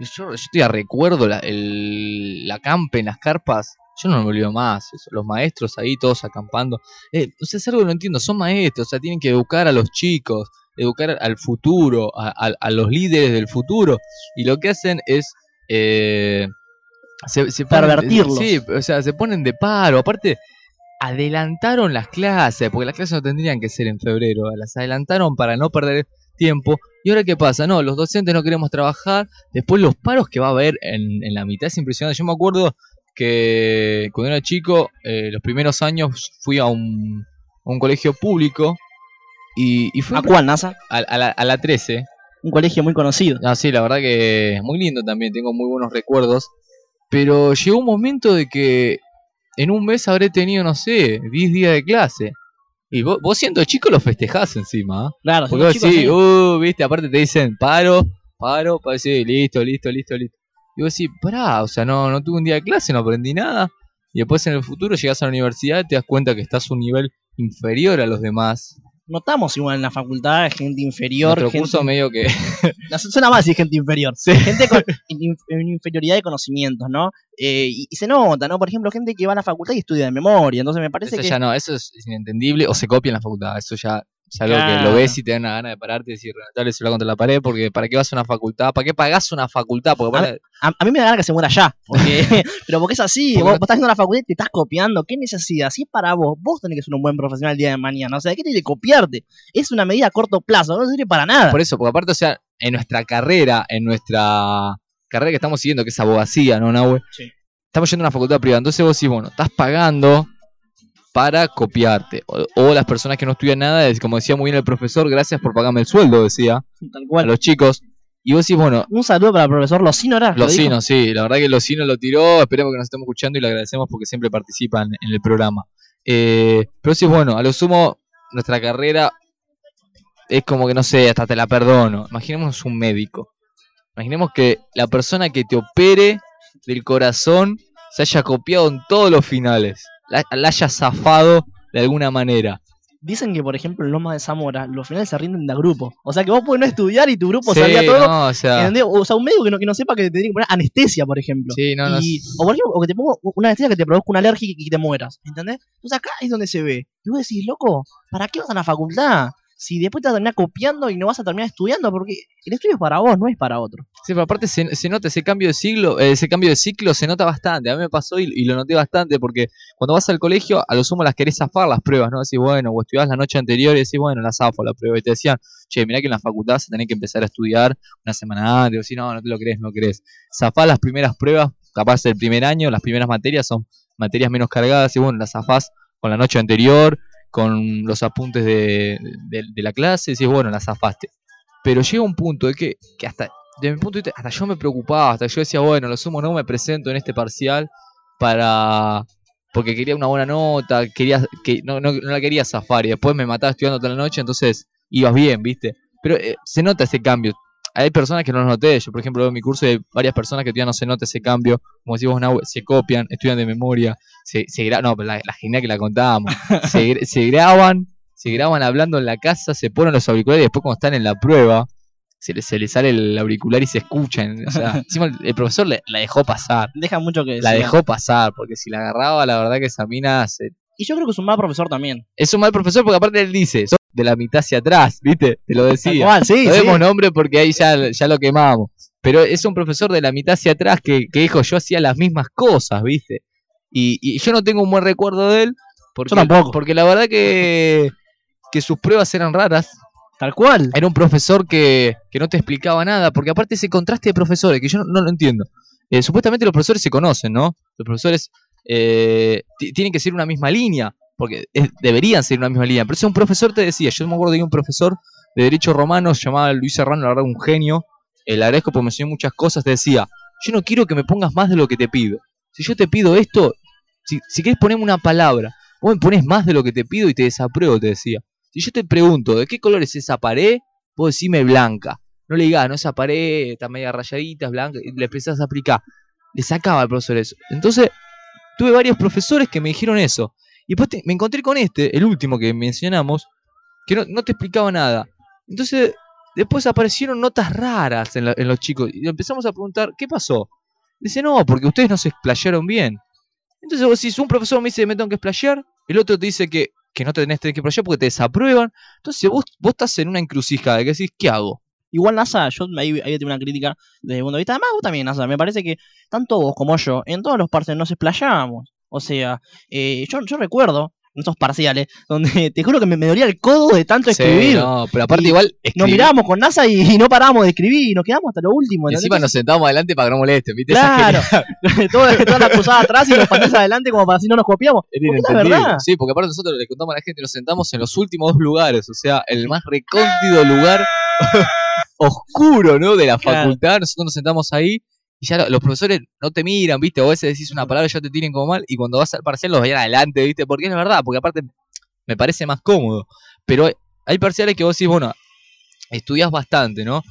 Yo, yo todavía recuerdo la, el, la campa en las carpas, yo no me olvido más, eso, los maestros ahí todos acampando. Eh, o sea, es algo que no entiendo, son maestros, o sea, tienen que educar a los chicos, educar al futuro, a, a- a los líderes del futuro, y lo que hacen es... eh, se, se ponen-. Sí, o sea, se ponen de paro. Aparte, adelantaron las clases, porque las clases no tendrían que ser en febrero, las adelantaron para no perder tiempo. ¿Y ahora qué pasa? No, los docentes no queremos trabajar. Después los paros que va a haber en, en la mitad es impresionante. Yo me acuerdo que cuando era chico, eh, los primeros años fui a un, a un colegio público y, y fue ¿A cuál, NASA? a, a la, a la 13. Un colegio muy conocido. Ah, sí, la verdad que es muy lindo también, tengo muy buenos recuerdos. Pero llegó un momento de que en un mes habré tenido, no sé, 10 días de clase. Y vos, vos siendo chico lo festejás encima. ¿ah? Claro, Porque vos sí, uh, viste, aparte te dicen paro, paro, para decir listo, listo, listo, listo. Y vos decís, pará, o sea, no, no tuve un día de clase, no aprendí nada. Y después en el futuro llegás a la universidad y te das cuenta que estás a un nivel inferior a los demás. Notamos igual en la facultad gente inferior. Nuestro gente... curso medio que [laughs] No, suena mal decir gente inferior. Gente con in- in- inferioridad de conocimientos, ¿no? Eh, y, y se nota, ¿no? Por ejemplo, gente que va a la facultad y estudia de memoria. Entonces me parece Eso que. ya no, eso es, es inentendible o se copia en la facultad. Eso ya es algo que lo ves y te da una gana de pararte y decir, reventarle el celular contra la pared, porque ¿para qué vas a una facultad? ¿Para qué pagás una facultad? Porque A, aparte- a- a mí me da ganas que se muera ya. Porque, [laughs] [laughs] pero porque es así. Porque Vos, no- vos estás haciendo la facultad y te estás copiando. ¿Qué necesidad? Si es para vos, vos tenés que ser un buen profesional el día de mañana. O sea, ¿qué tiene que copiarte? Es una medida a corto plazo. No sirve para nada. por eso, porque aparte, o sea, en nuestra carrera, en nuestra carrera que estamos siguiendo, que es abogacía, ¿no, Nahue? Sí. Estamos yendo a una facultad privada. Entonces vos decís, bueno, estás pagando para copiarte. O, o las personas que no estudian nada, como decía muy bien el profesor, gracias por pagarme el sueldo, decía Tal a cual. los chicos. Y vos decís, bueno, Un saludo para el profesor Locino. ¿Lo dijo? Locino, sí, la verdad que Locino lo tiró, esperemos que nos estemos escuchando y le agradecemos porque siempre participan en el programa. Eh, pero sí, bueno, a lo sumo, nuestra carrera es como que no sé, hasta te la perdono. Imaginemos un médico. Imaginemos que la persona que te opere del corazón se haya copiado en todos los finales, la, la haya zafado de alguna manera. Dicen que, por ejemplo, en Loma de Zamora, los finales se rinden de a grupo. O sea, que vos podés no estudiar y tu grupo Sí, sabía todo. no, o sea- ¿entendés? O sea, un médico que no, que no sepa que te tiene que poner anestesia, por ejemplo. Sí, no, no. Y- o, por ejemplo, o que te pongo una anestesia que te produzca una alergia y que te mueras. ¿Entendés? Entonces acá es donde se ve. Y vos decís, loco, ¿para qué vas a la facultad? Si después te vas copiando y no vas a terminar estudiando, porque el estudio es para vos, no es para otro. Sí, pero aparte se, se nota ese cambio de siglo, eh, ese cambio de ciclo se nota bastante. A mí me pasó y, lo noté bastante porque cuando vas al colegio, a lo sumo las querés zafar las pruebas, ¿no? Decís, bueno, o estudiás la noche anterior y decís, bueno, la zafo la prueba. Y te decían, che, mirá que en la facultad se tenés que empezar a estudiar una semana antes. O si no, no te lo crees, no crees. Zafás las primeras pruebas, capaz el primer año, las primeras materias son materias menos cargadas y bueno, las zafás con la noche anterior, con los apuntes de, la clase, decís, bueno, las zafaste. Pero llega un punto de que, que hasta, de mi punto de vista, hasta yo me preocupaba, hasta yo decía, bueno, lo sumo, no me presento en este parcial para porque quería una buena nota, quería que no, no, no la quería zafar y después me mataba estudiando toda la noche, entonces ibas bien, ¿viste? Pero eh, se nota ese cambio. Hay personas que no lo noté, yo por ejemplo veo en mi curso hay varias personas que todavía no se nota ese cambio, como Nahue, se copian, estudian de memoria, se, se gra- no, pero la, la genial que la contábamos, [laughs] se, gr- se graban, se graban hablando en la casa, se ponen los auriculares y después cuando están en la prueba, se les, se les sale el auricular y se escuchan. O sea, [laughs] encima el, el profesor le- la dejó pasar. Deja mucho que La decir. dejó pasar, porque si la agarraba, la verdad que esa mina se- Y yo creo que es un mal profesor también. es un mal profesor porque aparte él dice, de la mitad hacia atrás, ¿viste? Te lo decía. Cual, sí, no sí. demos nombre porque ahí ya, ya lo quemamos. Pero es un profesor de la mitad hacia atrás que, que dijo, yo hacía las mismas cosas, ¿viste? Y, y yo no tengo un buen recuerdo de él. Porque, Yo tampoco. Porque la verdad que, que sus pruebas eran raras. Tal cual. Era un profesor que, que no te explicaba nada, porque aparte ese contraste de profesores, que yo no, no lo entiendo. Eh, supuestamente los profesores se conocen, ¿no? Los profesores eh, ti- tienen que seguir una misma línea, porque es- deberían seguir una misma línea. Pero si un profesor te decía, yo me acuerdo de un profesor de Derecho Romano, se llamaba Luis Serrano, la verdad un genio, eh, le agradezco porque me enseñó muchas cosas, te decía, yo no quiero que me pongas más de lo que te pido. Si yo te pido esto, si, si querés ponerme una palabra, vos me pones más de lo que te pido y te desapruebo, te decía. Si yo te pregunto, ¿de qué color es esa pared? Vos decime blanca. No le digas, no, esa pared está media rayadita, es blanca, y le empezás a aplicar. Le sacaba al profesor eso. Entonces, tuve varios profesores que me dijeron eso. Y después me encontré con este, el último que mencionamos, que no, te explicaba nada. Entonces, después aparecieron notas raras en, la- en los chicos. Y empezamos a preguntar, ¿qué pasó? Dice, no, porque ustedes no se explayaron bien. Entonces vos decís, un profesor me dice me tengo que explayar, el otro te dice que, que no te tenés que explayar porque te desaprueban. Entonces vos, vos estás en una encrucijada que decís, ¿qué hago? Igual NASA, yo ahí, ahí tengo una crítica desde el punto de vista. Además, vos también, NASA. Me parece que tanto vos como yo, en todos los parciales nos explayábamos. O sea, eh, yo, yo recuerdo en estos parciales donde [laughs] te juro que me, me dolía el codo de tanto Sí, escribir. no, pero aparte Y igual Nos mirábamos con NASA y, y no parábamos de escribir y nos quedamos hasta lo último. Y encima nos sentamos adelante para que no molesten, ¿viste? Claro, [laughs] toda, toda la cruzada atrás y los paneles adelante como para si no nos copiamos. Es la verdad. Sí, porque aparte nosotros le contamos a la gente, nos sentamos en los últimos dos lugares, o sea, el más recóndito lugar [laughs] oscuro, ¿no? De la Claro. facultad, nosotros nos sentamos ahí y ya lo- los profesores no te miran, ¿viste? O a veces decís una palabra y ya te tienen como mal y cuando vas al parcial los vayan adelante, ¿viste? Porque es la verdad, porque aparte me parece más cómodo. Pero hay- hay parciales que vos decís, bueno, estudias bastante, ¿no?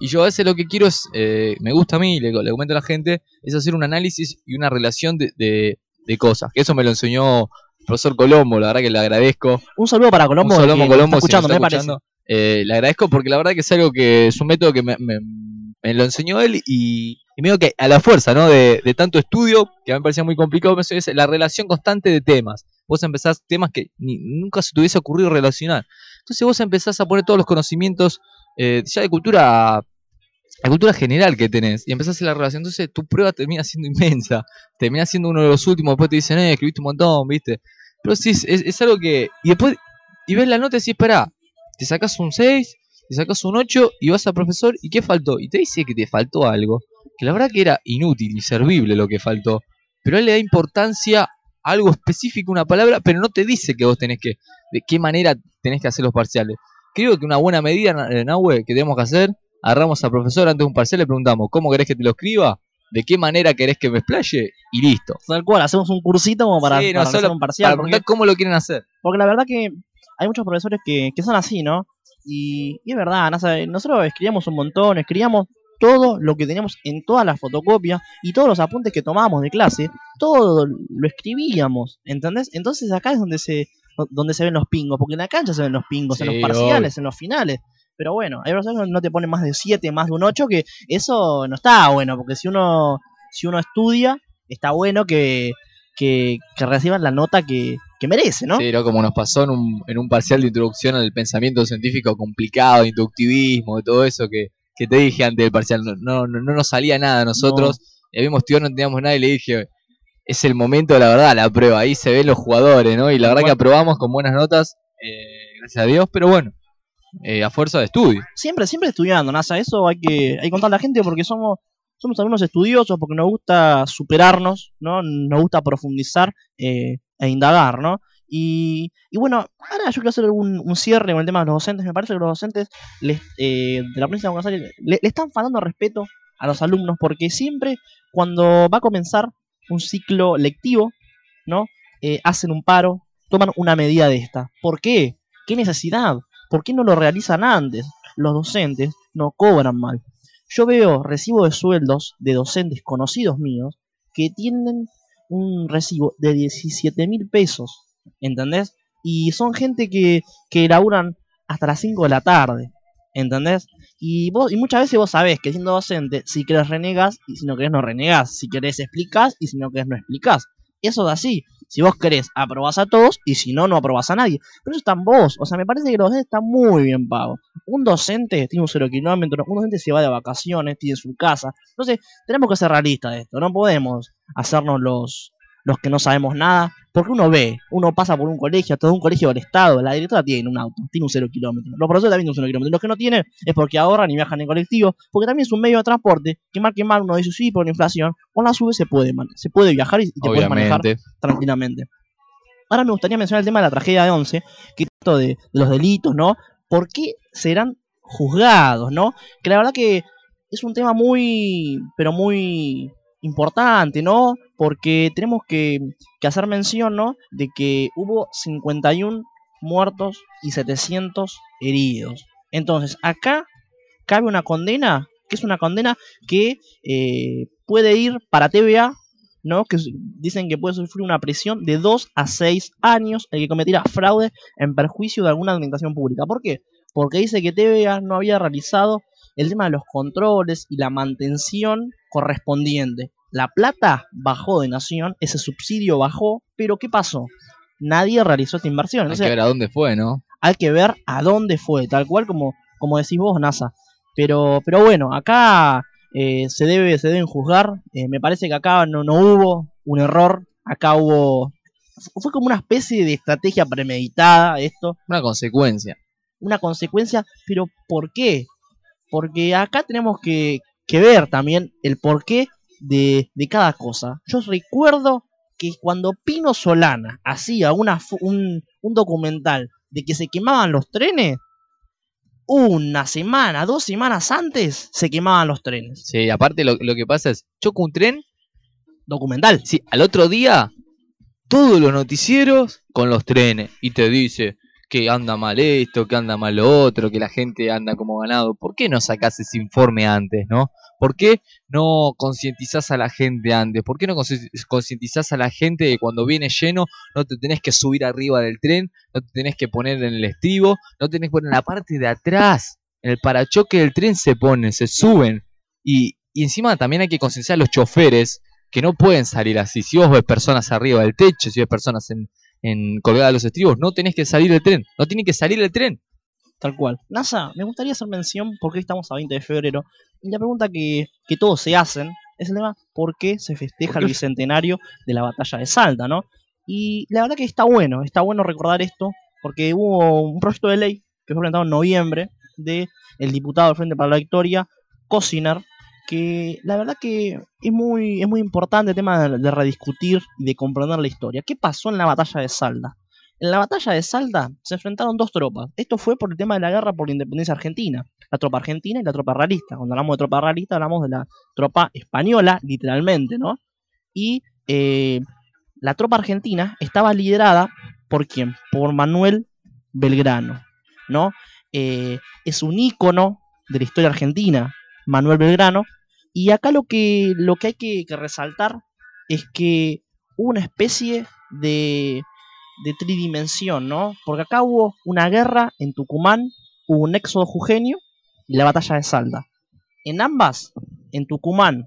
Y yo a veces lo que quiero es, eh, me gusta a mí, le, le comento a la gente, es hacer un análisis y una relación de, de- de cosas. Que eso me lo enseñó el profesor Colombo, la verdad que le agradezco. Un saludo para Colombo, Un saludo Colombo, está si escuchando, me parece. Eh, le agradezco porque la verdad que es algo que es un método que me, me- me lo enseñó él y, y medio que a la fuerza, ¿no? De, tanto estudio, que a mí me parecía muy complicado, me es la relación constante de temas. Vos empezás temas que nunca se te hubiese ocurrido relacionar. Entonces vos empezás a poner todos los conocimientos eh, ya de cultura la cultura general que tenés y empezás a la relación, entonces tu prueba termina siendo inmensa, termina siendo uno de los últimos, después te dicen, eh, escribiste un montón, ¿viste? Pero sí, es, es- algo que... Y después, y ves la nota y decís, espera, te sacas un 6, te sacas un 8 y vas al profesor, ¿y qué faltó? Y te dice que te faltó algo, que la verdad que era inútil, inservible lo que faltó, pero él le da importancia a algo específico, una palabra, pero no te dice que vos tenés que, de qué manera tenés que hacer los parciales. Creo que una buena medida, Na- Nahue, que tenemos que hacer, agarramos al profesor antes de un parcial, le preguntamos, ¿cómo querés que te lo escriba? ¿De qué manera querés que me explaye? Y listo. Tal cual, hacemos un cursito como para, Sí, no, para solo realizar un parcial. para porque- cómo lo quieren hacer. Porque la verdad que hay muchos profesores que, que son así, ¿no? Y, y es verdad, NASA, nosotros escribíamos un montón, escribíamos todo lo que teníamos en todas las fotocopias y todos los apuntes que tomábamos de clase, todo lo escribíamos, ¿entendés? Entonces acá es donde se do- donde se ven los pingos, porque en la cancha se ven los pingos, en los parciales, en los finales. Pero bueno, hay personas que no te ponen más de 7, más de un 8, que eso no está bueno, porque si uno, si uno estudia, está bueno que, que, que reciban la nota que, que merece, ¿no? Sí, ¿no? como nos pasó en un, en un parcial de introducción al pensamiento científico complicado, inductivismo, y todo eso que, que te dije antes del parcial. No, no, no, no nos salía nada a nosotros. Y habíamos estudiado, no teníamos nada y le dije, es el momento, la verdad, la prueba. Ahí se ven los jugadores, ¿no? Y la verdad que aprobamos con buenas notas, eh, gracias a Dios, pero bueno, eh, a fuerza de estudio. Siempre, siempre estudiando, NASA. Eso hay que, hay que contarle a la gente porque somos, somos algunos estudiosos, porque nos gusta superarnos, ¿no? Nos gusta profundizar eh, e indagar, ¿no? Y, y bueno, ahora yo quiero hacer un, un cierre con el tema de los docentes. Me parece que los docentes les, eh, de la provincia de Buenos Aires le, están faltando respeto a los alumnos porque siempre cuando va a comenzar un ciclo lectivo, ¿no? Eh, hacen un paro, toman una medida de esta. ¿Por qué? ¿Qué necesidad? ¿Por qué no lo realizan antes? Los docentes no cobran mal. Yo veo recibo de sueldos de docentes conocidos míos que tienen un recibo de 17 mil pesos, ¿entendés? Y son gente que, que laburan hasta las 5 de la tarde, ¿entendés? Y, vos, y muchas veces vos sabés que siendo docente, si querés renegas y si no querés no renegás, si querés explicás y si no querés no explicás. Eso es así. Si vos querés, aprobás a todos y si no, no aprobás a nadie. Pero eso está en vos. O sea, me parece que los docentes están muy bien pagos. Un docente tiene un cero kilómetro, un docente se va de vacaciones, tiene su casa. Entonces, tenemos que ser realistas de esto. No podemos hacernos los, los que no sabemos nada. Porque uno ve, uno pasa por un colegio, todo un colegio del Estado, la directora tiene un auto, tiene un cero kilómetro. Los profesores también tienen un cero kilómetro. Los que no tienen es porque ahorran y viajan en colectivo, porque también es un medio de transporte que mal que mal uno dice, sí, por la inflación, con la sube se puede, se puede viajar y, y te puedes manejar tranquilamente. Ahora me gustaría mencionar el tema de la tragedia de Once, que es esto de, de los delitos, ¿no? ¿Por qué serán juzgados, no? Que la verdad que es un tema muy, pero muy importante, ¿no? Porque tenemos que, hacer mención, ¿no? De que hubo 51 muertos y 700 heridos. Entonces, acá cabe una condena, que es una condena que eh, puede ir para TVA, ¿no? Que dicen que puede sufrir una prisión de 2 a 6 años el que cometiera fraude en perjuicio de alguna administración pública. ¿Por qué? Porque dice que TVA no había realizado el tema de los controles y la mantención correspondiente. La plata bajó de nación, ese subsidio bajó, pero ¿qué pasó? Nadie realizó esta inversión. Hay que ver a dónde fue, ¿no? hay que ver a dónde fue, tal cual como, como decís vos, NASA. Pero, pero bueno, acá eh, se debe, se deben juzgar. Eh, me parece que acá no, no hubo un error, acá hubo. Fue como una especie de estrategia premeditada esto. Una consecuencia. Una consecuencia, pero ¿por qué? Porque acá tenemos que, que ver también el porqué de, de cada cosa. Yo recuerdo que cuando Pino Solana hacía una, un, un documental de que se quemaban los trenes, una semana, dos semanas antes se quemaban los trenes. Sí, aparte lo, lo que pasa es, choca un tren. Documental. Sí, al otro día, todos los noticieros con los trenes. Y te dice que anda mal esto, que anda mal lo otro, que la gente anda como ganado. ¿Por qué no sacás ese informe antes, no? ¿Por qué no concientizás a la gente antes? ¿Por qué no concientizás a la gente de cuando viene lleno no te tenés que subir arriba del tren, no te tenés que poner en el estribo, no tenés que poner en la parte de atrás? En el parachoque del tren se ponen, se suben. Y, y encima también hay que concienciar a los choferes que no pueden salir así. Si vos ves personas arriba del techo, si ves personas en, en colgadas de los estribos, no tenés que salir del tren. No tiene que salir del tren. Tal cual. NASA, me gustaría hacer mención porque estamos a 20 de febrero. Y la pregunta que, que todos se hacen es el tema ¿por qué se festeja el bicentenario de la batalla de Salta, no? Y la verdad que está bueno, está bueno recordar esto, porque hubo un proyecto de ley que fue presentado en noviembre de el diputado del Frente para la Victoria, Cosiner, que la verdad que es muy, es muy importante el tema de, de rediscutir y de comprender la historia. ¿Qué pasó en la batalla de Salta? En la batalla de Salta se enfrentaron dos tropas. Esto fue por el tema de la guerra por la independencia argentina. La tropa argentina y la tropa realista. Cuando hablamos de tropa realista hablamos de la tropa española, literalmente, ¿no? Y eh, la tropa argentina estaba liderada por quién? Por Manuel Belgrano, ¿no? Eh, es un ícono de la historia argentina, Manuel Belgrano. Y acá lo que, lo que hay que, que resaltar es que hubo una especie de, de tridimensión, ¿no? Porque acá hubo una guerra en Tucumán, hubo un éxodo jujeño y la batalla de Salta. En ambas, en Tucumán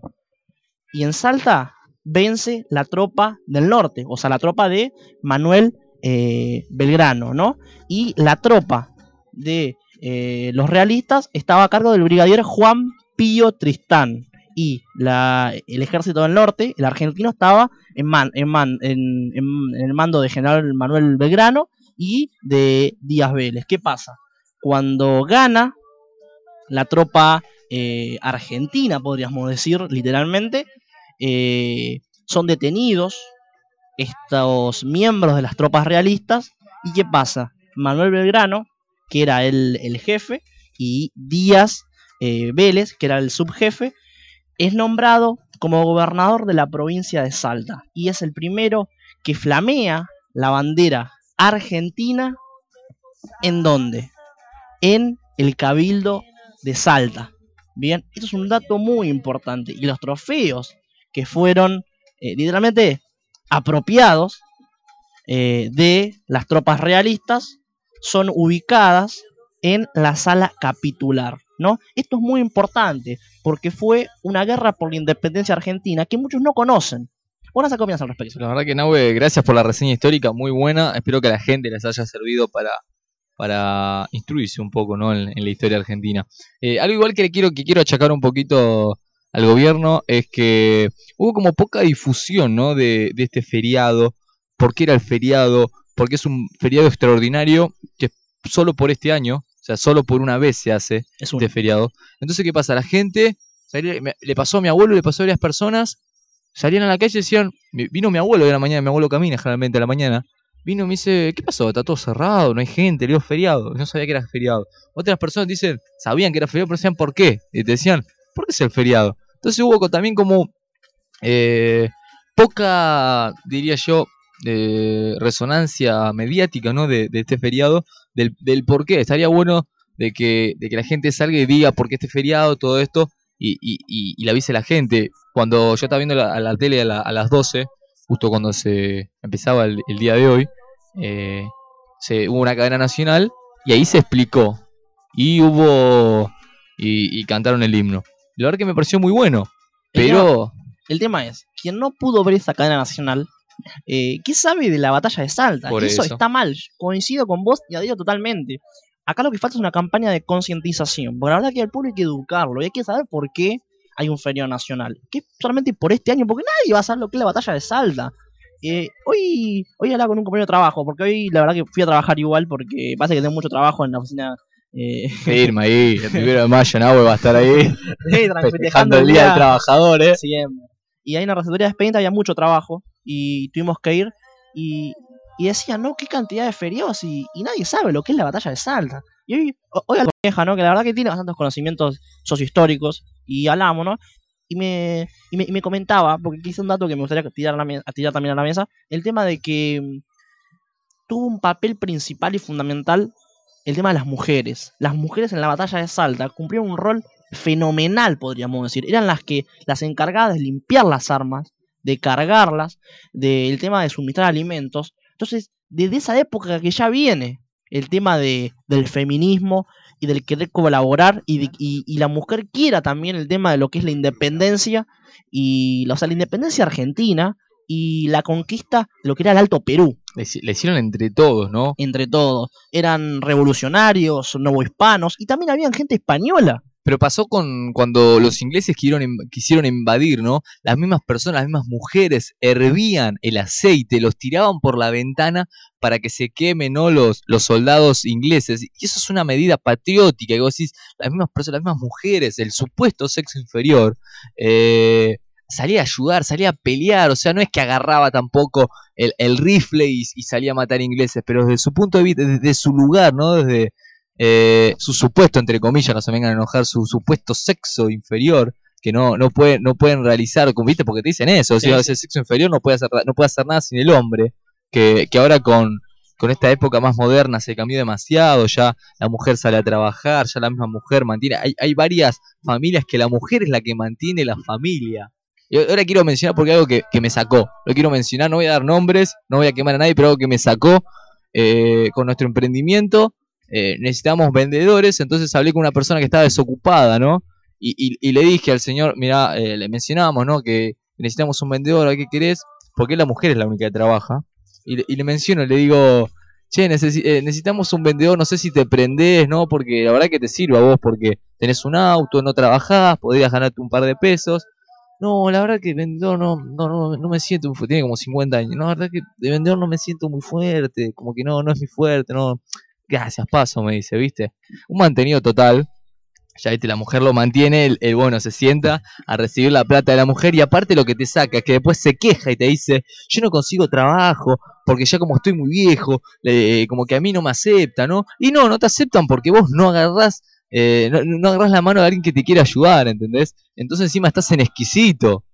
y en Salta, vence la tropa del norte, o sea, la tropa de Manuel eh, Belgrano, ¿no? Y la tropa de eh, los realistas estaba a cargo del brigadier Juan Pío Tristán. Y el ejército del norte, el argentino, estaba en, el mando de general Manuel Belgrano y de Díaz Vélez. ¿Qué pasa? Cuando gana la tropa eh, argentina, podríamos decir literalmente, eh, son detenidos estos miembros de las tropas realistas. ¿Y qué pasa? Manuel Belgrano, que era el, el jefe, y Díaz eh, Vélez, que era el subjefe, es nombrado como gobernador de la provincia de Salta. Y es el primero que flamea la bandera argentina. ¿En dónde? En el Cabildo de Salta. Bien, esto es un dato muy importante. Y los trofeos que fueron eh, literalmente apropiados eh, de las tropas realistas son ubicadas en la sala capitular. ¿No? Esto es muy importante porque fue una guerra por la independencia argentina que muchos no conocen. Buenas opinas al respecto. La verdad que Nahue, gracias por la reseña histórica, muy buena. Espero que a la gente les haya servido para, para instruirse un poco ¿no? en, la historia argentina. Eh, algo igual que quiero, que quiero achacar un poquito al gobierno es que hubo como poca difusión ¿no? de, de este feriado. ¿Por qué era el feriado? Porque es un feriado extraordinario que solo por este año, o sea, solo por una vez se hace este feriado. Entonces, ¿qué pasa? La gente, le pasó a mi abuelo, le pasó a varias personas, salían a la calle y decían, vino mi abuelo de la mañana, mi abuelo camina generalmente a la mañana, vino y me dice, ¿qué pasó? Está todo cerrado, no hay gente, le digo feriado, no sabía que era feriado. Otras personas dicen, sabían que era feriado, pero decían, ¿por qué? Y te decían, ¿por qué es el feriado? Entonces hubo también como eh, poca, diría yo, eh, resonancia mediática ¿no? de, de este feriado, del, del por qué. Estaría bueno de que, de que la gente salga y diga por qué este feriado, todo esto, y, y, y, y le avise la gente. Cuando yo estaba viendo la, a la tele a, la- a las 12, justo cuando se empezaba el, el día de hoy, eh, se, hubo una cadena nacional y ahí se explicó. Y hubo. Y, cantaron el himno. La verdad que me pareció muy bueno. El Pero. tema- el tema es, quien no pudo ver esa cadena nacional, eh, ¿qué sabe de la batalla de Salta? Por eso, eso. está mal. Coincido con vos y adhiero totalmente. Acá lo que falta es una campaña de concientización. Porque la verdad que al pueblo hay que educarlo y hay que saber por qué hay un feriado nacional. Que es solamente por este año, porque nadie va a saber lo que es la batalla de Salta. Eh, hoy, hoy hablaba con un compañero de trabajo, porque hoy la verdad que fui a trabajar igual, porque pasa que tengo mucho trabajo en la oficina. Eh, [laughs] Firma ahí, el primero de mayo, Nahue va a estar ahí. Sí, festejando el Día del Trabajador, ¿eh? Siempre. Y ahí en la receptoría de expediente había mucho trabajo y tuvimos que ir y, y decían, no, qué cantidad de feriados y, y nadie sabe lo que es la batalla de Salta. Y hoy, hoy a la vieja, ¿no? Que la verdad que tiene bastantes conocimientos sociohistóricos y hablamos, ¿no? Y me, y me, y me comentaba, porque quise un dato que me gustaría tirar, tirar también a la mesa, el tema de que mm, tuvo un papel principal y fundamental el tema de las mujeres. Las mujeres en la batalla de Salta cumplieron un rol fenomenal, podríamos decir. Eran las que las encargadas de limpiar las armas, de cargarlas, del tema de suministrar alimentos. Entonces, desde esa época que ya viene el tema de, del feminismo y del querer colaborar y, de- y- y la mujer quiera también el tema de lo que es la independencia y o sea, la independencia argentina y la conquista de lo que era el Alto Perú. Le, hici- le hicieron entre todos, ¿no? Entre todos. Eran revolucionarios, novohispanos y también habían gente española. Pero pasó con cuando los ingleses quisieron, in- quisieron invadir, ¿no? Las mismas personas, las mismas mujeres hervían el aceite, los tiraban por la ventana para que se quemen, ¿no? Los, los soldados ingleses. Y eso es una medida patriótica. Y vos decís, las mismas personas, las mismas mujeres, el supuesto sexo inferior, eh, salía a ayudar, salía a pelear. O sea, no es que agarraba tampoco el, el rifle y, y salía a matar ingleses, pero desde su punto de vista, desde su lugar, ¿no? Desde eh, su supuesto, entre comillas, no se vengan a enojar, su supuesto sexo inferior, que no, no, pueden, no pueden realizar, como viste, porque te dicen eso, Sí, si sí. ese sexo inferior no puede hacer, no puede hacer nada sin el hombre, que, que ahora con, con esta época más moderna se cambió demasiado, ya la mujer sale a trabajar, ya la misma mujer mantiene, hay, hay varias familias que la mujer es la que mantiene la familia. Y ahora quiero mencionar porque algo que, que me sacó. Lo quiero mencionar, no voy a dar nombres, no voy a quemar a nadie, pero algo que me sacó eh, con nuestro emprendimiento. Eh, necesitamos vendedores, entonces hablé con una persona que estaba desocupada, ¿no? Y, y- le dije al señor, mira, eh, le mencionábamos, ¿no? Que necesitamos un vendedor, ¿a qué querés? Porque la mujer es la única que trabaja. Y, le- y le menciono, le digo, che, eh, necesitamos un vendedor, no sé si te prendés, ¿no? Porque la verdad que te sirva vos, porque tenés un auto, no trabajás, podrías ganarte un par de pesos. No, la verdad que vendedor no, no, no, no me siento muy fuerte, tiene como 50 años. No, la verdad que de vendedor no me siento muy fuerte, como que no, no es mi fuerte, no. Gracias, paso, me dice, ¿viste? Un mantenido total. Ya viste, la mujer lo mantiene, el, bueno se sienta a recibir la plata de la mujer y aparte lo que te saca es que después se queja y te dice, yo no consigo trabajo porque ya como estoy muy viejo, le- como que a mí no me aceptan, ¿no? Y no, no te aceptan porque vos no agarrás, eh, no, no agarrás la mano de alguien que te quiere ayudar, ¿entendés? Entonces encima estás en exquisito,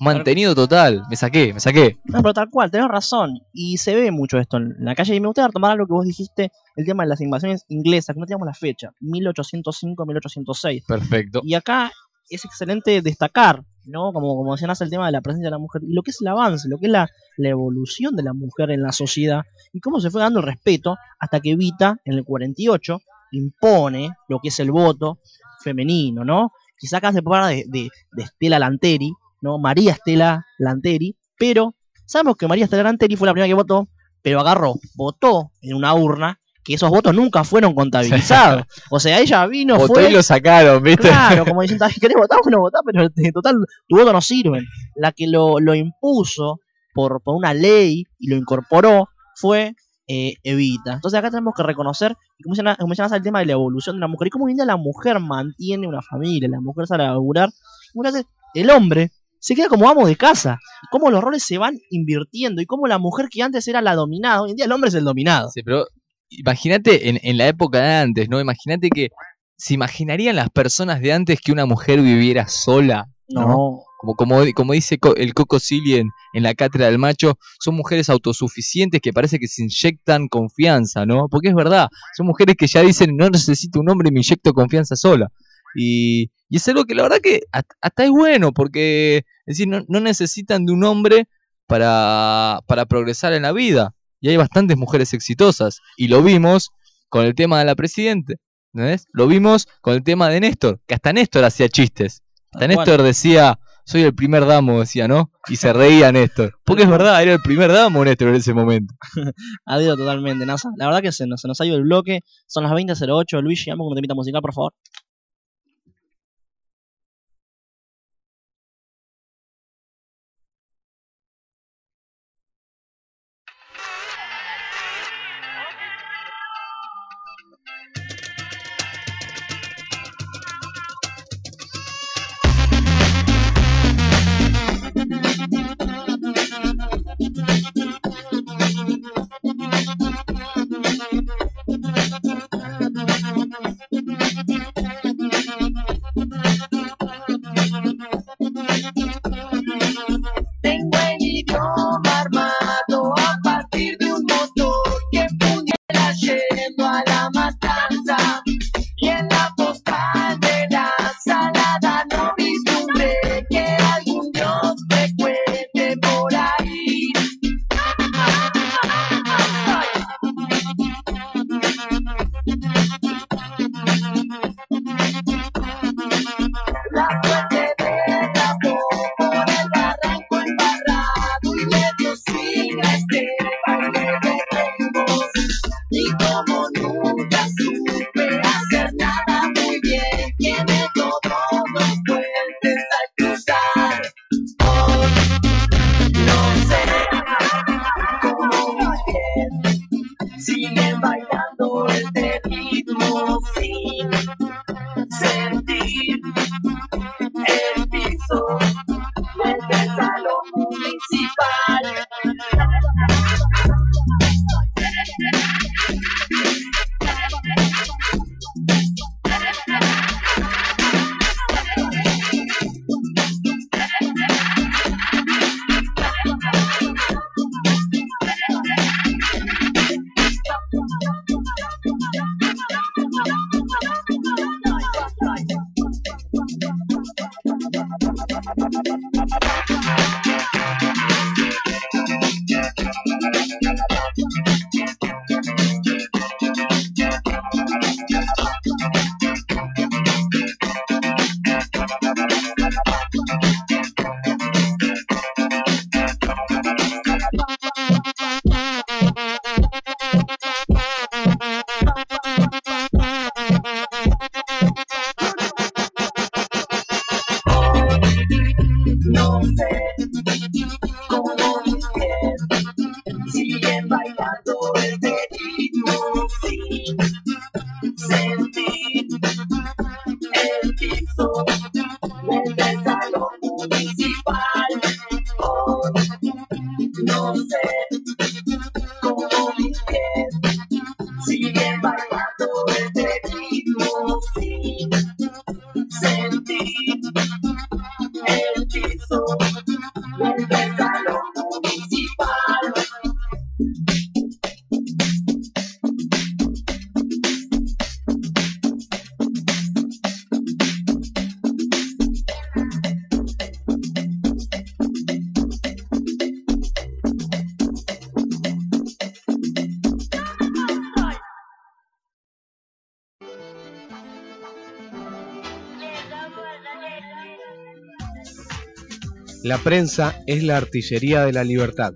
mantenido total, me saqué, me saqué. No, pero tal cual, tenés razón. Y se ve mucho esto en la calle. Y me gustaría retomar algo que vos dijiste, el tema de las invasiones inglesas, que no teníamos la fecha, 1805-1806. Perfecto. Y acá es excelente destacar, ¿no? Como, como mencionás, el tema de la presencia de la mujer y lo que es el avance, lo que es la, la evolución de la mujer en la sociedad y cómo se fue dando el respeto hasta que Evita, en el 48, impone lo que es el voto femenino, ¿no? Quizá acá se hablar de, de, de Estela Lanteri, ¿no? María Estela Lanteri, pero sabemos que María Estela Lanteri fue la primera que votó, pero agarró, votó en una urna que esos votos nunca fueron contabilizados. [laughs] O sea, ella vino, Votó fue... y lo sacaron, ¿viste? Claro, como [laughs] diciendo, "Ay, ¿querés votar? Bueno, votá, pero en total, tu voto no sirve. La que lo, lo impuso por, por una ley y lo incorporó fue eh, Evita. Entonces acá tenemos que reconocer, como mencionas, como mencionas el tema de la evolución de la mujer, y cómo hoy en día la mujer mantiene una familia, la mujer sale a laburar, muchas veces el hombre se queda como amo de casa, cómo los roles se van invirtiendo, y cómo la mujer que antes era la dominada, hoy en día el hombre es el dominado. Sí, pero imagínate en, en la época de antes, ¿no? Imagínate que se imaginarían las personas de antes que una mujer viviera sola. No. Como, como, como dice el Coco Silly en, en la cátedra del macho, son mujeres autosuficientes que parece que se inyectan confianza, ¿no? Porque es verdad, son mujeres que ya dicen, no necesito un hombre, me inyecto confianza sola. Y, y es algo que la verdad que hasta, hasta es bueno, porque es decir, no, no necesitan de un hombre para, para progresar en la vida. Y hay bastantes mujeres exitosas. Y lo vimos con el tema de la presidente. ¿entendés? Lo vimos con el tema de Néstor, que hasta Néstor hacía chistes. Hasta. Néstor decía, soy el primer damo, decía, ¿no? Y se reía Néstor. Porque es verdad, era el primer damo Néstor en ese momento. [laughs] Adiós totalmente, NASA. La verdad que se nos, se nos ha ido el bloque. Son las 20.08. Luis, llegamos con un temita musical, por favor. Piso del prensa es la artillería de la libertad.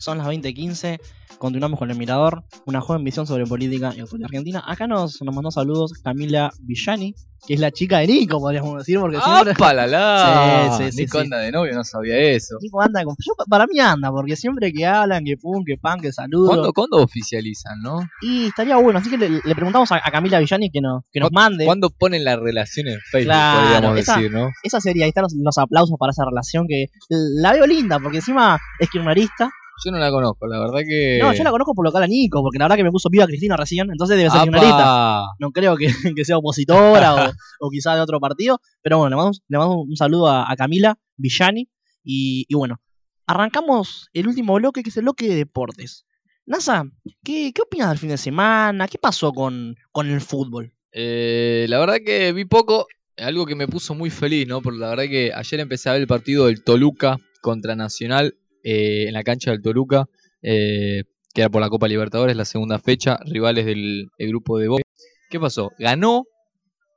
Son las 20.15, continuamos con el Mirador, una joven visión sobre política y actualidad argentina. Acá nos, nos mandó saludos Camila Villani, que es la chica de Nico, podríamos decir, porque siempre... ¡Apa, la la! Sí, sí, sí, Nico sí. anda de novio, no sabía eso. Nico anda con... yo- para mí anda, porque siempre que hablan, que pum, que pan, que saludo... ¿Cuándo, ¿Cuándo oficializan, no? Y estaría bueno, así que le, le preguntamos a, a Camila Villani que nos, que nos mande. ¿Cuándo ponen la relación en Facebook, Claro, podríamos esa, decir, no? esa sería, ahí están los, los aplausos para esa relación que la veo linda, porque encima es kirchnerista. Yo no la conozco, la verdad que... No, yo la conozco por lo que habla Nico, porque la verdad que me puso piba Cristina recién, entonces debe ser kirchnerista. No creo que, [laughs] que sea opositora o, o quizá de otro partido, pero bueno, le mando, le mando un saludo a, a Camila Villani y, y bueno, arrancamos el último bloque, que es el bloque de deportes. NASA, ¿qué, qué opinas del fin de semana? ¿Qué pasó con, con el fútbol? Eh, la verdad que vi poco, algo que me puso muy feliz, ¿no? Porque la verdad que ayer empecé a ver el partido del Toluca contra Nacional eh, en la cancha del Toluca, eh, que era por la Copa Libertadores, la segunda fecha, rivales del el grupo de Boca. ¿Qué pasó? Ganó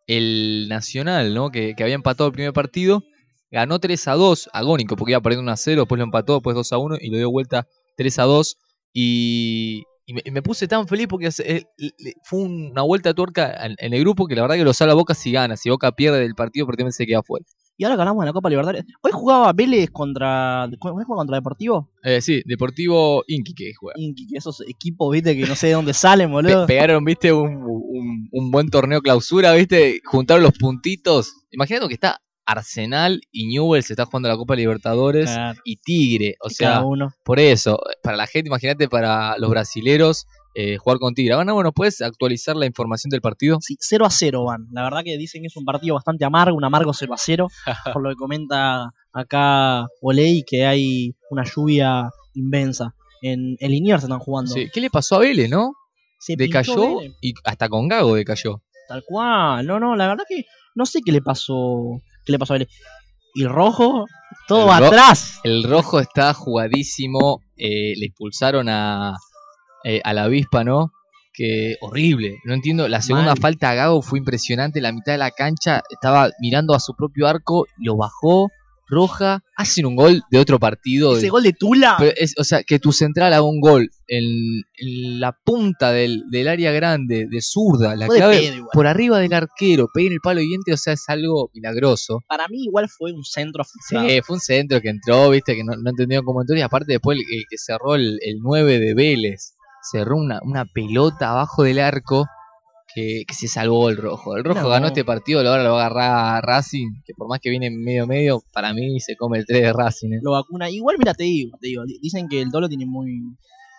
el Nacional, ¿no? Que, había empatado el primer partido, ganó 3 a 2, agónico, porque iba perdiendo 1 a 0, después lo empató, después 2 a 1 y lo dio vuelta 3 a 2. Y, me, puse tan feliz porque eh, fue una vuelta de tuerca en, el grupo que la verdad que lo salva Boca si gana. Si Boca pierde del partido, prácticamente se queda fuera. Y ahora ganamos en la Copa Libertadores. Hoy jugaba Vélez contra. ¿Hoy jugaba contra Deportivo? Eh, sí, Deportivo Inqui que juega. Inqui, que esos equipos, viste, que no sé de dónde salen, boludo. Pe- pegaron, viste, un, un- un buen torneo clausura, viste, juntaron los puntitos. Imagínate que está Arsenal y Newell's se está jugando la Copa Libertadores Claro. y Tigre, o sea, uno. por eso, para la gente, imagínate para los brasileros eh, jugar con Tigre. Ahora, bueno, ¿puedes actualizar la información del partido? Sí, 0 a 0 van. La verdad que dicen que es un partido bastante amargo, un amargo 0 a 0. [laughs] por lo que comenta acá Oley, que hay una lluvia inmensa. En el Liniers se están jugando. Sí, ¿Qué le pasó a Vélez, no? Se Decayó Vélez. y hasta con Gago decayó. Tal cual. No, no, la verdad que no sé qué le pasó. ¿Qué le pasó a Vélez? Y Rojo, todo El ro- atrás. El rojo está jugadísimo. eh, le expulsaron a, eh, a la avispa, ¿no? Que horrible. No entiendo. La segunda Mal. falta a Gago fue impresionante. La mitad de la cancha estaba mirando a su propio arco, lo bajó. Roja, hacen un gol de otro partido. Ese de- gol de Tula. Pero es- o sea, que tu central haga un gol en, en la punta del, del área grande, de zurda, la clave por arriba del arquero, pegue en el palo diente, o sea, es algo milagroso. Para mí igual fue un centro Sí, frustrado. fue un centro que entró, viste, que no, no entendieron cómo entró. Y aparte, después el, el que cerró el, el 9 de Vélez, cerró una, una pelota abajo del arco que, que se salvó el rojo. El rojo No. ganó este partido, ahora lo va a agarrar Racing, que por más que viene medio-medio, para mí se come el 3 de Racing. ¿eh? Lo vacuna. Igual, mira, te digo, te digo. di- Dicen que el Dolo tiene muy,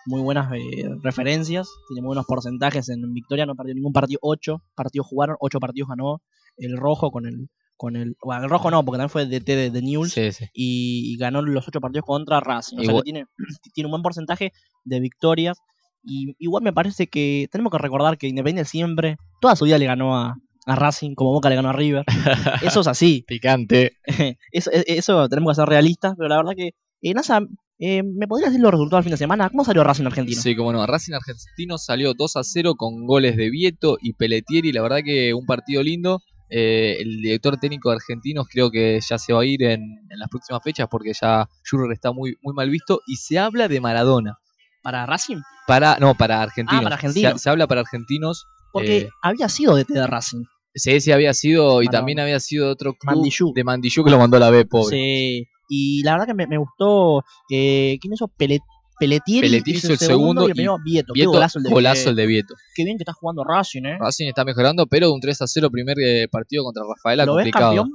muy buenas eh, referencias, tiene muy buenos porcentajes en victoria, no perdió ningún partido, 8 partidos jugaron, 8 partidos ganó. El rojo con el. Con el, bueno, el rojo no, porque también fue DT de, de Newell's Sí, sí. y, y ganó los 8 partidos contra Racing. O sea que tiene, [clears throat] tiene un buen porcentaje de victorias. Y igual me parece que tenemos que recordar que Independiente siempre, toda su vida le ganó a, a Racing, como Boca le ganó a River. [laughs] Eso es así. Picante. [laughs] eso, e- eso tenemos que ser realistas, pero la verdad que. Eh, Nasa, eh, ¿me podrías decir los resultados del fin de semana? ¿Cómo salió Racing Argentino? Sí, como no. Racing Argentino salió 2 a 0 con goles de Vieto y Pelletieri. La verdad que un partido lindo. Eh, el director técnico de Argentinos creo que ya se va a ir en, en las próximas fechas porque ya Jurrer está muy, muy mal visto. Y se habla de Maradona. ¿Para Racing? Para, no, para argentinos. Ah, para argentinos. Se, se habla para argentinos. Porque eh, había sido DT de Racing. sí, sí había sido, y también había sido de otro club Mandillú. de Mandillú que lo mandó a la B, pobre. Sí. Y la verdad que me, me gustó. Eh, ¿Quién hizo? Pele- Pelletieri. Pelletieri hizo el segundo y el primero Vieto. Qué Vieto, golazo el de golazo Vieto. el de Vieto. Qué bien que está jugando Racing, ¿eh? Racing está mejorando, pero de un 3 a 0 primer eh, partido contra Rafaela ¿Lo ves complicado. campeón?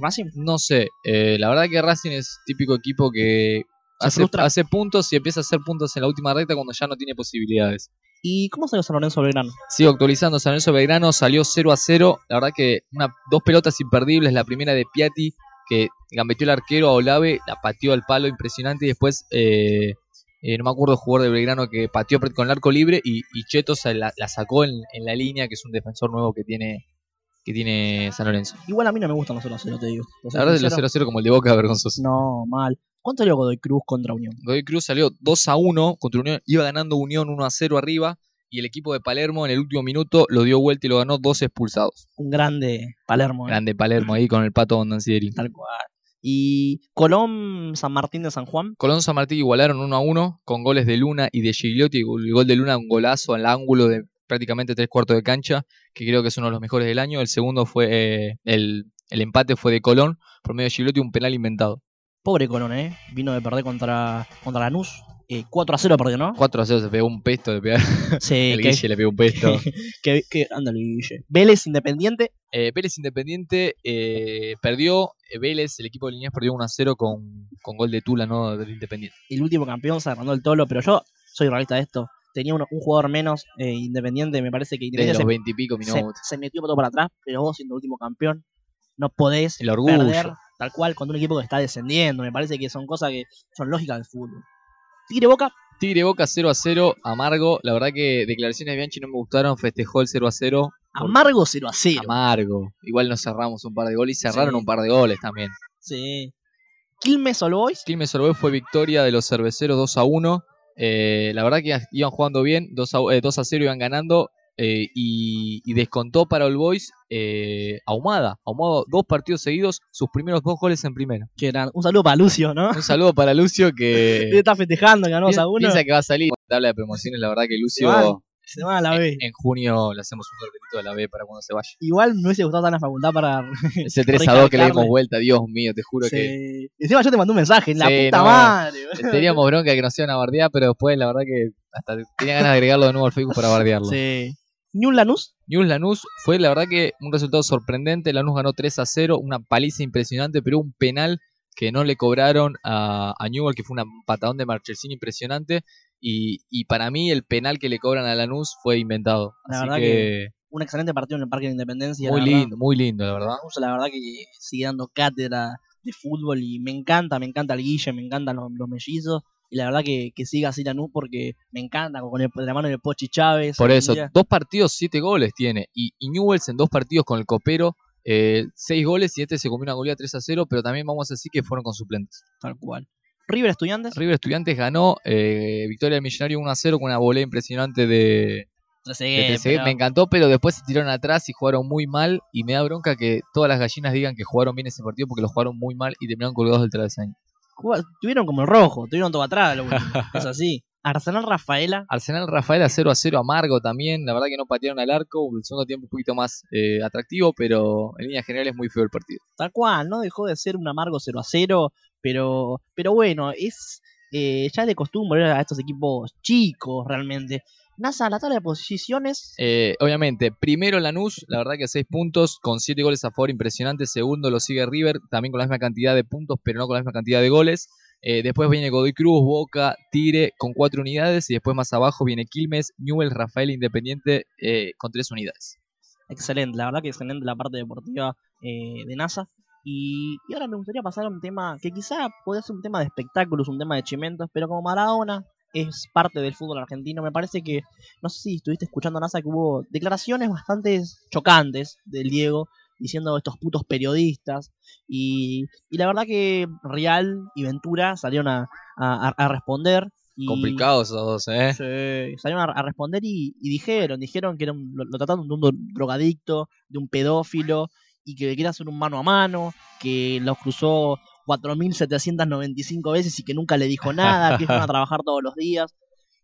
Racing. No sé, eh, la verdad que Racing es típico equipo que hace, puntos y empieza a hacer puntos en la última recta cuando ya no tiene posibilidades. ¿Y cómo salió San Lorenzo Belgrano? Sigo actualizando, San Lorenzo Belgrano salió 0 a 0. La verdad que una, dos pelotas imperdibles. La primera de Piatti, que gambeteó el arquero a Olave, la pateó al palo impresionante. Y después, eh, eh, no me acuerdo el jugador de Belgrano que pateó con el arco libre y, y Cheto se la, la sacó en, en la línea, que es un defensor nuevo que tiene, que tiene San Lorenzo. Igual a mí no me gustan los 0 a 0, te digo. Soy La verdad, los sincero. 0 a 0 como el de Boca, vergonzoso. No, mal. ¿Cuánto salió Godoy Cruz contra Unión? Godoy Cruz salió 2 a 1 contra Unión, iba ganando Unión 1 a 0 arriba y el equipo de Palermo en el último minuto lo dio vuelta y lo ganó dos expulsados. Un grande Palermo. ¿eh? Grande Palermo ahí con el pato Bondancieri. Tal cual. Y Colón, San Martín de San Juan. Colón San Martín igualaron 1 a 1 con goles de Luna y de Gigliotti. El gol de Luna, un golazo al ángulo de prácticamente tres cuartos de cancha, que creo que es uno de los mejores del año. El segundo fue, eh, el, el empate fue de Colón, por medio de Gigliotti, un penal inventado. Pobre Colón, ¿eh? Vino de perder contra, contra Lanús. Eh, 4 a 0 perdió, ¿no? 4 a 0 se pegó un pesto de pegar. Sí, [laughs] el que- Guille le pegó un pesto. que, que, ándale, Guille. Vélez Independiente. Eh, Vélez Independiente eh, perdió. eh, Vélez, el equipo de Liniers, perdió 1 a 0 con, con gol de Tula, ¿no? Del Independiente. El último campeón se agrandó el tolo, pero yo soy realista de esto. Tenía uno- un jugador menos eh, Independiente, me parece que Independiente los se- 20 y pico se, minutos. se metió todo para atrás, pero vos siendo último campeón, no podés El orgullo. perder tal cual contra un equipo que está descendiendo. Me parece que son cosas que son lógicas del fútbol. Tigre Boca, Tigre Boca 0 a 0, amargo. La verdad que declaraciones de Bianchi no me gustaron. Festejó el 0 a 0. amargo 0 a 0. Amargo. Igual nos cerramos un par de goles y cerraron Sí. un par de goles también. Sí. Quilmes All Boys. Quilmes Orbe fue victoria de los cerveceros 2 a 1. Eh, la verdad que iban jugando bien. 2 a, eh, 2 a 0 iban ganando. eh, y, y descontó para All Boys eh, Ahumada. Ahumada, dos partidos seguidos, sus primeros dos goles en primera. Que eran- un saludo para Lucio, ¿no? Un saludo para Lucio que [laughs] está festejando, ganó a uno. piensa que va a salir tabla de promociones. La verdad que Lucio se van a la B. en junio le hacemos un cartelito de la B para cuando se vaya. Igual me hubiese gustado estar en la facultad para. [laughs] Ese 3 a 2 que le dimos vuelta, Dios mío, te juro que. Encima yo te mandé un mensaje, en la Sí, puta no, madre. teníamos bronca que nos iban a bardear, pero después la verdad que hasta tenía ganas de agregarlo de nuevo al Facebook para bardearlo. Sí. ¿Ni un Lanús? News Lanús fue la verdad que un resultado sorprendente. Lanús ganó 3 a 0, una paliza impresionante, pero un penal que no le cobraron a, a Newell, que fue un patadón de Marchesín impresionante. Y, y para mí el penal que le cobran a Lanús fue inventado. La Así verdad que, que un excelente partido en el Parque de Independencia. muy verdad. lindo, muy lindo, la verdad. Lanús, la verdad que sigue dando cátedra de fútbol y me encanta, me encanta el Guille, me encantan los, los mellizos. Y la verdad que, que siga así Lanús porque me encanta con el, de la mano del Pochi Chávez. Por eso, día. dos partidos, siete goles tiene. Y, y Newells en dos partidos con el copero, eh, seis goles y este se comió una goleada 3 a 0, pero también vamos a decir que fueron con suplentes. Tal cual. River Estudiantes. River Estudiantes ganó, eh, victoria del Millonario 1 a 0 con una volea impresionante de, Trezeguet, pero- Me encantó, pero después se tiraron atrás y jugaron muy mal. Y me da bronca que todas las gallinas digan que jugaron bien ese partido porque lo jugaron muy mal y terminaron colgados del travesaño. Tuvieron como el rojo, tuvieron todo atrás. Lo [laughs] es así. Arsenal Rafaela. Arsenal Rafaela 0 a 0 amargo también. La verdad que no patearon al arco. El segundo tiempo un poquito más eh, atractivo, pero en línea general es muy feo el partido. Tal cual, no dejó de ser un amargo 0 a 0, pero, pero bueno, es eh, ya de costumbre a estos equipos chicos realmente. NASA, la tabla de posiciones, Eh, obviamente, primero Lanús, la verdad que 6 puntos, con 7 goles a favor, impresionante. Segundo lo sigue River, también con la misma cantidad de puntos, pero no con la misma cantidad de goles. Eh, después viene Godoy Cruz, Boca, Tigre con 4 unidades. Y después más abajo viene Quilmes, Newell, Rafael Independiente eh, con 3 unidades. excelente, la verdad que excelente la parte deportiva eh, de NASA. Y, y ahora me gustaría pasar a un tema que quizá puede ser un tema de espectáculos, un tema de chimentos, pero como Maradona es parte del fútbol argentino, me parece que, no sé si estuviste escuchando NASA, que hubo declaraciones bastante chocantes del Diego diciendo estos putos periodistas. Y, y la verdad que Real y Ventura salieron a, a- a responder. Y, Complicados esos dos, ¿eh? Sí, salieron a, a responder y, y dijeron, dijeron que era un- lo, lo trataron de un dro- drogadicto, de un pedófilo, y que quería hacer un mano a mano, que los cruzó 4.795 veces y que nunca le dijo nada, que iban a [laughs] trabajar todos los días.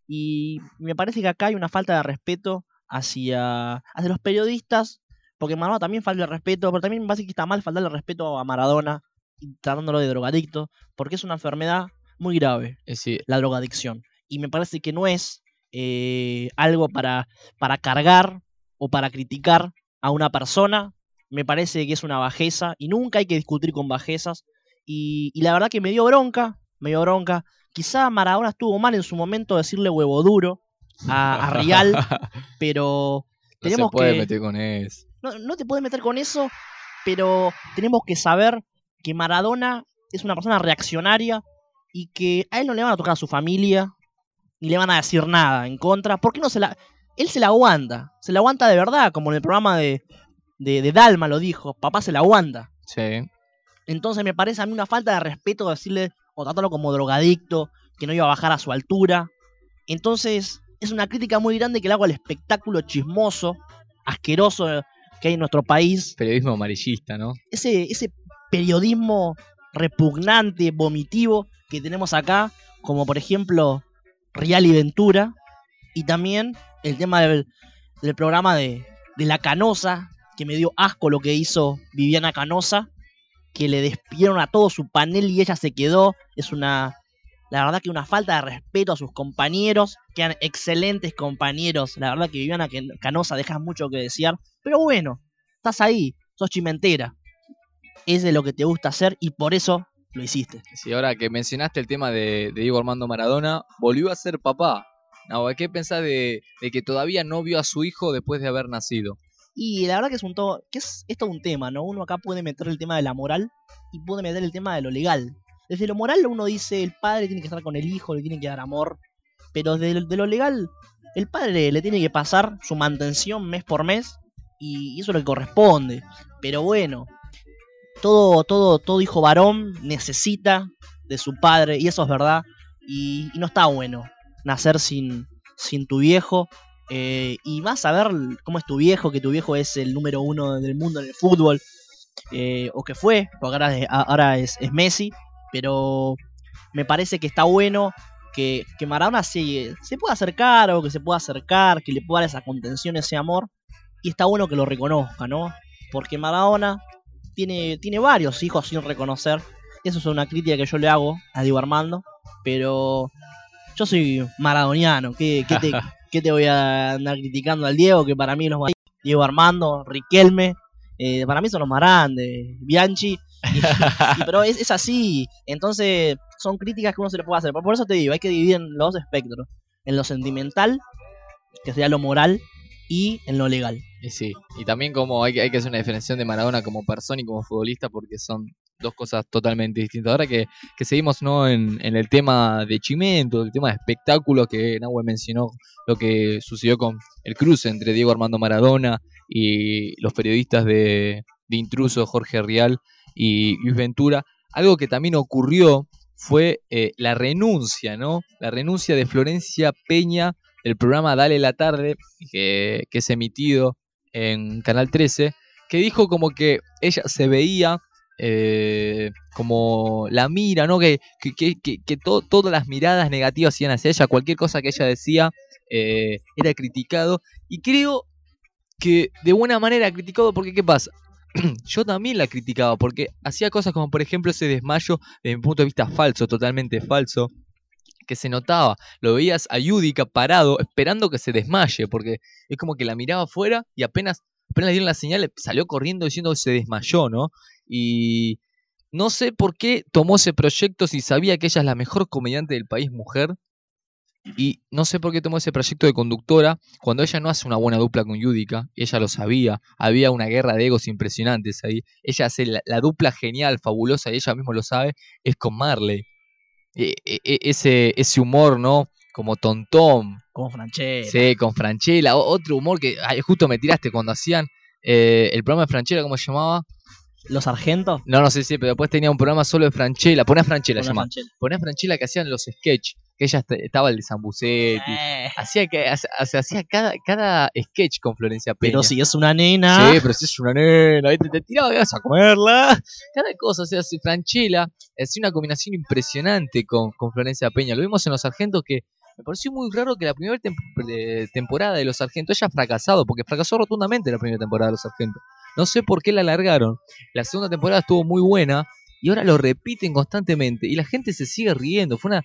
Y me parece que acá hay una falta de respeto hacia, hacia los periodistas, porque Maradona también falta el respeto, pero también me parece que está mal faltarle el respeto a Maradona, y tratándolo de drogadicto, porque es una enfermedad muy grave la drogadicción. Y me parece que no es eh, algo para, para cargar o para criticar a una persona. Me parece que es una bajeza y nunca hay que discutir con bajezas. Y, y la verdad que me dio bronca, me dio bronca. Quizá Maradona estuvo mal en su momento decirle huevo duro a, a Real, [laughs] pero No se tenemos puede que meter con eso. no, no te puedes meter con eso, pero tenemos que saber que Maradona es una persona reaccionaria y que a él no le van a tocar a su familia, ni le van a decir nada en contra. ¿Por qué no se la.? Él se la aguanta, se la aguanta de verdad, como en el programa de, de, de Dalma lo dijo, papá se la aguanta. Sí. Entonces me parece a mí una falta de respeto decirle o tratarlo como drogadicto, que no iba a bajar a su altura. Entonces es una crítica muy grande que le hago al espectáculo chismoso, asqueroso que hay en nuestro país. Periodismo amarillista, ¿no? Ese, ese periodismo repugnante, vomitivo que tenemos acá, como por ejemplo Real y Ventura, y también el tema del, del programa de, de La Canosa, que me dio asco lo que hizo Viviana Canosa, que le despidieron a todo su panel y ella se quedó. Es una, la verdad que una falta de respeto a sus compañeros, que eran excelentes compañeros. La verdad que Viviana Canosa deja mucho que desear, pero bueno, estás ahí, sos chimentera. Es de lo que te gusta hacer y por eso lo hiciste. Sí, ahora que mencionaste el tema de, de Diego Armando Maradona, volvió a ser papá. No, ¿Qué pensás de que todavía no vio a su hijo después de haber nacido? Y la verdad que es un todo, que es, es un tema, ¿no? Uno acá puede meter el tema de la moral y puede meter el tema de lo legal. Desde lo moral uno dice el padre tiene que estar con el hijo, le tiene que dar amor, pero de, lo- de lo legal el padre le tiene que pasar su mantención mes por mes y, y eso es lo que corresponde. Pero bueno, todo, todo, todo hijo varón necesita de su padre y eso es verdad y, y no está bueno nacer sin, sin tu viejo Eh, y vas a ver cómo es tu viejo, que tu viejo es el número uno del mundo en el fútbol, eh, o que fue, porque ahora, es- Messi, pero me parece que está bueno que, que Maradona se, se pueda acercar o que se pueda acercar, que le pueda dar esa contención, ese amor, y está bueno que lo reconozca, ¿no? Porque Maradona tiene, tiene varios hijos sin reconocer, eso es una crítica que yo le hago a Diego Armando, pero yo soy maradoniano, ¿qué, qué te, [laughs] qué te voy a andar criticando al Diego? Que para mí los Diego Armando, Riquelme, eh, para mí son los más grandes, Bianchi, y- y- pero es, es así, entonces son críticas que uno se le puede hacer, por por eso te digo, hay que dividir en los dos espectros, en lo sentimental, que sería lo moral, y en lo legal. Y sí, y también como hay que, hay que hacer una diferenciación de Maradona como persona y como futbolista porque son dos cosas totalmente distintas. Ahora que, que seguimos ¿no? en, en el tema de Chimento, el tema de espectáculo que Nahue mencionó, lo que sucedió con el cruce entre Diego Armando Maradona y los periodistas de, de Intruso, Jorge Rial y Luis Ventura, algo que también ocurrió fue eh, la renuncia, ¿no? La renuncia de Florencia Peña del programa Dale la Tarde, que, que es emitido en Canal 13, que dijo como que ella se veía eh, como la mira, ¿no? Que, que, que, que- to- todas las miradas negativas iban hacia ella, cualquier cosa que ella decía eh, era criticado. Y creo que de buena manera criticado, porque ¿qué pasa? [clears throat] Yo también la criticaba, porque hacía cosas como, por ejemplo, ese desmayo, desde mi punto de vista, falso, totalmente falso, que se notaba. Lo veías a Yudica parado, esperando que se desmaye, porque es como que la miraba afuera y apenas, apenas le dieron la señal, salió corriendo diciendo que se desmayó, ¿no? Y no sé por qué tomó ese proyecto si sabía que ella es la mejor comediante del país, mujer. Y no sé por qué tomó ese proyecto de conductora cuando ella no hace una buena dupla con Yudica. Ella lo sabía. Había una guerra de egos impresionantes ahí. Ella hace la, la dupla genial, fabulosa, y ella mismo lo sabe, es con Marley. E- e- e- ese, ese humor, ¿no? Como tontón. Como Franchella. Sí, con Franchella. O- Otro humor que ay, justo me tiraste cuando hacían eh, el programa de Franchella, ¿cómo se llamaba? ¿Los Sargentos? No, no sé si, pero después tenía un programa solo de Franchella. Poné a Franchella. Franchella. Poné a Franchella que hacían los sketch. Que ella est- estaba el de Zambucetti. Eh. Hacía que hace- hace- hacía cada, cada sketch con Florencia Peña. Pero si es una nena. Sí, pero si es una nena, ¿viste? te tiraba vas a comerla. Cada cosa, o sea, si Franchella hacía una combinación impresionante con, con Florencia Peña. Lo vimos en Los Sargentos que me pareció muy raro que la primera tem- eh, temporada de Los Sargentos haya fracasado, porque fracasó rotundamente la primera temporada de Los Sargentos. No sé por qué la alargaron. La segunda temporada estuvo muy buena y ahora lo repiten constantemente y la gente se sigue riendo. Fue una,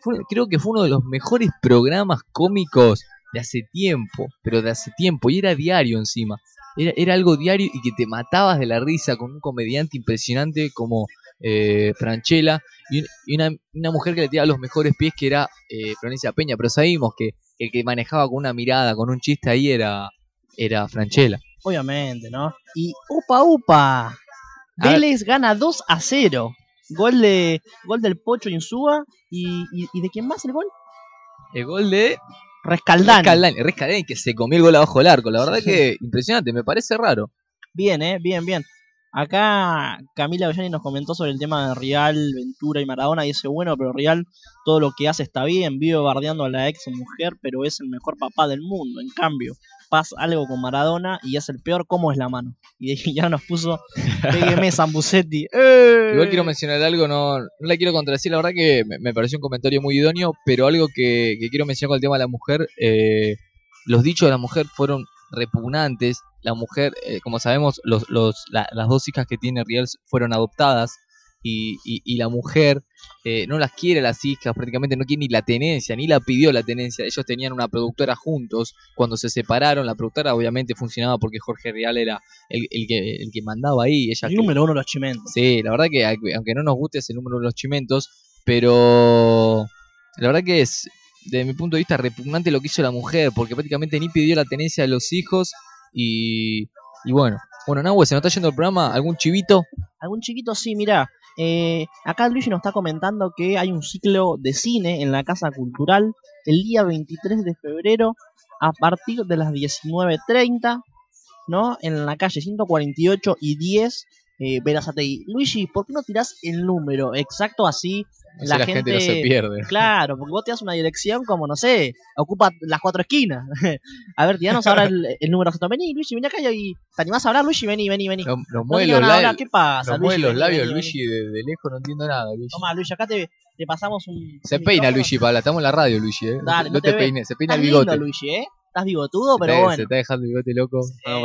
fue- creo que fue uno de los mejores programas cómicos de hace tiempo, pero de hace tiempo, y era diario encima. Era, era algo diario y que te matabas de la risa con un comediante impresionante como eh, Franchella y, un- y una, una mujer que le tiraba los mejores pies que era eh, Florencia Peña, pero sabíamos que el que manejaba con una mirada, con un chiste ahí era, era Franchella. Obviamente, ¿no? Y upa upa. Vélez gana 2 a 0. Gol de gol del Pocho Insúa y, y, y de quién más el gol? El gol de. Rescaldani, Rescaldani, que se comió el gol abajo del arco. La verdad que impresionante, me parece raro. Bien, eh, bien, bien. Acá Camila Bellani nos comentó sobre el tema de Real, Ventura y Maradona. Y dice, bueno, pero Real todo lo que hace está bien, vive bardeando a la ex mujer, pero es el mejor papá del mundo. En cambio, pasa algo con Maradona y es el peor, ¿cómo es la mano? Y de- ya nos puso, pégueme Zambucetti. [laughs] ¡Eh! Igual quiero mencionar algo, no, no la quiero contradecir, la verdad que me, me pareció un comentario muy idóneo, pero algo que, que quiero mencionar con el tema de la mujer, eh, los dichos de la mujer fueron repugnantes, la mujer, eh, como sabemos, los, los, la- las dos hijas que tiene Riel fueron adoptadas y, y- y la mujer eh, no las quiere las hijas, prácticamente no quiere ni la tenencia, ni la pidió la tenencia, ellos tenían una productora juntos, cuando se separaron, la productora obviamente funcionaba porque Jorge Real era el, el que, el que mandaba ahí, ella El número uno de los chimentos. Sí, la verdad que aunque no nos guste es el número de los chimentos, pero la verdad que es, desde mi punto de vista, repugnante lo que hizo la mujer, porque prácticamente ni pidió la tenencia de los hijos y, y bueno. Bueno, Nahue, se nos está yendo el programa, ¿algún chivito? Algún chiquito, sí, mirá. Eh, acá Luigi nos está comentando que hay un ciclo de cine en la Casa Cultural el día 23 de febrero a partir de las 19.30, ¿no? En la calle 148 y 10 eh, Berazategui. Luigi, ¿por qué no tirás el número exacto así? Así la gente no se pierde. Claro, porque vos te das una dirección como, no sé, ocupa las cuatro esquinas. [laughs] a ver, tiranos ahora el, el número exacto. Vení, Luigi, vení acá y ¿te animás a hablar, Luigi? Vení, vení, vení. Nos, No mueve los labios. ¿Qué pasa, nos mueve los labios vení, Luigi de, de lejos, no entiendo nada, Luigi. Toma, Luigi, acá te, te pasamos un. Se un peina micrófono. Luigi, estamos en la radio, Luigi, eh. Dale, no, no te, te peines, se peina el bigote. lindo, Luigi, ¿eh? Estás bigotudo, pero bueno. Se está dejando el bigote loco.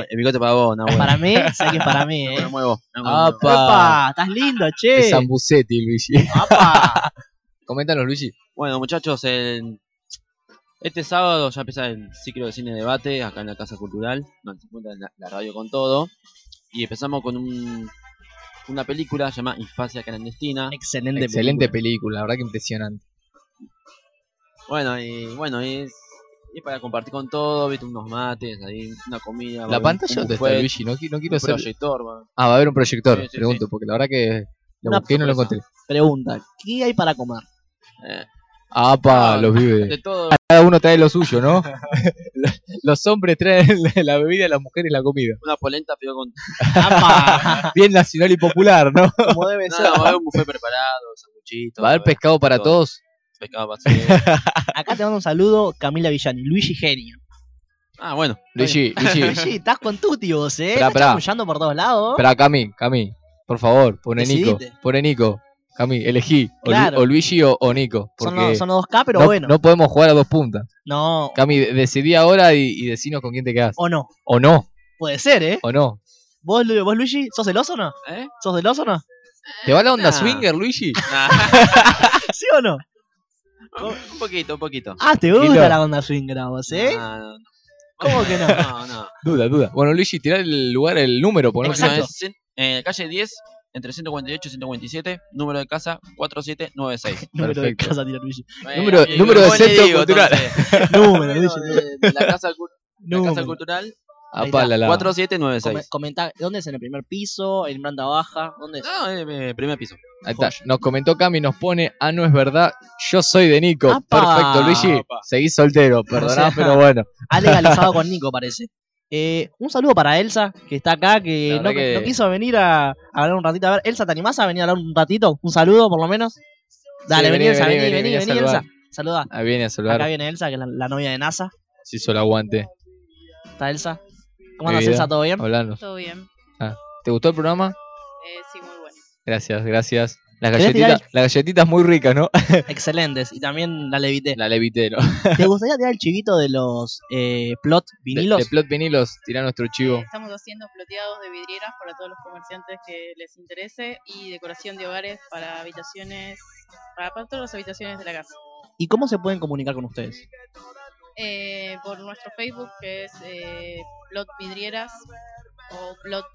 El bigote para vos, Nahuel. Para mí, sé que es para [laughs] mí, ¿eh? No me muevo. no me muevo. ¡Apa! ¡Epa! ¡Estás lindo, che! Es Zambucetti, Luigi. ¡Apa! [laughs] Coméntanos, Luigi. Bueno, muchachos, el- este sábado ya empieza el ciclo de cine debate acá en la Casa Cultural, donde se encuentra la, la radio con todo. Y empezamos con un- una película llamada Infancia Clandestina. Excelente, Excelente película, la verdad que impresionante. Bueno, y bueno, y es, y para compartir con todo, viste, unos mates, ahí, una comida. La pantalla dónde está, Luigi, no, qui- no quiero un ser... proyector. Ah, va a haber un proyector, Sí, sí, pregunto, sí. porque la verdad que lo Una busqué y no lo sorpresa. encontré. Pregunta, ¿qué hay para comer? Eh, ¡Apa! no, los vive. de todo. Cada uno trae lo suyo, ¿no? [laughs] los hombres traen la bebida, las mujeres la comida. Una polenta fideo con... ¡Apa! [laughs] Bien nacional y popular, ¿no? Como debe No, ser. va a haber un buffet preparado, sanguchitos. Va a haber pescado para todo. todos. Pescado para todos. [laughs] Acá te mando un saludo, Camila Villani, Luigi Genio. Ah, bueno. Luigi, Luigi. [laughs] Luigi, estás con Tuti vos, ¿eh? Esperá, Estás chamullando por todos lados. Espera, Cami, Cami, por favor, pone Nico. Pone Nico. Cami, elegí. O, Lu- Claro. o Luigi o, o Nico. Son los, son los 2K, pero no, bueno. no podemos jugar a dos puntas. No. Cami, de- decidí ahora y, y decinos con quién te quedas. O no. O no, Puede ser, ¿eh? o no. ¿Vos, Lu- vos Luigi, sos celoso o no? ¿Eh? ¿Sos celoso o no? ¿Te va la onda Nah. swinger, Luigi? [laughs] ¿Sí o no? Un, poquito, un poquito. Ah, te gusta la onda swinger a vos, ¿eh? No, no, no. ¿Cómo que no? No, no. Duda, duda. Bueno, Luigi, tirá el lugar, el número, Bueno, Exacto. eh, calle 10, entre 148 y 147, número de casa 4796. [laughs] Número de casa, tira Luigi. Número- amigo, número de ¿cómo le centro digo, cultural. entonces? Número, Luigi. [laughs] de, de la casa, la casa Número. cultural Ahí Apa, está. la, la. 4796. Come- Comenta, ¿dónde es? ¿En el primer piso? ¿En planta baja? ¿Dónde es? No, eh, eh, primer piso. Ahí está. Nos comentó Cami, nos pone, ah, no es verdad, yo soy de Nico. Apa. Perfecto, Luigi. Apa. Seguís soltero, perdoná, [laughs] sea, pero bueno. [laughs] Ha legalizado [laughs] con Nico, parece. Eh, un saludo para Elsa, que está acá, que no, verdad que- no quiso venir a, a hablar un ratito. A ver, Elsa, ¿te animás a venir a hablar un ratito? ¿Un saludo, por lo menos? Dale, Sí, vení, vení, Elsa, vení, vení, vení, Elsa. Saluda. Ahí viene a saludar. Acá viene Elsa, que es la, la novia de NASA. Se hizo el aguante. ¿Está Elsa? ¿Cómo andas. Elsa? ¿Todo bien? Hablanos. Todo bien. ¿Te gustó el programa? Eh, sí, muy bueno. Gracias, gracias. Las ¿Querés tirar galletitas, las galletitas muy ricas, ¿no? [laughs] Excelentes. Y también la levité. La levité, ¿no? ¿Te gustaría tirar el chivito de los eh, plot vinilos? De, de Plot Vinilos, tira nuestro chivo. Estamos haciendo floteados de vidrieras para todos los comerciantes que les interese y decoración de hogares para habitaciones, para, para todas las habitaciones de la casa. ¿Y cómo se pueden comunicar con ustedes? Eh, por nuestro Facebook que es eh, Plot Vidrieras o Plot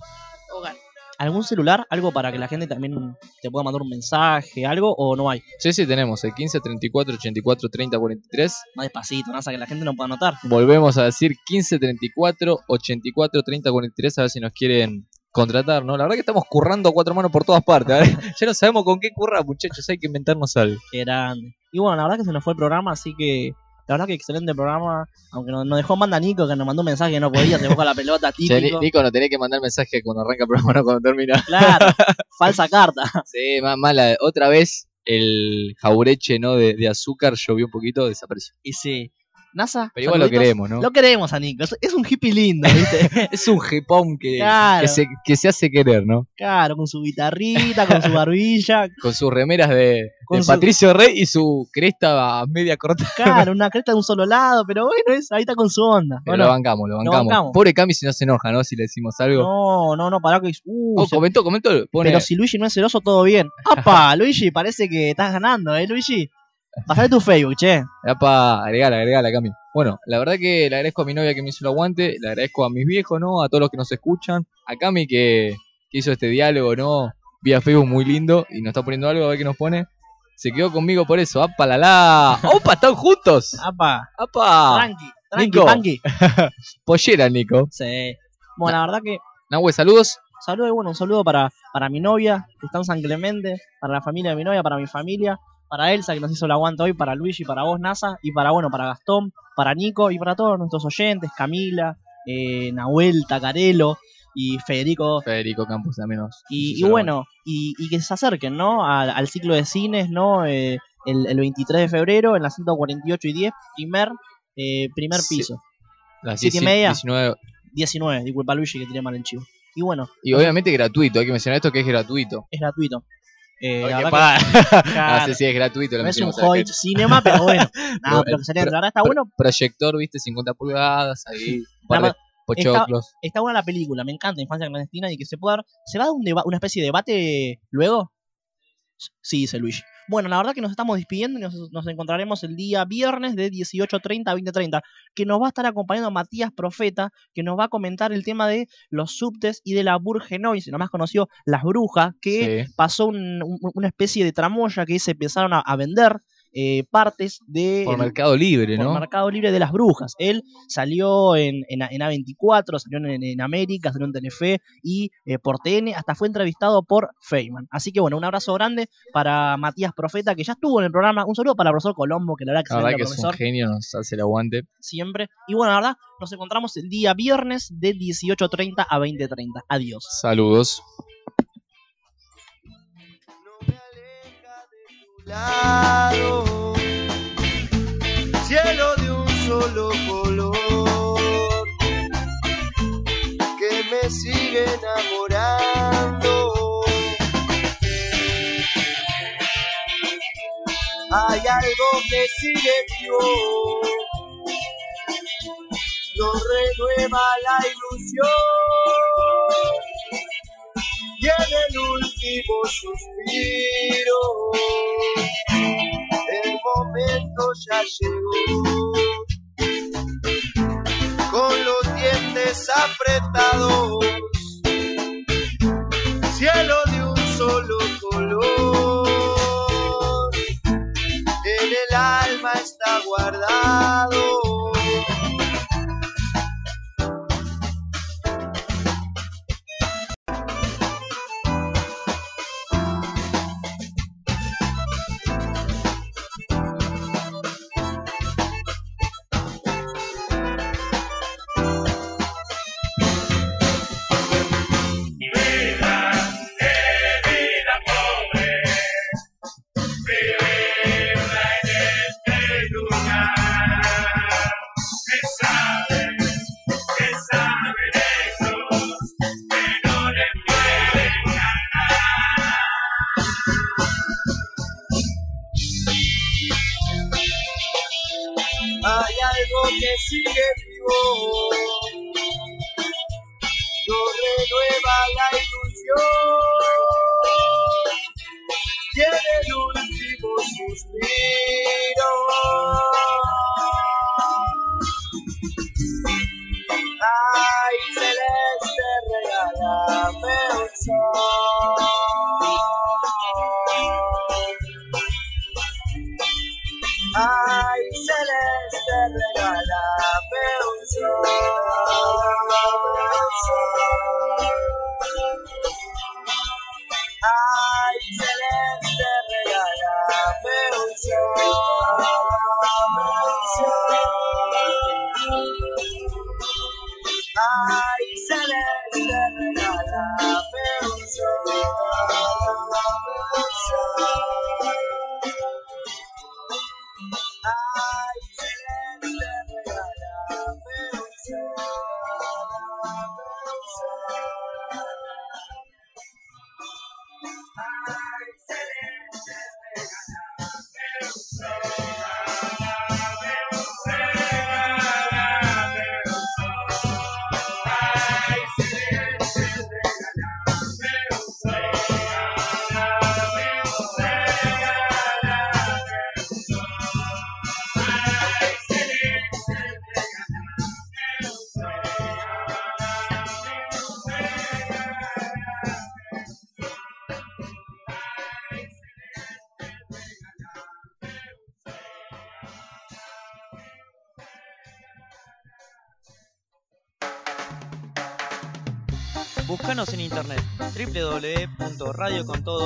Hogar. ¿Algún celular? ¿Algo para que la gente también te pueda mandar un mensaje? ¿Algo? ¿O no hay? Sí, sí, tenemos el 15 34 84 30 43. Más despacito, NASA, que la gente no pueda anotar. Volvemos a decir 15 34 84 30 43 a ver si nos quieren contratar, ¿no? La verdad que estamos currando a cuatro manos por todas partes. ¿eh? [laughs] ya no sabemos con qué currar, muchachos, hay que inventarnos algo. Qué grande. Y bueno, la verdad que se nos fue el programa, así que la verdad que excelente programa. Aunque nos, dejó manda Nico, que nos mandó un mensaje que no podía, se busca la pelota, [laughs] Che, típico. Nico, no tenés que mandar mensaje cuando arranca el programa, no cuando termina. Claro, [laughs] falsa carta. Sí, ma- mala. Otra vez el jaureche, ¿no? De, de azúcar llovió un poquito, desapareció. Y sí. NASA. Pero igual lo queremos, ¿no? Lo queremos a Nico. Es, un hippie lindo, ¿viste? [laughs] Es un hipón que, Claro. que, se, que se hace querer, ¿no? claro, con su guitarrita, con su barbilla. [laughs] Con sus remeras de, Con de su- Patricio Rey y su cresta media corta. Claro, [laughs] una cresta de un solo lado, pero bueno, es, ahí está con su onda. Pero lo bancamos, lo Lo bancamos. bancamos. Pobre Cami si no se enoja, ¿no? Si le decimos algo. No, no, no, pará que. Uh, Oh, se- comentó, comentó. Pone, Pero si Luigi no es celoso, todo bien. ¡Apa! Luigi, parece que estás ganando, ¿eh, Luigi? Pasale tu Facebook, che. para agregala, agregala, Cami. Bueno, la verdad que le agradezco a mi novia que me hizo el aguante, le agradezco a mis viejos, ¿no? A todos los que nos escuchan, a Cami que, que hizo este diálogo, ¿no? Vía Facebook muy lindo y nos está poniendo algo, a ver qué nos pone. Se quedó conmigo por eso, ¡apa la la! [laughs] ¡Opa, están juntos! ¡Apa! ¡Apa! Tranqui, tranqui, Nico. panqui. [laughs] Pollera, Nico. Sí. Bueno, la verdad que. Nahue, saludos. Saludo, y bueno, un saludo para, para mi novia, que está en San Clemente, para la familia de mi novia, para mi familia, para Elsa, que nos hizo el aguante hoy, para Luigi, para vos, NASA, y para, bueno, para Gastón, para Nico y para todos nuestros oyentes, Camila, eh, Nahuel, Tacarelo, y Federico. Federico Campos también nos. Y, bueno, y, y que se acerquen, ¿no? Al, al ciclo de cines, ¿no? Eh, el, el 23 de febrero en la 148 y 10, primer, eh, primer piso. Las ¿Siete y 10 media? 19. 19, disculpa Luigi que tiré mal el chivo. Y bueno, Y obviamente gratuito, hay que mencionar esto que es gratuito. es gratuito. Eh, la que- Ah, [laughs] claro, sí, sí, es gratuito. lo no es un. Hoyt Cinema, pero bueno. [laughs] Nada, Pro- pero que pro- la verdad está bueno. Proyector, viste, 50 pulgadas, ahí, un par Nada de más, Está, pochoclos. está buena la película, me encanta Infancia Clandestina y que se pueda dar. ¿Se va a dar un una especie de debate luego? Sí, dice Luigi. Bueno, la verdad que nos estamos despidiendo y nos, nos encontraremos el día viernes de 18.30 a 20.30, que nos va a estar acompañando Matías Profeta, que nos va a comentar el tema de los subtes y de la Burgenoise, lo más conocido, las brujas, que Sí. pasó un- un- una especie de tramoya que se empezaron a, a vender eh, partes de... Por el- Mercado Libre, por ¿no? Mercado Libre de las Brujas. Él salió en, en, en A24, salió en, en América, salió en Telefe y eh, por TN, hasta fue entrevistado por Feynman. Así que bueno, un abrazo grande para Matías Profeta, que ya estuvo en el programa. Un saludo para el profesor Colombo, que la verdad que La verdad que es un genio, nos hace el aguante. siempre. Y bueno, la verdad, nos encontramos el día viernes de 18.30 a 20.30. Adiós. Saludos. Lado, cielo de un solo color que me sigue enamorando. Hay algo que sigue vivo, nos renueva la ilusión y en el último suspiro el momento ya llegó. Con los dientes apretados www.radiocontodo.blogspot.com